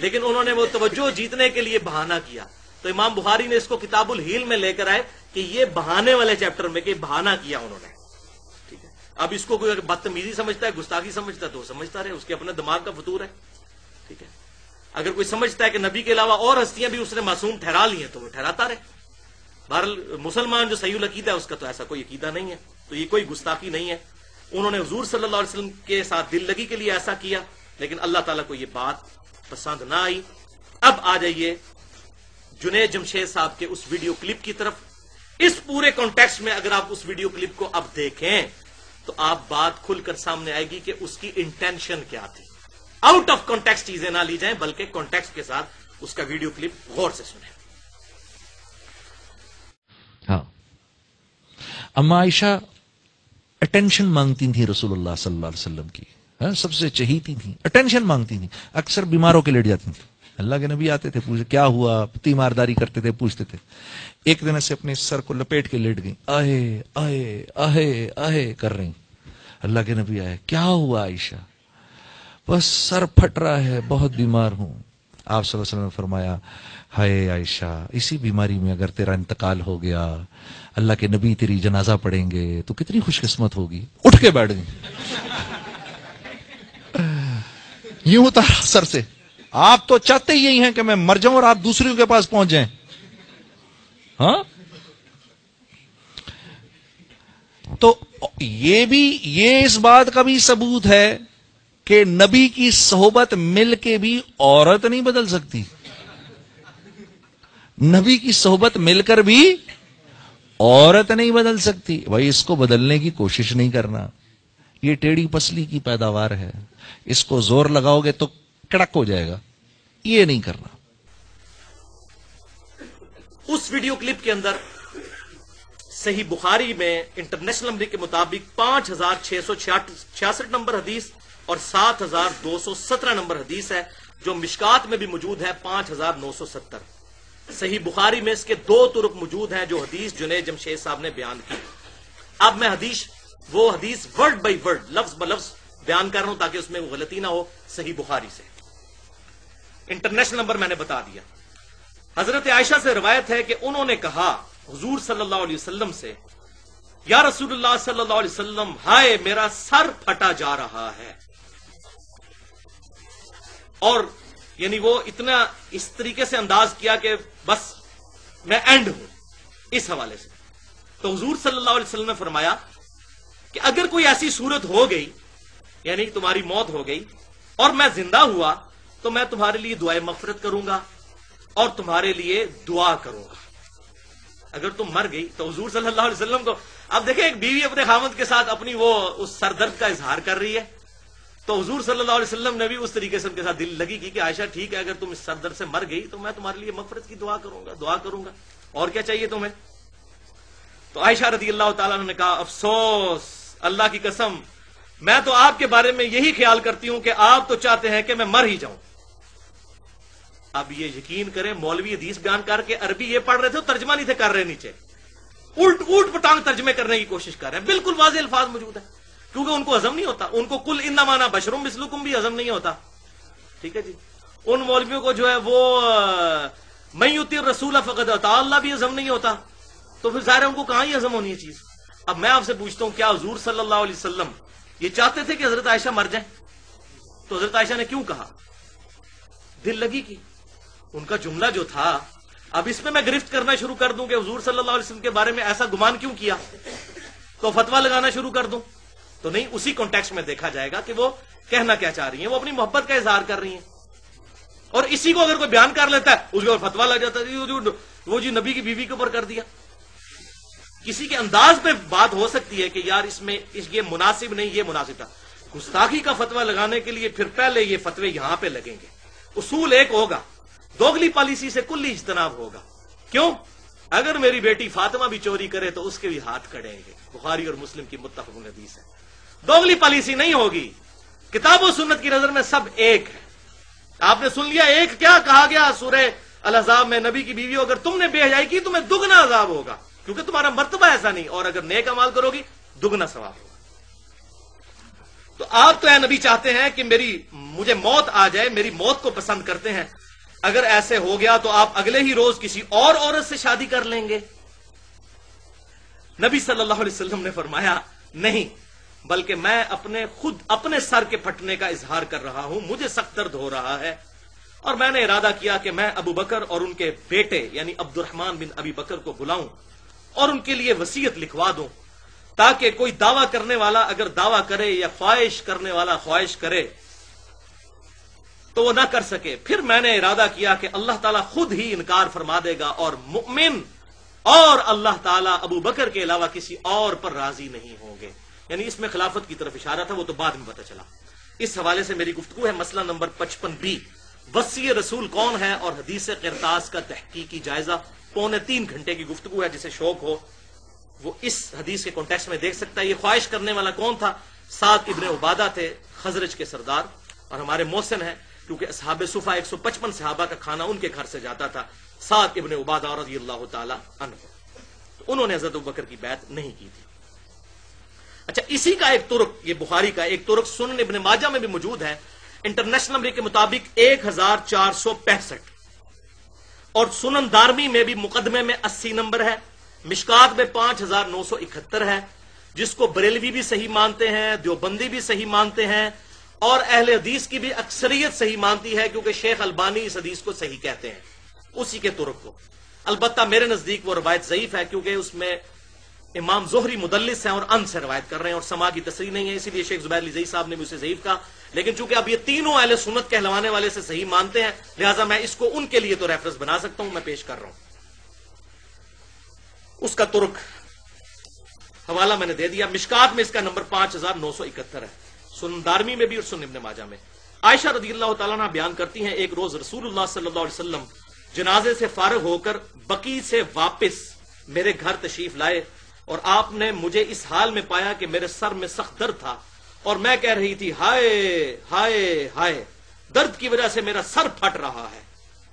لیکن انہوں نے وہ توجہ جیتنے کے لیے بہانہ کیا۔ تو امام بخاری نے اس کو کتاب الہیل میں لے کر آئے کہ یہ بہانے والے چیپٹر میں کہ بہانہ کیا انہوں نے۔ ٹھیک ہے۔ اب اس کو کوئی بدتمیزی سمجھتا ہے، گستاخی سمجھتا ہے تو سمجھتا رہے، اس کے اپنے دماغ کا فطور ہے۔ ٹھیک ہے۔ اگر کوئی سمجھتا ہے کہ نبی کے علاوہ اور ہستیاں بھی اس نے معصوم ٹھہرا لی ہیں تو وہ ٹھہراتا رہے۔ بہرحال مسلمان جو صحیح العقیدہ ہے، اس کا تو ایسا کوئی عقیدہ نہیں ہے۔ تو یہ کوئی گستاخی نہیں ہے۔ انہوں نے حضور صلی اللہ علیہ وسلم کے ساتھ دل لگی کے لیے ایسا کیا، لیکن اللہ تعالیٰ کو یہ بات پسند نہ آئی۔ اب آ جائیے جنید جمشید صاحب کے اس ویڈیو کلپ کی طرف۔ اس پورے کانٹیکس میں اگر آپ اس ویڈیو کلپ کو اب دیکھیں تو آپ بات کھل کر سامنے آئے گی کہ اس کی انٹینشن کیا تھی۔ آؤٹ آف کانٹیکس چیزیں نہ لی جائیں، بلکہ کانٹیکس کے ساتھ اس کا ویڈیو کلپ غور سے سنیں۔ ہاں۔ اما عائشہ اٹینشن مانگتی تھی رسول اللہ صلی اللہ علیہ وسلم کی۔ ہاں، سب سے چہیتی تھی اٹینشن مانگتی تھی اکثر بیماروں کے لیٹ جاتی تھی اللہ کے نبی آتے تھے، پوچھتے کیا ہوا؟ تیمارداری کرتے تھے، پوچھتے تھے۔ ایک دن سے اپنے سر کو لپیٹ کے لیٹ گئی آہے آہے آہے آہے کر رہی۔ اللہ کے نبی آئے، کیا ہوا عائشہ؟ بس سر پھٹ رہا ہے، بہت بیمار ہوں۔ آپ صلی اللہ علیہ وسلم نے فرمایا، ہائے عائشہ، اسی بیماری میں اگر تیرا انتقال ہو گیا، اللہ کے نبی تیری جنازہ پڑھیں گے، تو کتنی خوش قسمت ہوگی۔ اٹھ کے بیٹھ گئی یوں ہوتا سر سے۔ آپ تو چاہتے ہی یہی ہیں کہ میں مر جاؤں اور آپ دوسروں کے پاس پہنچ جائیں۔ ہاں؟ تو یہ بھی، یہ اس بات کا بھی ثبوت ہے کہ نبی کی صحبت مل کے بھی عورت نہیں بدل سکتی۔ نبی کی صحبت مل کر بھی عورت نہیں بدل سکتی۔ بھائی، اس کو بدلنے کی کوشش نہیں کرنا۔ یہ ٹیڑھی پسلی کی پیداوار ہے۔ اس کو زور لگاؤ گے تو کڑک ہو جائے گا۔ یہ نہیں کرنا۔ اس ویڈیو کلپ کے اندر صحیح بخاری میں انٹرنیشنل نمبر کے مطابق پانچ ہزار چھ سو چھیاسٹھ نمبر حدیث اور سات ہزار دو سو سترہ نمبر حدیث ہے، جو مشکات میں بھی موجود ہے، پانچ ہزار نو سو ستر۔ صحیح بخاری میں اس کے دو ترک موجود ہیں جو حدیث جنید جمشید صاحب نے بیان کی۔ اب میں حدیث وہ حدیث ورڈ بائی ورڈ لفظ ب لفظ بیان کر رہا ہوں تاکہ اس میں وہ غلطی نہ ہو، صحیح بخاری سے۔ انٹرنیشنل نمبر میں نے بتا دیا۔ حضرت عائشہ سے روایت ہے کہ انہوں نے کہا، حضور صلی اللہ علیہ وسلم سے، یا رسول اللہ صلی اللہ علیہ وسلم، ہائے میرا سر پھٹا جا رہا ہے۔ اور یعنی وہ اتنا اس طریقے سے انداز کیا کہ بس میں اینڈ ہوں اس حوالے سے۔ تو حضور صلی اللہ علیہ وسلم نے فرمایا کہ اگر کوئی ایسی صورت ہو گئی یعنی تمہاری موت ہو گئی اور میں زندہ ہوا، تو میں تمہارے لیے دعائیں مفرت کروں گا اور تمہارے لیے دعا کروں گا۔ اگر تم مر گئی تو حضور صلی اللہ علیہ وسلم کو، اب دیکھیں ایک بیوی اپنے خامد کے ساتھ اپنی وہ اس سردرد کا اظہار کر رہی ہے۔ تو حضور صلی اللہ علیہ وسلم نے بھی اس طریقے سے ان کے ساتھ دل لگی کی کہ عائشہ، ٹھیک ہے، اگر تم اس سردر سے مر گئی تو میں تمہارے لیے مغفرت کی دعا کروں گا، دعا کروں گا۔ اور کیا چاہیے تمہیں؟ تو عائشہ رضی اللہ تعالیٰ نے کہا، افسوس اللہ کی قسم، میں تو آپ کے بارے میں یہی خیال کرتی ہوں کہ آپ تو چاہتے ہیں کہ میں مر ہی جاؤں۔ اب یہ یقین کریں، مولوی حدیث بیان کر کے عربی یہ پڑھ رہے تھے ترجمہ نہیں تھے کر رہے نیچے۔ الٹ الٹ پٹانگ ترجمے کرنے کی کوشش کر رہے ہیں۔ بالکل واضح الفاظ موجود ہے کیونکہ ان کو ہزم نہیں ہوتا۔ ان کو کل ان مانا بشروم مسلکم بھی ہزم نہیں ہوتا۔ ٹھیک ہے جی؟ ان مولویوں کو جو ہے وہ میوتی رسول فقط اللہ بھی ہزم نہیں ہوتا۔ تو پھر ظاہر ان کو کہاں ہی ہزم ہونی ہے چیز؟ اب میں آپ سے پوچھتا ہوں، کیا حضور صلی اللہ علیہ وسلم یہ چاہتے تھے کہ حضرت عائشہ مر جائیں؟ تو حضرت عائشہ نے کیوں کہا؟ دل لگی کی ان کا جملہ جو تھا، اب اس میں میں گرفت کرنا شروع کر دوں کہ حضور صلی اللہ علیہ وسلم کے بارے میں ایسا گمان کیوں کیا؟ تو فتوا لگانا شروع کر دوں۔ تو نہیں، اسی کانٹیکس میں دیکھا جائے گا کہ وہ کہنا کیا چاہ رہی ہیں، وہ اپنی محبت کا اظہار کر رہی ہیں۔ اور اسی کو اگر کوئی بیان کر لیتا ہے، اس کے اوپر فتوا لگ جاتا ہے وہ جی نبی کی بیوی کے اوپر کر دیا۔ کسی کے انداز پہ بات ہو سکتی ہے کہ یار اس میں اس یہ مناسب نہیں، یہ مناسب تھا۔ گستاخی کا فتوا لگانے کے لیے پھر پہلے یہ فتوے یہاں پہ لگیں گے۔ اصول ایک ہوگا۔ دوگلی پالیسی سے کل اجتناب ہوگا۔ کیوں؟ اگر میری بیٹی فاطمہ بھی چوری کرے تو اس کے بھی ہاتھ کڑیں گے۔ بخاری اور مسلم کی متفق حدیث ہے۔ دوگلی پالیسی نہیں ہوگی۔ کتاب و سنت کی نظر میں سب ایک ہے۔ آپ نے سن لیا ایک کیا؟ کہا گیا سورہ الحضاب میں نبی کی بیوی اگر تم نے بے حجائی کی تمہیں دگنا عذاب ہوگا۔ کیونکہ تمہارا مرتبہ ایسا نہیں، اور اگر نیک امال کرو گی، دگنا ثواب ہوگا۔ تو آپ تو اے نبی چاہتے ہیں کہ میری، مجھے موت آ جائے، میری موت کو پسند کرتے ہیں۔ اگر ایسے ہو گیا تو آپ اگلے ہی روز کسی اور عورت سے شادی کر لیں گے۔ نبی صلی اللہ علیہ وسلم نے فرمایا، نہیں، بلکہ میں اپنے، خود اپنے سر کے پھٹنے کا اظہار کر رہا ہوں، مجھے سخت درد ہو رہا ہے۔ اور میں نے ارادہ کیا کہ میں ابو بکر اور ان کے بیٹے یعنی عبد الرحمان بن ابی بکر کو بلاؤں۔ اور ان کے لیے وسیعت لکھوا دوں۔ تاکہ کوئی دعویٰ کرنے والا اگر دعویٰ کرے یا خواہش کرنے والا خواہش کرے، تو وہ نہ کر سکے۔ پھر میں نے ارادہ کیا کہ اللہ تعالیٰ خود ہی انکار فرما دے گا اور مؤمن اور اللہ تعالیٰ ابو بکر کے علاوہ کسی اور پر راضی نہیں ہوں گے۔ یعنی اس میں خلافت کی طرف اشارہ تھا، وہ تو بعد میں پتہ چلا۔ اس حوالے سے میری گفتگو ہے مسئلہ نمبر پچپن بی۔ وسیع رسول کون ہے اور حدیث کرتاس کا تحقیقی جائزہ پونے تین گھنٹے کی گفتگو ہے جسے شوق ہو، وہ اس حدیث کے کانٹیکس میں دیکھ سکتا ہے، یہ خواہش کرنے والا کون تھا؟ سات ابن عبادہ تھے، خزرج کے سردار اور ہمارے محسن ہیں، کیونکہ صحاب صفا ایک سو پچپن صحابہ کا کھانا ان کے گھر سے جاتا تھا سات ابن عبادہ رضی اللہ تعالی عنہ۔ انہوں نے حضرت بکر کی بیعت نہیں کی تھی۔ اچھا اسی کا ایک ترک، یہ بخاری کا ایک ترک سنن ابن ماجہ میں بھی موجود ہے انٹرنیشنل نمبر کے مطابق ایک ہزار چار سو پینسٹھ۔ اور سنن دارمی میں بھی مقدمے میں اسی نمبر ہے۔ مشکات میں پانچ ہزار نو سو اکہتر ہے۔ جس کو بریلوی بھی صحیح مانتے ہیں، دیوبندی بھی صحیح مانتے ہیں۔ اور اہل حدیث کی بھی اکثریت صحیح مانتی ہے، کیونکہ شیخ البانی اس حدیث کو صحیح کہتے ہیں۔ اسی کے ترک کو۔ البتہ میرے نزدیک وہ روایت ضعیف ہے، کیونکہ اس میں امام زہری مدلس ہیں اور ان سے روایت کر رہے ہیں اور سما کی تصریح نہیں ہے۔ اسی لیے شیخ زبیر علی صاحب نے بھی اسے ضعیف کہا۔ لیکن چونکہ اب یہ تینوں اہل سنت کہلوانے والے سے صحیح مانتے ہیں، لہٰذا میں اس کو ان کے لیے تو ریفرنس بنا سکتا ہوں، میں پیش کر رہا ہوں۔ اس کا ترک حوالہ میں نے دے دیا۔ مشکات میں اس کا نمبر پانچ ہزار نو سو اکہتر ہے۔ سن دارمی میں بھی اور سن ابن ماجہ میں۔ عائشہ رضی اللہ تعالیٰ بیان کرتی ہیں، ایک روز رسول اللہ صلی اللہ علیہ وسلم جنازے سے فارغ ہو کر بقی سے واپس میرے گھر تشریف لائے اور آپ نے مجھے اس حال میں پایا کہ میرے سر میں سخت درد تھا۔ اور میں کہہ رہی تھی، ہائے ہائے ہائے، درد کی وجہ سے میرا سر پھٹ رہا ہے۔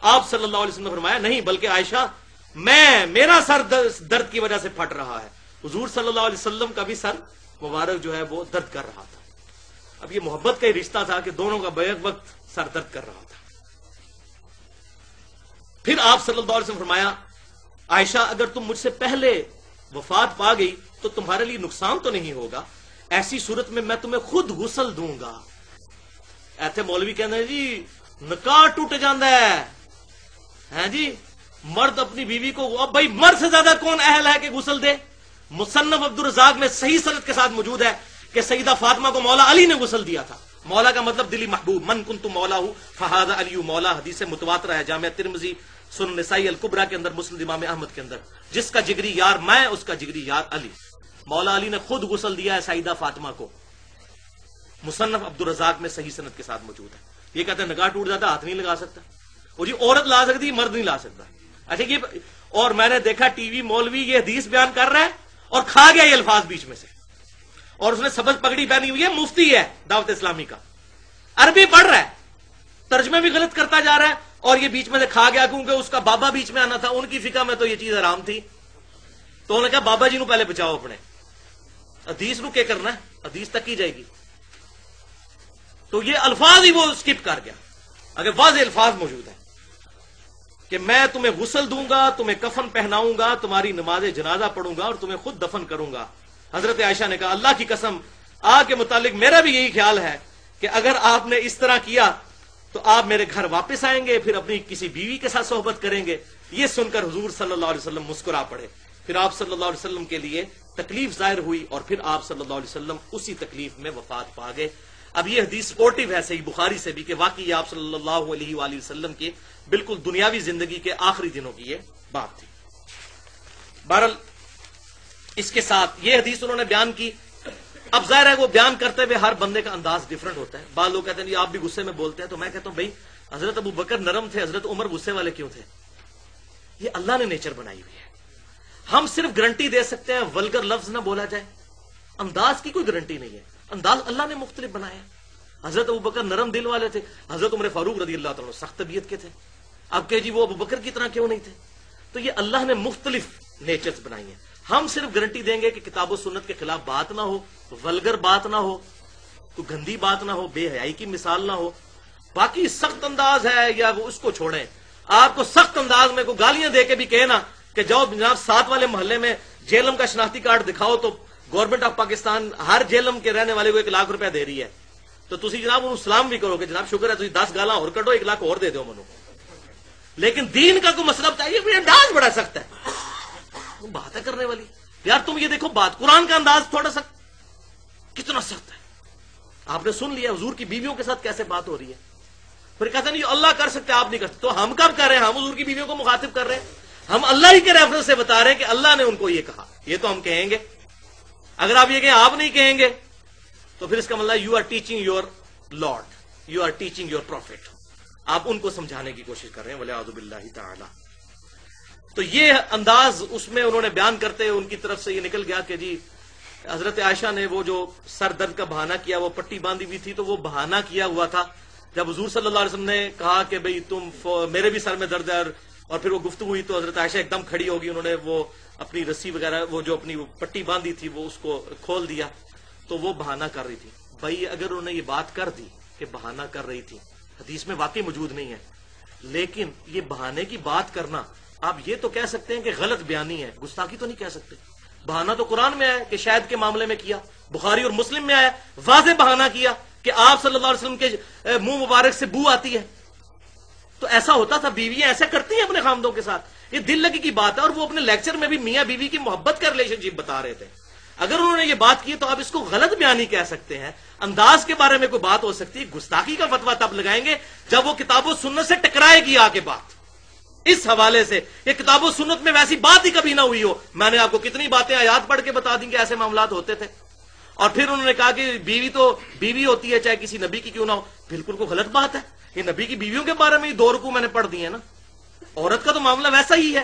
آپ صلی اللہ علیہ وسلم نے فرمایا، نہیں، بلکہ عائشہ، میں، میرا سر درد کی وجہ سے پھٹ رہا ہے۔ حضور صلی اللہ علیہ وسلم کا بھی سر مبارک جو ہے وہ درد کر رہا تھا۔ اب یہ محبت کا ہی رشتہ تھا کہ دونوں کا بیک وقت سر درد کر رہا تھا۔ پھر آپ صلی اللہ علیہ وسلم فرمایا، عائشہ، اگر تم مجھ سے پہلے وفات پا گئی تو تمہارے لیے نقصان تو نہیں ہوگا ایسی صورت میں میں تمہیں خود غسل دوں گا۔ ایتھے مولوی کہتے ہیں جی نکاح ٹوٹ جاندہ ہے۔ جی مرد اپنی بیوی کو اب بھائی، مرد سے زیادہ کون اہل ہے کہ غسل دے؟ مصنف عبد الرزاق میں صحیح صنعت کے ساتھ موجود ہے کہ سیدہ فاطمہ کو مولا علی نے غسل دیا تھا۔ مولا کا مطلب دلی محبوب، من کن تو مولا ہوں فہاد علی مولا حدیث متواتر ہے، جامعہ ترمزی سن نسائی القبرا کے اندر، مسلم امام احمد کے اندر۔ جس کا جگری یار، میں اس کا جگری یار علی۔ مولا علی نے خود غسل دیا ہے سعیدہ فاطمہ کو۔ مصنف عبد الرزاق میں صحیح صنعت کے ساتھ موجود ہے۔ یہ کہتے ہیں نگاہ ٹوٹ جاتا، ہاتھ نہیں لگا سکتا۔ وہ جی عورت لا سکتی مرد نہیں لا سکتا۔ اچھا یہ اور میں نے دیکھا ٹی وی مولوی یہ حدیث بیان کر رہا ہے اور کھا گیا یہ الفاظ بیچ میں سے۔ اور اس نے سبز پگڑی پہنی ہوئی ہے، مفتی ہے دعوت اسلامی کا۔ عربی پڑھ رہا ہے ترجمے بھی غلط کرتا جا رہا ہے۔ اور یہ بیچ میں سے کھا گیا، کیونکہ اس کا بابا بیچ میں آنا تھا، ان کی فکا میں تو یہ چیز آرام تھی۔ تو انہوں نے کہا، بابا جی نو پہلے بچاؤ اپنے۔ حدیث نو کیا کرنا ہے، حدیث تک کی جائے گی۔ تو یہ الفاظ ہی وہ اسکپ کر گیا۔ اگر واضح الفاظ موجود ہیں کہ میں تمہیں غسل دوں گا، تمہیں کفن پہناؤں گا، تمہاری نماز جنازہ پڑھوں گا اور تمہیں خود دفن کروں گا۔ حضرت عائشہ نے کہا، اللہ کی قسم، آ کے متعلق میرا بھی یہی خیال ہے کہ اگر آپ نے اس طرح کیا تو آپ میرے گھر واپس آئیں گے، پھر اپنی کسی بیوی کے ساتھ صحبت کریں گے۔ یہ سن کر حضور صلی اللہ علیہ وسلم مسکرا پڑے۔ پھر آپ صلی اللہ علیہ وسلم کے لیے تکلیف ظاہر ہوئی اور پھر آپ صلی اللہ علیہ وسلم اسی تکلیف میں وفات پا گئے۔ اب یہ حدیث سپورٹو ہے، صحیح بخاری سے بھی کہ واقعی آپ صلی اللہ علیہ وآلہ وسلم کی بالکل دنیاوی زندگی کے آخری دنوں کی یہ بات تھی۔ بہرحال، اس کے ساتھ یہ حدیث انہوں نے بیان کی۔ اب ظاہر ہے وہ بیان کرتے ہوئے ہر بندے کا انداز ڈفرنٹ ہوتا ہے۔ بعض لوگ کہتے ہیں آپ بھی غصے میں بولتے ہیں تو میں کہتا ہوں، بھائی، حضرت ابو بکر نرم تھے، حضرت عمر غصے والے کیوں تھے؟ یہ اللہ نے نیچر بنائی ہوئی ہے۔ ہم صرف گارنٹی دے سکتے ہیں ولگر لفظ نہ بولا جائے۔ انداز کی کوئی گارنٹی نہیں ہے۔ انداز اللہ نے مختلف بنایا۔ حضرت ابو بکر نرم دل والے تھے۔ حضرت عمر فاروق رضی اللہ تعالیٰ سخت طبیعت کے تھے۔ اب کہ جی وہ ابو بکر کی طرح کیوں نہیں تھے؟ تو یہ اللہ نے مختلف نیچرز بنائی ہیں۔ ہم صرف گارنٹی دیں گے کہ کتاب و سنت کے خلاف بات نہ ہو ولگر بات نہ ہو، کوئی گندی بات نہ ہو، بے حیائی کی مثال نہ ہو۔ باقی سخت انداز ہے یا وہ اس کو چھوڑیں۔ آپ کو سخت انداز میں کوئی گالیاں دے کے بھی کہے نا کہ جاؤ جناب سات والے محلے میں جیلم کا شناختی کارڈ دکھاؤ تو گورنمنٹ آف پاکستان ہر جیلم کے رہنے والے کو ایک لاکھ روپیہ دے رہی ہے۔ تو تھی جناب انہوں سلام بھی کرو گے جناب شکر ہے تھی دس گالا اور کٹو، ایک لاکھ اور دے دو منو۔ لیکن دین کا کوئی مسئلہ بتائیے انداز بڑا سخت ہے۔ بات ہے کرنے والی۔ یار تم یہ دیکھو، بات قرآن کا انداز تھوڑا سخت کتنا سخت ہے۔ آپ نے سن لیا حضور کی بیویوں کے ساتھ کیسے بات ہو رہی ہے۔ پھر کہتے ہیں اللہ کر سکتے، آپ نہیں کر سکتے۔ تو ہم کب کر رہے ہیں؟ ہم حضور کی بیویوں کو مخاطب کر رہے ہیں۔ ہم اللہ ہی کے ریفرنس سے بتا رہے ہیں کہ اللہ نے ان کو یہ کہا۔ یہ تو ہم کہیں گے۔ اگر آپ یہ کہیں، آپ نہیں کہیں گے، تو پھر اس کا مطلب you are teaching your lord you are teaching your prophet آپ ان کو سمجھانے کی کوشش کر رہے ہیں۔ ولیب اللہ تعالی تو یہ انداز اس میں انہوں نے بیان کرتے ان کی طرف سے یہ نکل گیا کہ جی حضرت عائشہ نے وہ جو سر درد کا بہانہ کیا، وہ پٹی باندھی ہوئی تھی، تو وہ بہانہ کیا ہوا تھا۔ جب حضور صلی اللہ علیہ وسلم نے کہا کہ بھئی تم میرے بھی سر میں درد ہے اور اور پھر وہ گفتگو ہوئی تو حضرت عائشہ ایک دم کھڑی ہوگی، انہوں نے وہ اپنی رسی وغیرہ، وہ جو اپنی پٹی باندھی تھی، وہ اس کو کھول دیا۔ تو وہ بہانہ کر رہی تھی۔ بھائی، اگر انہوں نے یہ بات کر دی کہ بہانہ کر رہی تھی، حدیث میں واقعی موجود نہیں ہے، لیکن یہ بہانے کی بات کرنا، آپ یہ تو کہہ سکتے ہیں کہ غلط بیانی ہے۔ گستاخی تو نہیں کہہ سکتے۔ بہانہ تو قرآن میں آیا کہ شاید کے معاملے میں کیا، بخاری اور مسلم میں آیا، واضح بہانہ کیا کہ آپ صلی اللہ علیہ وسلم کے منہ مبارک سے بو آتی ہے۔ تو ایسا ہوتا تھا، بیویاں ایسا کرتی ہیں اپنے خامدوں کے ساتھ۔ یہ دل لگی کی بات ہے اور وہ اپنے لیکچر میں بھی میاں بیوی کی محبت کا ریلیشن شپ بتا رہے تھے۔ اگر انہوں نے یہ بات کی تو آپ اس کو غلط بیانی کہہ سکتے ہیں۔ انداز کے بارے میں کوئی بات ہو سکتی ہے۔ گستاخی کا فتوا تب لگائیں گے جب وہ کتاب و سنت سے ٹکرائے گی آ کے بات۔ اس حوالے سے یہ کتاب و سنت میں ویسی بات ہی کبھی نہ ہوئی ہو۔ میں نے آپ کو کتنی باتیں آیات پڑھ کے بتا دیں کہ ایسے معاملات ہوتے تھے۔ اور پھر انہوں نے کہا کہ بیوی تو بیوی ہوتی ہے، چاہے کسی نبی کی کیوں نہ ہو۔ بالکل کو غلط بات ہے؟ یہ نبی کی بیویوں کے بارے میں دو رکو میں نے پڑھ دی ہے نا۔ عورت کا تو معاملہ ویسا ہی ہے۔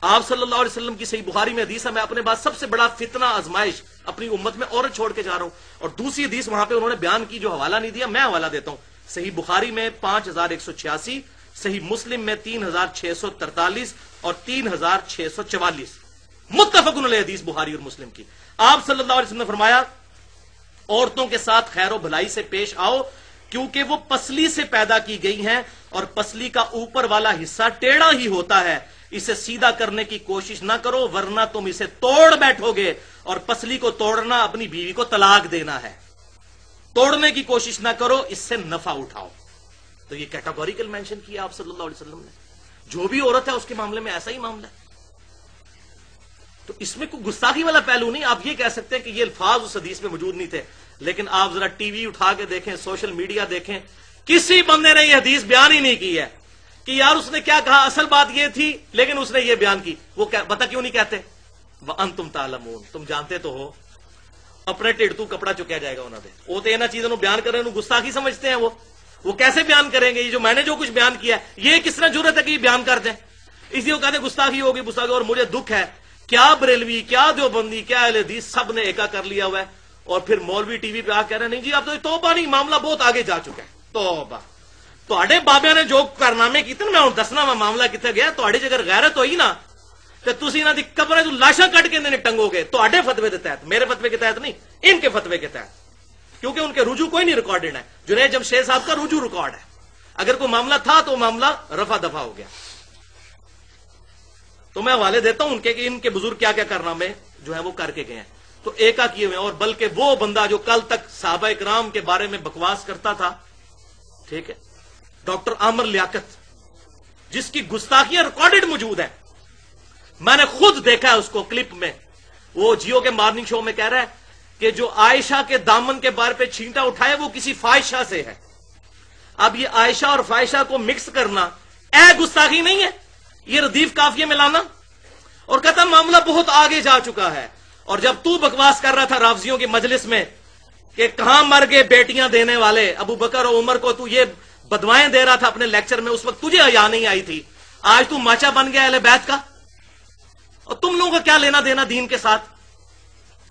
آپ صلی اللہ علیہ وسلم کی صحیح بخاری میں حدیث ہے، میں اپنے بعد سب سے بڑا فتنہ، آزمائش اپنی امت میں عورت چھوڑ کے جا رہا ہوں۔ اور دوسری حدیث وہاں پہ انہوں نے بیان کی جو حوالہ نہیں دیا، میں حوالہ دیتا ہوں۔ صحیح بخاری میں پانچ ہزار ایک سو چھیاسی، صحیح مسلم میں تین ہزار چھ سو ترتالیس اور تین ہزار چھ سو چوالیس۔ متفق علیہ حدیث بخاری اور مسلم کی۔ آپ صلی اللہ علیہ وسلم نے فرمایا، عورتوں کے ساتھ خیر و بھلائی سے پیش آؤ کیونکہ وہ پسلی سے پیدا کی گئی ہیں اور پسلی کا اوپر والا حصہ ٹیڑھا ہی ہوتا ہے۔ اسے سیدھا کرنے کی کوشش نہ کرو، ورنہ تم اسے توڑ بیٹھو گے اور پسلی کو توڑنا اپنی بیوی کو طلاق دینا ہے۔ توڑنے کی کوشش نہ کرو، اس سے نفع اٹھاؤ۔ تو یہ کیٹاگوریکل مینشن کیا آپ صلی اللہ علیہ وسلم نے؟ جو بھی عورت ہے، اس کے معاملے میں ایسا ہی معاملہ ہے۔ تو اس میں کوئی گستاخی والا پہلو نہیں، آپ یہ کہہ سکتے ہیں کہ یہ الفاظ اس حدیث میں موجود نہیں تھے۔ لیکن آپ ذرا ٹی وی اٹھا کے دیکھیں، سوشل میڈیا دیکھیں۔ کسی بندے نے یہ حدیث بیان ہی نہیں کی ہے کہ یار اس نے کیا کہا؟ اصل بات یہ تھی، لیکن اس نے یہ بیان کی۔ وہ بتا کیوں نہیں کہتے؟ وہ ان تم تالمون تم جانتے تو ہو۔ اپنے ٹیڑ کپڑا چکیا جائے گا انہوں نے۔ وہ تو یہاں چیزوں بیان کر رہے ہیں گستاخی سمجھتے ہیں وہ۔ وہ کیسے بیان کریں گے؟ یہ جو میں نے جو کچھ بیان کیا یہ کس طرح ضرورت ہے کہ یہ بیان کر دیں؟ اس لیے وہ کہتے ہیں گستاخی ہوگی، گستاخی، اور مجھے دکھ ہے۔ کیا بریلوی، کیا دیوبندی، کیا حدیث، سب نے ایکا کر لیا ہوا ہے۔ اور پھر مولوی ٹی وی پہ آ کہہ رہے نہیں جی اب تو توبہ نہیں، معاملہ بہت آگے جا چکا ہے۔ توبہ۔ تے بابیا نے جو کارنامے کیتے میں دسنا وا معاملہ کتنے گیا تے جگر غیرت ہوئی نا تو تھی انہوں کی قبر لاشاں کٹ کے ٹنگو گے تے فتوے کے تحت، میرے فتوے کے تحت نہیں، ان کے فتوے کے تحت۔ کیونکہ ان کے رجوع کوئی نہیں ریکارڈڈ ہے۔ جنید جمشید صاحب کا رجوع ریکارڈ ہے، اگر کوئی معاملہ تھا تو معاملہ رفا دفا ہو گیا۔ تو میں حوالے دیتا ہوں ان کے کہ ان کے بزرگ کیا کیا کارنامے جو ہے وہ کر کے گئے ہیں۔ تو ایکا کیے ہوئے اور بلکہ وہ بندہ جو کل تک صحابہ اکرام کے بارے میں بکواس کرتا تھا، ٹھیک ہے، ڈاکٹر عامر لیاقت، جس کی گستاخیاں ریکارڈڈ موجود ہیں۔ میں نے خود دیکھا ہے اس کو کلپ میں۔ وہ جیو کے مارننگ شو میں کہہ رہا ہے کہ جو عائشہ کے دامن کے بارے پہ چھینٹا اٹھائے وہ کسی فائشہ سے ہے۔ اب یہ عائشہ اور فائشہ کو مکس کرنا اے گستاخی نہیں ہے، یہ ردیف کافیے میں لانا۔ اور کہتا معاملہ بہت آگے جا چکا ہے۔ اور جب تو بکواس کر رہا تھا رافضیوں کی مجلس میں کہ کہاں مر گئے بیٹیاں دینے والے، ابو بکر اور عمر کو تو یہ بدوائیں دے رہا تھا اپنے لیکچر میں، اس وقت تجھے حیا نہیں آئی تھی۔ آج تو ماچا بن گیا اہل بیت کا۔ اور تم لوگوں کا کیا لینا دینا دین کے ساتھ؟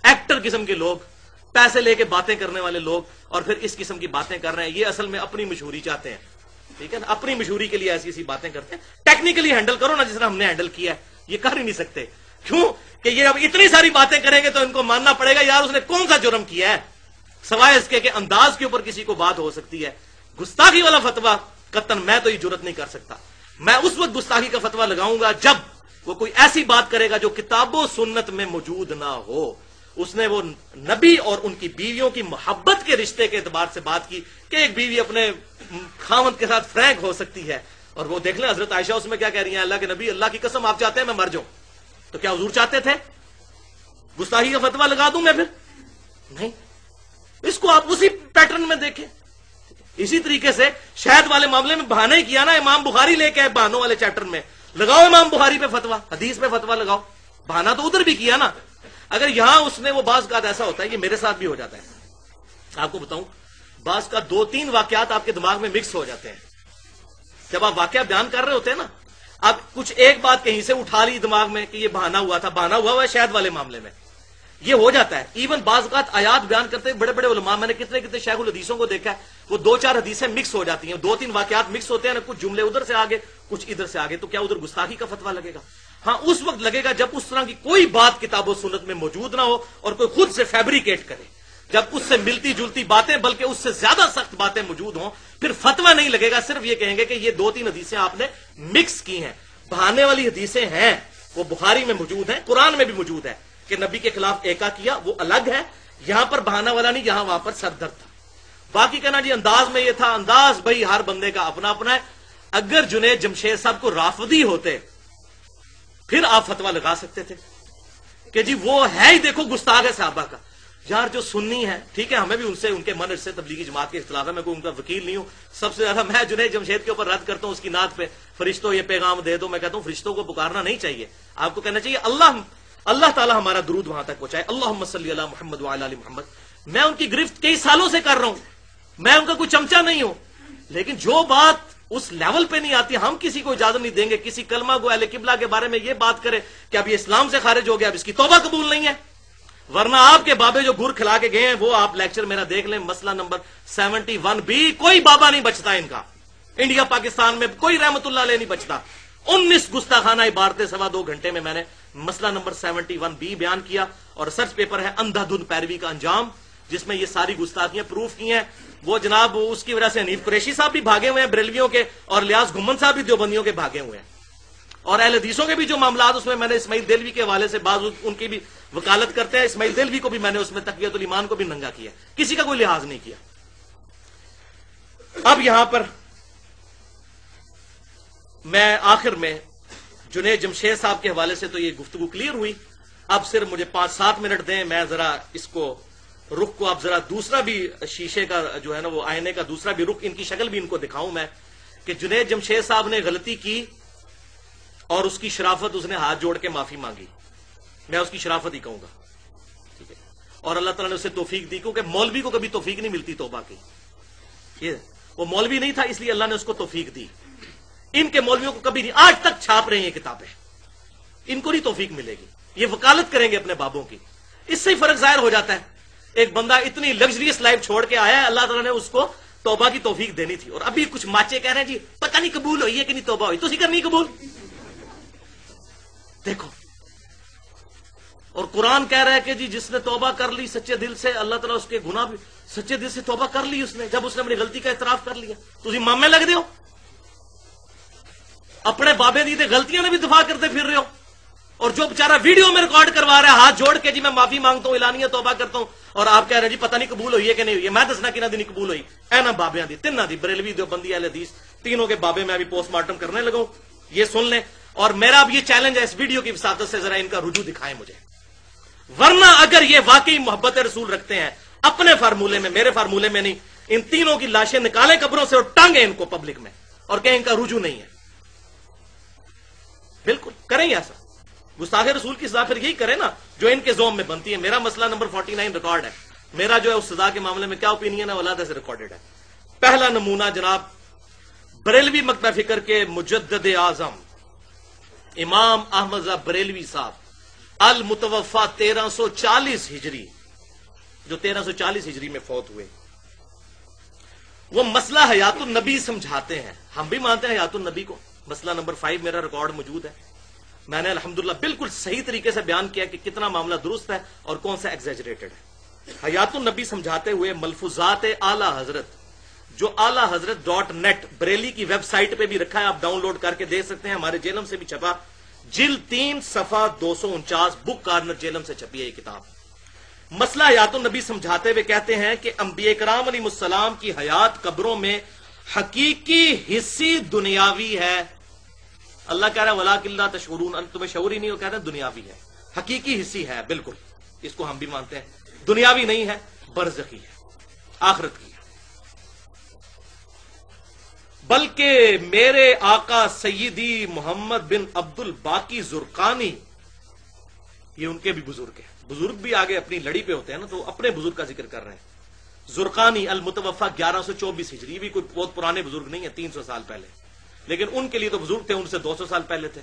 ایکٹر قسم کے لوگ، پیسے لے کے باتیں کرنے والے لوگ اور پھر اس قسم کی باتیں کر رہے ہیں۔ یہ اصل میں اپنی مشہوری چاہتے ہیں۔ ٹھیک ہے نا؟ اپنی مشہوری کے لیے ایسی ایسی باتیں کرتے ہیں۔ ٹیکنیکلی ہینڈل کرو نا جس طرح ہم نے ہینڈل کیا ہے۔ یہ کر ہی نہیں سکتے۔ کیوں؟ کہ یہ اب اتنی ساری باتیں کریں گے تو ان کو ماننا پڑے گا، یار اس نے کون سا جرم کیا ہے؟ سوائے اس کے کہ انداز کے اوپر کسی کو بات ہو سکتی ہے۔ گستاخی والا فتوا قطن میں تو یہ جرت نہیں کر سکتا۔ میں اس وقت گستاخی کا فتوا لگاؤں گا جب وہ کوئی ایسی بات کرے گا جو کتاب و سنت میں موجود نہ ہو۔ اس نے وہ نبی اور ان کی بیویوں کی محبت کے رشتے کے اعتبار سے بات کی کہ ایک بیوی اپنے خامد کے ساتھ فرینک ہو سکتی ہے۔ اور وہ دیکھ لیں، حضرت عائشہ اس میں کیا کہہ رہی ہیں؟ اللہ کے نبی، اللہ کی قسم، آپ چاہتے ہیں، میں مر جاؤں۔ تو کیا حضور چاہتے تھے؟ گستاخی کا فتوا لگا دوں میں پھر؟ نہیں۔ اس کو آپ اسی پیٹرن میں دیکھیں۔ اسی طریقے سے شہد والے معاملے میں بہانا ہی کیا نا، امام بخاری لے کے بہانوں والے چیپٹر میں۔ لگاؤ امام بخاری پہ فتوا حدیث پہ فتوا لگاؤ۔ بہانا تو ادھر بھی کیا نا۔ اگر یہاں اس نے وہ بعض کا ایسا ہوتا ہے یہ میرے ساتھ بھی ہو جاتا ہے۔ آپ کو بتاؤں، بعض کا دو تین واقعات آپ کے دماغ میں مکس ہو جاتے ہیں۔ جب آپ واقعہ بیان کر رہے ہوتے ہیں نا اب کچھ ایک بات کہیں سے اٹھا لی دماغ میں کہ یہ بہانا ہوا تھا بہانا ہوا ہوا ہے شہد والے معاملے میں۔ یہ ہو جاتا ہے۔ ایون بعض اوقات آیات بیان کرتے بڑے بڑے علماء، میں نے کتنے کتنے شیخ الحدیثوں کو دیکھا ہے، وہ دو چار حدیثیں مکس ہو جاتی ہیں۔ دو تین واقعات مکس ہوتے ہیں نا، کچھ جملے ادھر سے آگے، کچھ ادھر سے آگے، تو کیا ادھر گستاخی کا فتوا لگے گا؟ ہاں اس وقت لگے گا جب اس طرح کی کوئی بات کتاب و سنت میں موجود نہ ہو اور کوئی خود سے فیبریکیٹ کرے۔ جب اس سے ملتی جلتی باتیں، بلکہ اس سے زیادہ سخت باتیں موجود ہوں، پھر فتوا نہیں لگے گا، صرف یہ کہیں گے کہ یہ دو تین حدیثیں آپ نے مکس کی ہیں۔ بہانے والی حدیثیں ہیں، وہ بخاری میں موجود ہیں، قرآن میں بھی موجود ہے کہ نبی کے خلاف ایکا کیا، وہ الگ ہے۔ یہاں پر بہانا والا نہیں، یہاں وہاں پر سردر تھا۔ باقی کہنا جی انداز میں یہ تھا، انداز بھائی، ہر بندے کا اپنا اپنا ہے۔ اگر جنید جمشید صاحب کو رافدی ہوتے، پھر آپ فتوا لگا سکتے تھے کہ جی وہ ہے ہی دیکھو گستاخ ہے صحابہ کا۔ یار جو سننی ہے، ٹھیک ہے، ہمیں بھی ان سے، ان کے من سے تبلیغی جماعت کے اختلاف ہے میں کوئی ان کا وکیل نہیں ہوں۔ سب سے زیادہ میں جنید جمشید کے اوپر رد کرتا ہوں اس کی نعت پہ۔ فرشتوں، یہ پیغام دے دو، میں کہتا ہوں فرشتوں کو پکارنا نہیں چاہیے۔ آپ کو کہنا چاہیے، اللہ اللہ تعالیٰ ہمارا درود وہاں تک پہنچائے۔ اللہ صلی اللہ محمد علی محمد۔ میں ان کی گرفت کئی سالوں سے کر رہا ہوں۔ میں ان کا کوئی چمچا نہیں ہوں۔ لیکن جو بات اس لیول پہ نہیں آتی، ہم کسی کو اجازت نہیں دیں گے۔ کسی کلمہ گو اہل قبلہ کے بارے میں یہ بات کرے کہ اب یہ اسلام سے خارج ہو گیا، اب اس کی توبہ قبول نہیں ہے۔ ورنہ آپ کے بابے جو گر کھلا کے گئے ہیں، وہ آپ لیکچر میرا دیکھ لیں، مسئلہ نمبر سیونٹی ون بی، کوئی بابا نہیں بچتا ان کا۔ انڈیا، پاکستان میں کوئی رحمت اللہ علیہ نہیں بچتا۔ انیس گستاخانہ عبارتیں سوا دو گھنٹے میں میں نے مسئلہ نمبر سیونٹی ون بی بیان کیا اور سرچ پیپر ہے اندھا دھن پیروی کا انجام، جس میں یہ ساری گستاخیاں پروف کی ہیں۔ وہ جناب، اس کی وجہ سے حنیف قریشی صاحب بھی بھاگے ہوئے ہیں، بریلویوں کے اور لیاز گمن صاحب بھی دیوبندیوں کے بھاگے ہوئے ہیں۔ اور اہل حدیثوں کے بھی جو معاملات، اس میں میں نے اسماعیل دلوی کے حوالے سے بعض ان کی بھی وکالت کرتے ہیں اسماعیل دلوی کو بھی میں نے اس میں تقویت الایمان کو بھی ننگا کیا کسی کا کوئی لحاظ نہیں کیا۔ اب یہاں پر میں آخر میں جنید جمشید صاحب کے حوالے سے تو یہ گفتگو کلیئر ہوئی۔ اب صرف مجھے پانچ سات منٹ دیں، میں ذرا اس کو رخ کو اب ذرا دوسرا بھی شیشے کا جو ہے نا وہ آئینے کا دوسرا بھی رخ، ان کی شکل بھی ان کو دکھاؤں میں کہ جنید جمشید صاحب نے غلطی کی اور اس کی شرافت اس نے ہاتھ جوڑ کے معافی مانگی۔ میں اس کی شرافت ہی کہوں گا۔ ٹھیک ہے۔ اور اللہ تعالیٰ نے اسے توفیق دی کیونکہ مولوی کو کبھی توفیق نہیں ملتی توبہ کی۔ یہ وہ مولوی نہیں تھا، اس لیے اللہ نے اس کو توفیق دی۔ ان کے مولویوں کو کبھی نہیں، آج تک چھاپ رہے ہیں کتابیں۔ ان کو نہیں توفیق ملے گی۔ یہ وکالت کریں گے اپنے بابوں کی۔ اس سے ہی فرق ظاہر ہو جاتا ہے۔ ایک بندہ اتنی لگژریس لائف چھوڑ کے آیا ہے، اللہ تعالیٰ نے اس کو توبہ کی توفیق دینی تھی۔ اور ابھی کچھ ماچے کہہ رہے ہیں جی پتہ نہیں قبول ہوئی ہے کہ نہیں توبہ ہوئی۔ تو کرنی قبول دیکھو اور قرآن کہہ رہا ہے کہ جی جس نے توبہ کر لی سچے دل سے، اللہ تعالیٰ اس کے گناہ بھی سچے دل سے توبہ کر لی اس نے، جب اس نے اپنی غلطی کا اعتراف کر لیا۔ تو اسی مامے لگ دے ہو اپنے بابے دی غلطیاں نے بھی دفاع کرتے پھر رہے ہو۔ اور جو بےچارا ویڈیو میں ریکارڈ کروا رہا ہے، ہاتھ جوڑ کے جی میں معافی مانگتا ہوں، اعلانیہ توبہ کرتا ہوں۔ اور آپ کہہ رہے ہیں جی پتہ نہیں قبول ہوئی ہے کہ نہیں ہوئی ہے۔ میں دسنا کہ نہیں قبول ہوئی۔ اے نا بابیاں دی تین دی، بریلوی دو بندی اہل حدیث۔ تینوں کے بابے میں ابھی پوسٹ مارٹم کرنے لگا یہ سن لیں۔ اور میرا اب یہ چیلنج ہے اس ویڈیو کی وساطت سے، ذرا ان کا رجوع دکھائیں مجھے۔ ورنہ اگر یہ واقعی محبت رسول رکھتے ہیں، اپنے فارمولے میں، میرے فارمولے میں نہیں، ان تینوں کی لاشیں نکالیں قبروں سے اور ٹانگیں ان کو پبلک میں، اور کہیں ان کا رجوع نہیں ہے۔ بالکل، کریں ایسا۔ گستاخ رسول کی سزا پھر یہی کرے نا، جو ان کے زوم میں بنتی ہے۔ میرا مسئلہ نمبر 49 ریکارڈ ہے۔ میرا جو ہے اس سزا کے معاملے میں کیا اوپینین ہے ولادہ سے ریکارڈڈ ہے۔ پہلا نمونہ جناب، بریلوی مکتہ فکر کے مجدد اعظم، امام احمد بریلوی صاحب۔ المتوفا تیرہ سو چالیس ہجری، جو تیرہ سو چالیس ہجری میں فوت ہوئے۔ وہ مسئلہ حیات النبی سمجھاتے ہیں۔ ہم بھی مانتے ہیں حیات النبی کو۔ مسئلہ نمبر فائیو میرا ریکارڈ موجود ہے۔ میں نے الحمدللہ بالکل صحیح طریقے سے بیان کیا کہ کتنا معاملہ درست ہے اور کون سا ایگزیجریٹڈ ہے۔ حیات النبی سمجھاتے ہوئے ملفوظات اعلی حضرت، جو اعلی حضرت ڈاٹ نیٹ بریلی کی ویب سائٹ پہ بھی رکھا ہے، آپ ڈاؤن لوڈ کر کے دیکھ سکتے ہیں۔ ہمارے جیلم سے بھی چھپا۔ جل تین صفا دو سو انچاس بک کارنر جیلم سے چھپی ہے یہ کتاب۔ مسئلہ حیات النبی سمجھاتے ہوئے کہتے ہیں کہ انبیاء کرام علیہ السلام کی حیات قبروں میں حقیقی حصی دنیاوی ہے۔ اللہ کہہ رہا ہے ولا کلّہ تشورون تمہیں شعور ہی نہیں، وہ کہتے ہیں دنیاوی ہے۔ حقیقی حصی ہے، بالکل۔ اس کو ہم بھی مانتے ہیں۔ دنیاوی نہیں ہے، برزخی ہے۔ آخرت کی۔ بلکہ میرے آقا سیدی محمد بن عبد الباقی زرقانی، یہ ان کے بھی بزرگ ہیں۔ بزرگ بھی آگے اپنی لڑی پہ ہوتے ہیں نا، تو اپنے بزرگ کا ذکر کر رہے ہیں۔ زرقانی المتوفا گیارہ سو چوبیس ہجری بھی کوئی بہت پرانے بزرگ نہیں ہے تین سو سال پہلے۔ لیکن ان کے لیے تو بزرگ تھے، ان سے دو سو سال پہلے تھے۔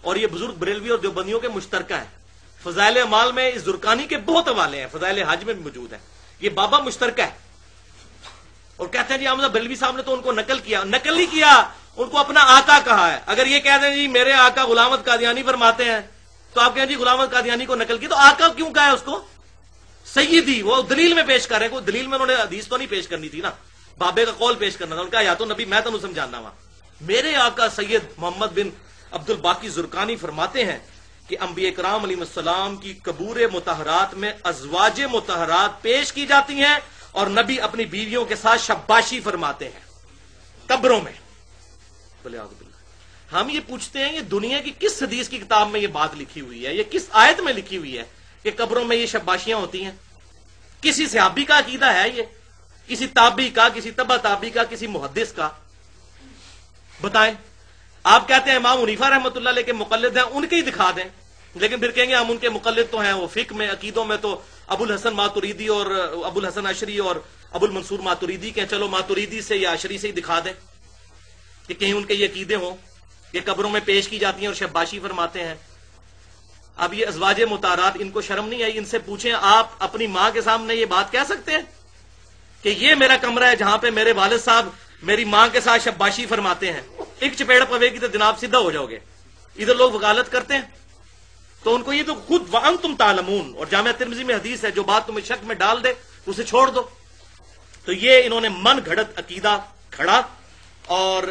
اور یہ بزرگ بریلوی اور دیوبندیوں کے مشترکہ ہیں۔ فضائل مال میں اس زرکانی کے بہت حوالے ہیں، فضائل حج میں بھی موجود ہیں۔ یہ بابا مشترکہ ہے۔ اور کہتے ہیں جی احمد بلوی صاحب نے تو ان کو نقل کیا۔ نقل نہیں کیا، ان کو اپنا آقا کہا ہے۔ اگر یہ کہتے ہیں جی میرے آقا غلامت قادیانی فرماتے ہیں، تو آپ کہیں جی غلامت قادیانی کو نقل کی، تو آقا کیوں کہا ہے اس کو؟ سیدی، وہ دلیل میں پیش کر رہے ہیں۔ کوئی دلیل میں انہوں نے حدیث تو نہیں پیش کرنی تھی نا۔ بابے کا قول پیش کرنا تھا۔ ان کا یا تو نبی، میں تو سمجھانا ہوا۔ میرے آقا سید محمد بن عبد الباقی زرکانی فرماتے ہیں کہ انبیاء کرام علیہ السلام کی قبور متحرات میں ازواج متحرات پیش کی جاتی ہیں۔ اور نبی اپنی بیویوں کے ساتھ شباشی فرماتے ہیں۔ قبروں میں۔ ہم یہ پوچھتے ہیں یہ دنیا کی کس حدیث کی کتاب میں یہ بات لکھی ہوئی ہے؟ یہ کس آیت میں لکھی ہوئی ہے کہ قبروں میں یہ شباشیاں ہوتی ہیں؟ کسی صحابی کا عقیدہ ہے یہ؟ کسی تابی کا، کسی تبا تابی کا، کسی محدث کا؟ بتائیں۔ آپ کہتے ہیں امام منیفا رحمۃ اللہ علیہ کے مقلد ہیں، ان کے ہی دکھا دیں۔ لیکن پھر کہیں گے ہم ان کے مقلد تو ہیں، وہ فک میں، عقیدوں میں تو ابو الحسن ماتوریدی اور ابو الحسن اشری اور ابو المنصور ماتوریدی کے چلو ماتوریدی سے یا اشری سے ہی دکھا دیں کہ کہیں ان کے یہ عقیدے ہوں کہ قبروں میں پیش کی جاتی ہیں اور شباشی فرماتے ہیں۔ اب یہ ازواج متارات ان کو شرم نہیں آئی؟ ان سے پوچھیں، آپ اپنی ماں کے سامنے یہ بات کہہ سکتے ہیں کہ یہ میرا کمرہ ہے جہاں پہ میرے والد صاحب میری ماں کے ساتھ شباشی فرماتے ہیں۔ ایک چپیڑ پوے گی تو جناب سیدھا ہو جاؤ گے۔ ادھر لوگ وکالت کرتے ہیں۔ تو ان کو یہ تو خود وان تم تالمون اور جامعہ ترمزی میں حدیث ہے، جو بات تمہیں شک میں ڈال دے، اسے چھوڑ دو۔ تو یہ انہوں نے من گھڑت عقیدہ کھڑا، اور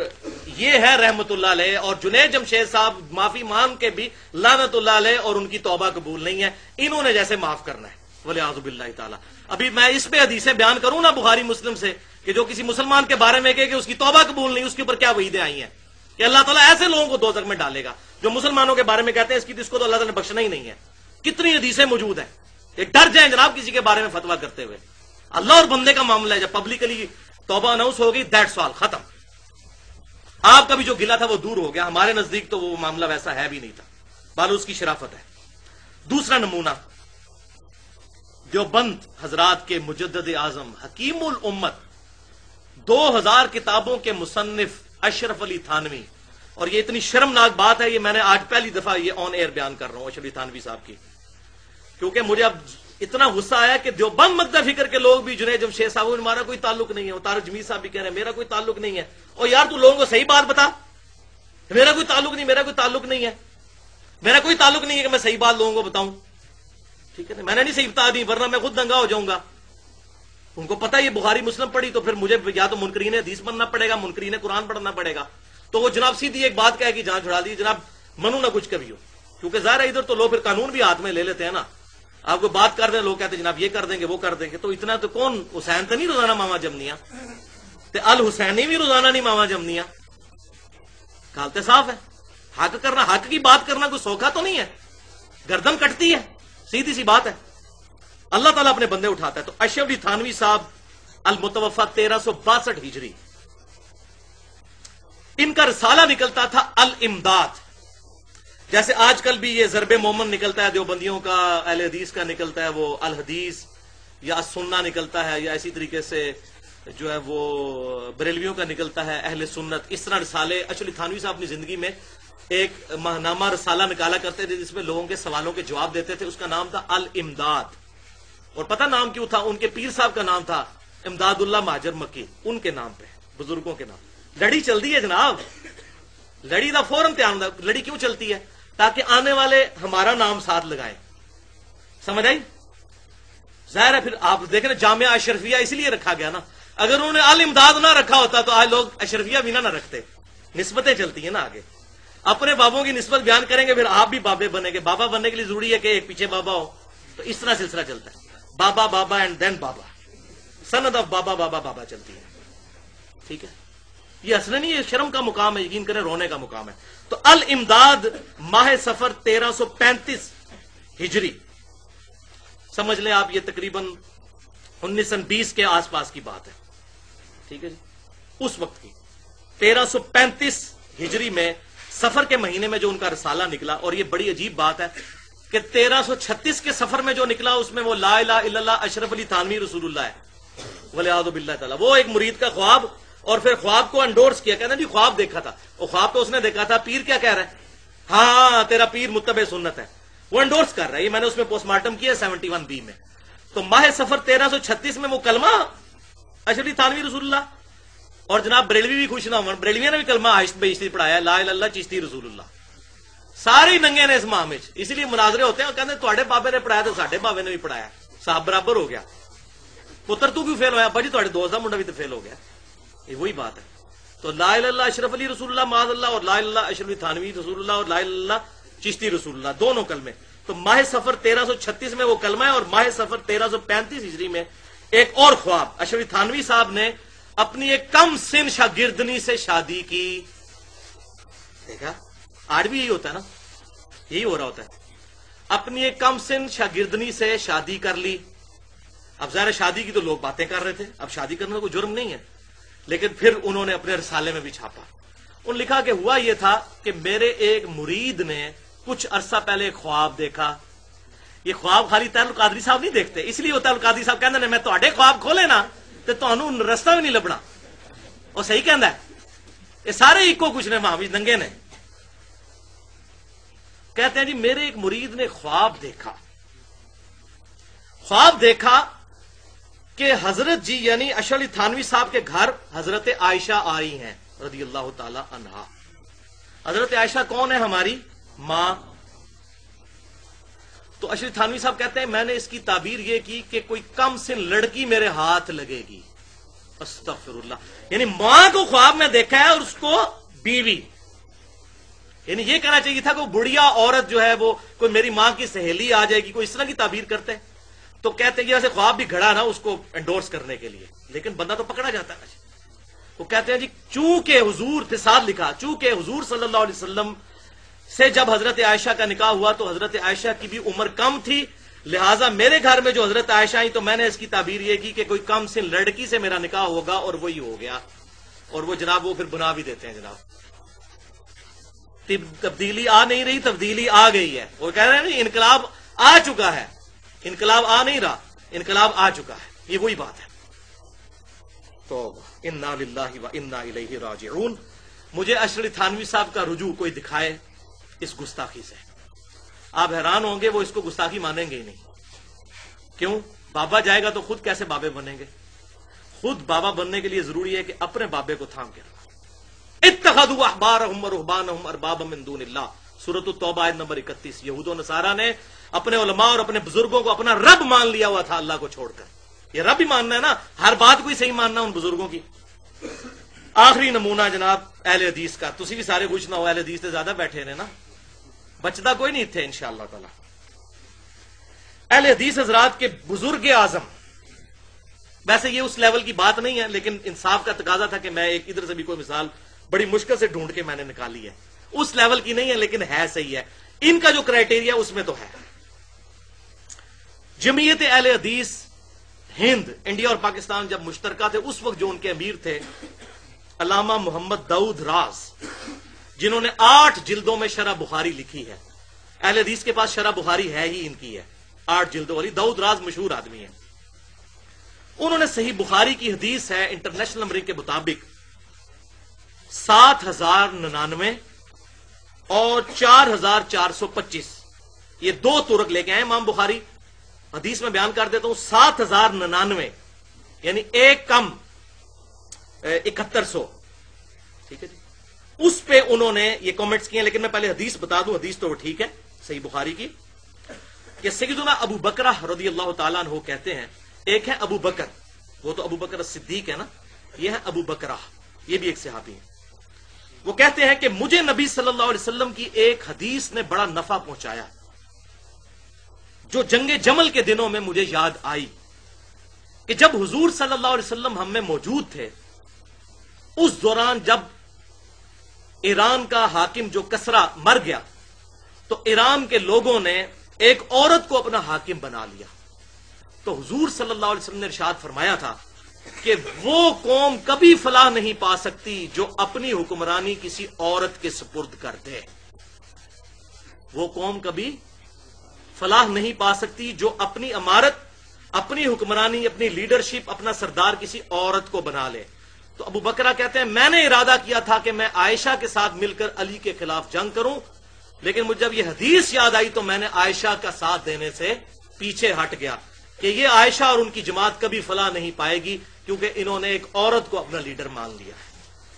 یہ ہے رحمت اللہ علیہ، اور جنید جمشید صاحب معافی مان کے بھی لانت اللہ علیہ اور ان کی توبہ قبول نہیں ہے۔ انہوں نے جیسے معاف کرنا ہے۔ ولی آزب اللہ تعالیٰ۔ ابھی میں اس پہ حدیثیں بیان کروں نا بخاری مسلم سے، کہ جو کسی مسلمان کے بارے میں کہ اس کی توبہ قبول نہیں، اس کے اوپر کیا وعیدیں آئی ہیں؟ کہ اللہ تعالیٰ ایسے لوگوں کو دو میں ڈالے گا جو مسلمانوں کے بارے میں کہتے ہیں اس کی اس کو تو اللہ تعالیٰ نے بخشنا ہی نہیں ہے۔ کتنی حدیثیں موجود ہیں کہ ڈر جائیں جناب کسی کے بارے میں فتوا کرتے ہوئے۔ اللہ اور بندے کا معاملہ ہے، جب پبلکلی توبہ اناؤنس ہو گئی دیٹ سوال ختم۔ آپ کا بھی جو گلا تھا وہ دور ہو گیا۔ ہمارے نزدیک تو وہ معاملہ ویسا ہے بھی نہیں تھا۔ بالو اس کی شرافت ہے۔ دوسرا نمونہ، جو بند حضرات کے مجدد اعظم حکیم الامت دو ہزار کتابوں کے مصنف اشرف علی تھانوی۔ اور یہ اتنی شرمناک بات ہے، یہ میں نے آج پہلی دفعہ یہ آن ایئر بیان کر رہا ہوں اشرف علی تھانوی صاحب کی۔ کیونکہ مجھے اب اتنا غصہ آیا کہ دیوبند مدد فکر کے لوگ بھی جنہیں جمشید صاحب ہمارا کوئی تعلق نہیں ہے تارک جمی صاحب بھی کہہ رہے ہیں، میرا کوئی تعلق نہیں ہے۔ اور یار، تو لوگوں کو صحیح بات بتا۔ میرا کوئی تعلق نہیں، میرا کوئی تعلق نہیں ہے۔ میرا کوئی تعلق نہیں ہے کہ میں صحیح بات لوگوں کو بتاؤں۔ ٹھیک ہے میں نے نہیں صحیح بتا دی، ورنہ میں خود دنگا ہو جاؤں گا۔ ان کو پتا یہ بخاری مسلم پڑھی تو پھر مجھے یا تو منکرین حدیث بننا پڑے گا، منکرین قرآن پڑھنا پڑے گا۔ تو وہ جناب سیدھی ایک بات کہے کہ جہاں چھڑا دی، جناب منو نہ کچھ کبھی ہو۔ کیونکہ ظاہر ہے ادھر تو لوگ پھر قانون بھی ہاتھ میں لے لیتے ہیں نا۔ آپ کو بات کر دیں لوگ کہتے ہیں جناب یہ کر دیں گے، وہ کر دیں گے۔ تو اتنا تو کون، حسین تو نہیں روزانہ ماما جمنیا الحسینی بھی روزانہ نہیں ماما جمنیا کالتے صاف ہے۔ حق کرنا، حق کی بات کرنا کوئی سوکھا تو نہیں ہے؟ گردن کٹتی ہے۔ سیدھی سی بات ہے۔ اللہ تعالیٰ اپنے بندے اٹھاتا ہے۔ تو اشفی تھانوی صاحب المتوفا تیرہ سو باسٹھ ہجری۔ ان کا رسالہ نکلتا تھا المداد جیسے آج کل بھی یہ ضرب مومن نکلتا ہے، دیوبندیوں کا، اہل حدیث کا نکلتا ہے، وہ الحدیث یا سننا نکلتا ہے، یا اسی طریقے سے جو ہے وہ بریلویوں کا نکلتا ہے، اہل سنت۔ اس طرح رسالے اچلی تھانوی صاحب اپنی زندگی میں ایک ماہنامہ رسالہ نکالا کرتے تھے، جس میں لوگوں کے سوالوں کے جواب دیتے تھے۔ اس کا نام تھا المداد اور پتہ نام کیوں تھا؟ ان کے پیر صاحب کا نام تھا امداد اللہ ماجر مکی، ان کے نام پہ، بزرگوں کے نام لڑی چلتی ہے جناب۔ لڑی دا فوراً تیار لڑی کیوں چلتی ہے؟ تاکہ آنے والے ہمارا نام ساتھ لگائیں۔ سمجھ آئی؟ ظاہر ہے پھر آپ دیکھیں جامعہ اشرفیہ اس لیے رکھا گیا نا۔ اگر انہوں نے ال امداد نہ رکھا ہوتا تو آج لوگ اشرفیہ بھی نہ رکھتے۔ نسبتیں چلتی ہیں نا آگے۔ اپنے بابوں کی نسبت بیان کریں گے، پھر آپ بھی بابے بنے گے۔ بابا بننے کے لیے ضروری ہے کہ ایک پیچھے بابا ہو۔ تو اس طرح سلسلہ چلتا ہے۔ بابا بابا اینڈ دین بابا. سند آف بابا بابا بابا چلتی ہے ٹھیک ہے؟ یہ اصل نہیں یہ شرم کا مقام ہے، یقین کریں رونے کا مقام ہے. تو المداد ماہ سفر تیرہ سو پینتیس ہجری. سمجھ لیں آپ، یہ تقریباً انیس سن بیس کے آس پاس کی بات ہے. ٹھیک ہے جی؟ اس وقت کی. تیرہ سو پینتیس ہجری میں سفر کے مہینے میں جو ان کا رسالہ نکلا، اور یہ بڑی عجیب بات ہے کہ تیرہ سو چھتیس کے سفر میں جو نکلا اس میں وہ لا الہ الا اللہ اشرف علی تھانوی رسول اللہ ہے۔ ولی بلّہ تعالیٰ۔ وہ ایک مرید کا خواب اور پھر خواب کو انڈورس کیا۔ کہنا جی خواب دیکھا تھا۔ وہ خواب تو اس نے دیکھا تھا۔ پیر کیا کہہ رہا ہے؟ ہاں, تیرا پیر متبع سنت ہے۔ وہ انڈورس کر رہا ہے۔ یہ میں نے اس میں پوسٹ مارٹم کیا سیونٹی ون بی میں۔ تو ماہ سفر تیرہ سو چھتیس میں وہ کلمہ اشرف علی تھانوی رسول اللہ۔ اور جناب بریلوی بھی خوش نہ ہو بریلوی نے بھی کلمہ آہست بیشتی پڑھایا لا اللہ چیشتی رسول اللہ۔ سارے ننگے نے اس ماہ میں لیے مناظرے ہوتے ہیں کہتے تے بابے نے پڑھایا تو سارے بابے نے بھی پڑھایا صاحب برابر ہو گیا پتر تو کیوں فیل ہوا بھائی تے دوست کا منڈا بھی تو فیل ہو گیا یہ وہی بات ہے تو لا اللہ اشرف علی رسول اللہ معاذ اللہ اور لا اللہ اشرف تھانوی رسول اللہ اور لا اللہ چشتی رسول اللہ دونوں کلمے تو ماہ سفر تیرہ سو چھتیس میں وہ کلمہ ہے اور ماہ سفر تیرہ سو پینتیس ہجری میں ایک اور خواب اشرف تھانوی صاحب نے اپنی ایک کم سن شاگردنی سے شادی کی دیکھا آج بھی یہی ہوتا ہے نا؟ یہی ہو رہا ہوتا ہے۔ اپنی ایک کم سن شاگردنی سے شادی کر لی۔ اب ظاہر شادی کی تو لوگ باتیں کر رہے تھے۔ اب شادی کرنا کوئی جرم نہیں ہے۔ لیکن پھر انہوں نے اپنے رسالے میں بھی چھاپا۔ ان لکھا کہ ہوا یہ تھا کہ میرے ایک مرید نے کچھ عرصہ پہلے ایک خواب دیکھا۔ یہ خواب خالی تعلق قادری صاحب نہیں دیکھتے، اس لیے وہ تعلق قادری صاحب کہتے میں تو خواب کھولے نا تو تمہیں رستہ بھی نہیں لبنا وہ صحیح کہندا ہے۔ یہ سارے ایکو کچھ نے وہاں بھی ننگے نے۔ کہتے ہیں جی میرے ایک مرید نے خواب دیکھا۔ خواب دیکھا کہ حضرت جی یعنی اشلی تھانوی صاحب کے گھر حضرت عائشہ آئی ہیں رضی اللہ تعالی عنہا۔ حضرت عائشہ کون ہے ہماری؟ ماں۔ تو اشری تھانوی صاحب کہتے ہیں میں نے اس کی تعبیر یہ کی کہ کوئی کم سن لڑکی میرے ہاتھ لگے گی۔ استغفر اللہ۔ یعنی ماں کو خواب میں دیکھا ہے اور اس کو بیوی۔ یعنی یہ کہنا چاہیے تھا کہ بڑھیا عورت جو ہے وہ کوئی میری ماں کی سہیلی آ جائے گی، کوئی اس طرح کی تعبیر کرتے ہیں۔ تو کہتے ہیں کہ ایسے خواب بھی گھڑا نا اس کو انڈورس کرنے کے لیے۔ لیکن بندہ تو پکڑا جاتا ہے۔ وہ کہتے ہیں جی چونکہ حضور فساد لکھا، چونکہ حضور صلی اللہ علیہ وسلم سے جب حضرت عائشہ کا نکاح ہوا تو حضرت عائشہ کی بھی عمر کم تھی۔ لہٰذا میرے گھر میں جو حضرت عائشہ آئی تو میں نے اس کی تعبیر یہ کی کہ کوئی کم سن لڑکی سے میرا نکاح ہوگا اور وہی ہو گیا۔ اور وہ جناب وہ پھر بنا بھی دیتے ہیں جناب۔ تبدیلی آ نہیں رہی، تبدیلی آ گئی ہے۔ وہ کہہ رہے ہیں انقلاب آ چکا ہے۔ انقلاب آ نہیں رہا، انقلاب آ چکا ہے۔ یہ وہی بات ہے۔ تو انا و انا راجعون۔ مجھے اشرف تھانوی صاحب کا رجوع کوئی دکھائے، اس گستاخی سے۔ آپ حیران ہوں گے، وہ اس کو گستاخی مانیں گے ہی نہیں۔ کیوں؟ بابا جائے گا تو خود کیسے بابے بنیں گے؟ خود بابا بننے کے لیے ضروری ہے کہ اپنے بابے کو تھام کے اتخذوا احبارهم ورهبانهم اربابا من دون اللہ۔ سورۃ التوبہ ایت نمبر 31 یہود و نصارا نے اپنے علماء اور اپنے بزرگوں کو اپنا رب مان لیا ہوا تھا اللہ کو چھوڑ کر۔ یہ رب ہی ماننا ہے نا، ہر بات کو ہی صحیح ماننا ان بزرگوں کی۔ آخری نمونہ جناب اہل حدیث کا۔ تسی بھی سارے خوش نہ ہو، اہل حدیث سے زیادہ بیٹھے رہے نا۔ بچتا کوئی نہیں تھے انشاءاللہ تعالی۔ اہل حدیث حضرات کے بزرگ اعظم۔ ویسے یہ اس لیول کی بات نہیں ہے، لیکن انصاف کا تقاضا تھا کہ میں ایک ادھر سے بھی کوئی مثال بڑی مشکل سے ڈھونڈ کے میں نے نکالی ہے۔ اس لیول کی نہیں ہے، لیکن ہے صحیح ہے۔ ان کا جو کرائٹیریا اس میں تو ہے۔ جمعیت اہل حدیث، ہند، انڈیا اور پاکستان جب مشترکہ تھے، اس وقت جو ان کے امیر تھے، علامہ محمد دعود راز، جنہوں نے آٹھ جلدوں میں شرح بخاری لکھی ہے۔ اہل حدیث کے پاس شرح بخاری ہے ہی ان کی ہے۔ آٹھ جلدوں والی۔ دعود راز مشہور آدمی ہے انہوں نے صحیح بخاری کی حدیث ہے، انٹرنیشنل نمبرنگ کے مطابق۔ سات ہزار ننانوے اور چار ہزار چار سو پچیس۔ یہ دو ترک لے کے آئے امام بخاری۔ حدیث میں بیان کر دیتا ہوں، سات ہزار ننانوے یعنی ایک کم اکہتر سو۔ ٹھیک ہے جی؟ اس پہ انہوں نے یہ کامنٹس کیے لیکن میں پہلے حدیث بتا دوں، حدیث تو وہ ٹھیک ہے، صحیح بخاری کی۔ کہ سیدنا ابو بکرہ رضی اللہ تعالیٰ عنہ کہتے ہیں، ایک ہے ابو بکر، وہ تو ابو بکر صدیق ہے نا، یہ ہے ابو بکرہ، یہ بھی ایک صحابی ہے وہ کہتے ہیں کہ مجھے نبی صلی اللہ علیہ وسلم کی ایک حدیث نے بڑا نفع پہنچایا، جو جنگ جمل کے دنوں میں مجھے یاد آئی کہ جب حضور صلی اللہ علیہ وسلم ہم میں موجود تھے، اس دوران جب ایران کا حاکم جو کسرا مر گیا، تو ایران کے لوگوں نے ایک عورت کو اپنا حاکم بنا لیا۔ تو حضور صلی اللہ علیہ وسلم نے ارشاد فرمایا تھا کہ وہ قوم کبھی فلاح نہیں پا سکتی جو اپنی حکمرانی کسی عورت کے سپرد کر دے۔ وہ قوم کبھی فلاح نہیں پا سکتی جو اپنی عمارت اپنی حکمرانی، اپنی لیڈرشپ، اپنا سردار کسی عورت کو بنا لے۔ تو ابو بکرا کہتے ہیں، میں نے ارادہ کیا تھا کہ میں عائشہ کے ساتھ مل کر علی کے خلاف جنگ کروں، لیکن مجھے جب یہ حدیث یاد آئی تو میں نے عائشہ کا ساتھ دینے سے پیچھے ہٹ گیا کہ یہ عائشہ اور ان کی جماعت کبھی فلاح نہیں پائے گی۔ کیونکہ انہوں نے ایک عورت کو اپنا لیڈر مان لیا۔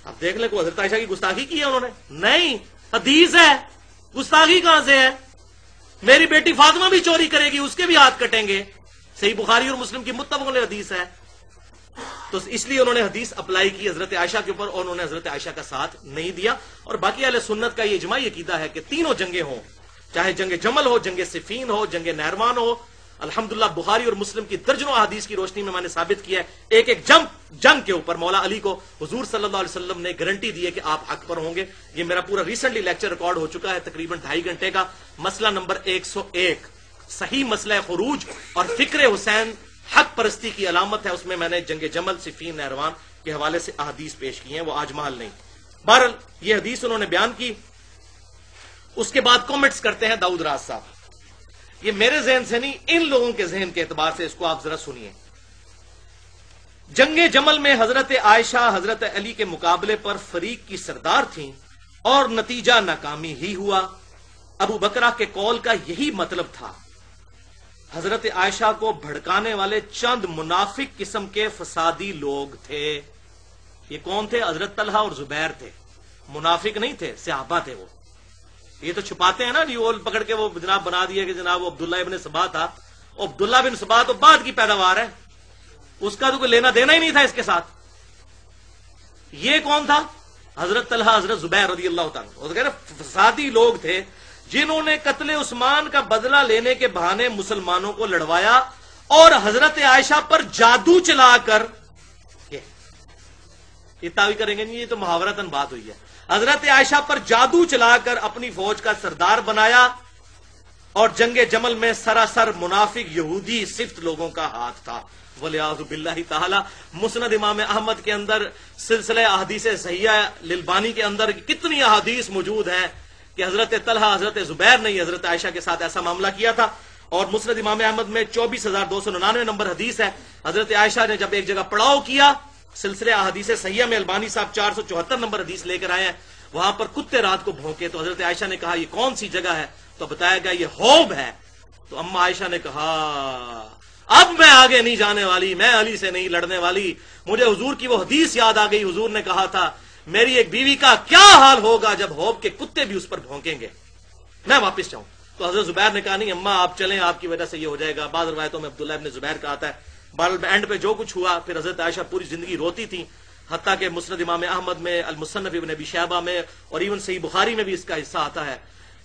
اب دیکھ لیں کو حضرت عائشہ کی گستاخی کی ہے انہوں نے؟ نہیں، حدیث ہے۔ گستاخی کہاں سے ہے؟ میری بیٹی فاطمہ بھی چوری کرے گی، اس کے بھی ہاتھ کٹیں گے۔ صحیح بخاری اور مسلم کی متفق حدیث ہے۔ تو اس لیے انہوں نے حدیث اپلائی کی حضرت عائشہ کے اوپر اور انہوں نے حضرت عائشہ کا ساتھ نہیں دیا۔ اور باقی اہل سنت کا یہ اجماعی عقیدہ ہے کہ تینوں جنگیں ہوں، چاہے جنگ جمل ہو، جنگ صفین ہو، جنگ نہروان ہو الحمدللہ بخاری اور مسلم کی درجنوں حدیث کی روشنی میں میں نے ثابت کیا ہے۔ ایک ایک جنگ جنگ کے اوپر مولا علی کو حضور صلی اللہ علیہ وسلم نے گارنٹی دی ہے کہ آپ حق پر ہوں گے۔ یہ میرا پورا ریسنٹلی لیکچر ریکارڈ ہو چکا ہے، تقریباً ڈھائی گھنٹے کا۔ مسئلہ نمبر ایک سو ایک۔ صحیح مسئلہ خروج اور فکر حسین حق پرستی کی علامت ہے۔ اس میں میں نے جنگ جمل صفین نہروان کے حوالے سے احادیث پیش کی ہیں، وہ آج محل نہیں۔ بہرحال یہ حدیث انہوں نے بیان کی۔ اس کے بعد کامنٹس کرتے ہیں داؤد راز صاحب۔ یہ میرے ذہن سے نہیں، ان لوگوں کے ذہن کے اعتبار سے اس کو آپ ذرا سنیے۔ جنگ جمل میں حضرت عائشہ، حضرت علی کے مقابلے پر فریق کی سردار تھیں اور نتیجہ ناکامی ہی ہوا۔ ابو بکرا کے کال کا یہی مطلب تھا۔ حضرت عائشہ کو بھڑکانے والے چند منافق قسم کے فسادی لوگ تھے۔ یہ کون تھے؟ حضرت طلحہ اور زبیر تھے۔ منافق نہیں تھے، صحابہ تھے وہ۔ یہ تو چھپاتے ہیں نا جی پکڑ کے وہ جناب بنا دیا کہ جناب وہ عبداللہ ابن سبا تھا۔ عبداللہ بن سبا تو بعد کی پیداوار ہے۔ اس کا تو کوئی لینا دینا ہی نہیں تھا اس کے ساتھ۔ یہ کون تھا؟ حضرت طلحہ حضرت زبیر رضی اللہ تعالیٰ فسادی لوگ تھے جنہوں نے قتل عثمان کا بدلہ لینے کے بہانے مسلمانوں کو لڑوایا اور حضرت عائشہ پر جادو چلا کر یہ تاوی کریں گے نہیں، یہ تو محاورتن بات ہوئی ہے۔ حضرت عائشہ پر جادو چلا کر اپنی فوج کا سردار بنایا اور جنگ جمل میں سراسر منافق یہودی صفت لوگوں کا ہاتھ تھا۔ ولیاض باللہ تعالی، مسند امام احمد کے اندر، سلسلہ احادیث سیاح للبانی کے اندر کتنی احادیث موجود ہیں کہ حضرت طلحہ، حضرت زبیر نے حضرت عائشہ کے ساتھ ایسا معاملہ کیا تھا۔ اور مسرد امام احمد میں چوبیس ہزار دو سو ننانوے نمبر حدیث ہے۔ حضرت عائشہ نے جب ایک جگہ پڑاؤ کیا سلسلے حدیث سیاح میں البانی صاحب چار سو چوہتر نمبر حدیث لے کر آئے ہیں۔ وہاں پر کتے رات کو بھونکے تو حضرت عائشہ نے کہا، یہ کون سی جگہ ہے؟ تو بتایا گیا، یہ ہوب ہے۔ تو اما عائشہ نے کہا، اب میں آگے نہیں جانے والی، میں علی سے نہیں لڑنے والی۔ مجھے حضور کی وہ حدیث یاد آ گئی، حضور نے کہا تھا، میری ایک بیوی کا کیا حال ہوگا جب ہوب کے کتے بھی اس پر بھونکیں گے؟ میں واپس جاؤں۔ تو حضرت زبیر نے کہا، نہیں اما، آپ چلیں، آپ کی وجہ سے یہ ہو جائے گا۔ بعض روایتوں میں عبداللہ ابن زبیر کا آتا ہے۔ بال اینڈ پہ جو کچھ ہوا، پھر حضرت عائشہ پوری زندگی روتی تھی حتیٰ کہ مسرد امام احمد میں، المصنف ابن ابی شہبہ میں، اور ایون صحیح بخاری میں بھی اس کا حصہ آتا ہے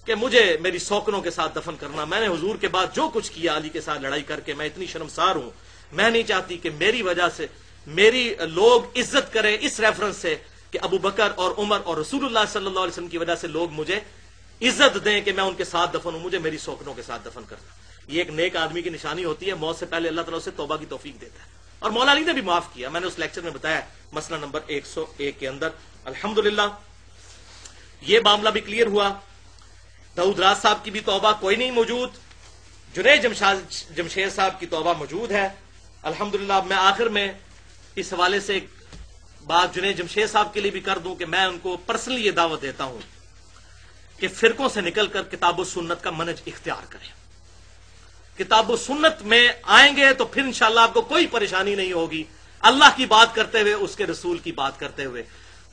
کہ مجھے میری سوکنوں کے ساتھ دفن کرنا، میں نے حضور کے بعد جو کچھ کیا، علی کے ساتھ لڑائی کر کے میں اتنی شرمسار ہوں۔ میں نہیں چاہتی کہ میری وجہ سے میری لوگ عزت کرے اس ریفرنس سے کہ ابو بکر اور عمر اور رسول اللہ صلی اللہ علیہ وسلم کی وجہ سے لوگ مجھے عزت دیں کہ میں ان کے ساتھ دفن ہوں، مجھے میری سوکنوں کے ساتھ دفن کرنا۔ یہ ایک نیک آدمی کی نشانی ہوتی ہے، موت سے پہلے اللہ تعالیٰ سے توبہ کی توفیق دیتا ہے۔ اور مولا علی نے بھی معاف کیا۔ میں نے اس لیکچر میں بتایا مسئلہ نمبر ایک سو ایک کے اندر۔ الحمد یہ معاملہ بھی کلیئر ہوا۔ دعود راز صاحب کی بھی توبہ کوئی نہیں موجود۔ جنید جمشید صاحب کی توبہ موجود ہے۔ الحمد میں آخر میں اس حوالے سے بات جنید جمشید صاحب کے لیے بھی کر دوں کہ میں ان کو پرسنلی یہ دعوت دیتا ہوں کہ فرقوں سے نکل کر کتاب و سنت کا منج اختیار کریں۔ کتاب و سنت میں آئیں گے تو پھر انشاءاللہ آپ کو کوئی پریشانی نہیں ہوگی۔ اللہ کی بات کرتے ہوئے، اس کے رسول کی بات کرتے ہوئے۔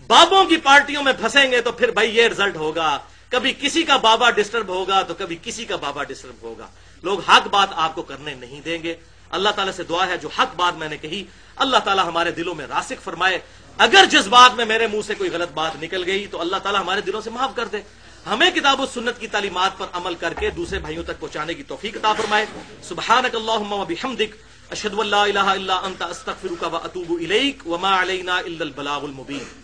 بابوں کی پارٹیوں میں پھنسیں گے تو پھر بھائی یہ رزلٹ ہوگا۔ کبھی کسی کا بابا ڈسٹرب ہوگا تو کبھی کسی کا بابا ڈسٹرب ہوگا۔ لوگ حق بات آپ کو کرنے نہیں دیں گے۔ اللہ تعالیٰ سے دعا ہے، جو حق بات میں نے کہی، اللہ تعالیٰ ہمارے دلوں میں راسک فرمائے۔ اگر جس بات میں میرے منہ سے کوئی غلط بات نکل گئی تو اللہ تعالیٰ ہمارے دلوں سے معاف کر دے۔ ہمیں کتاب و سنت کی تعلیمات پر عمل کر کے دوسرے بھائیوں تک پہنچانے کی توفیق عطا فرمائے۔ سبحانک اللہم و بحمدک، اشہد ان لا الہ الا انت، استغفرک و اتوب الیک، وما علینا الا البلاغ المبین۔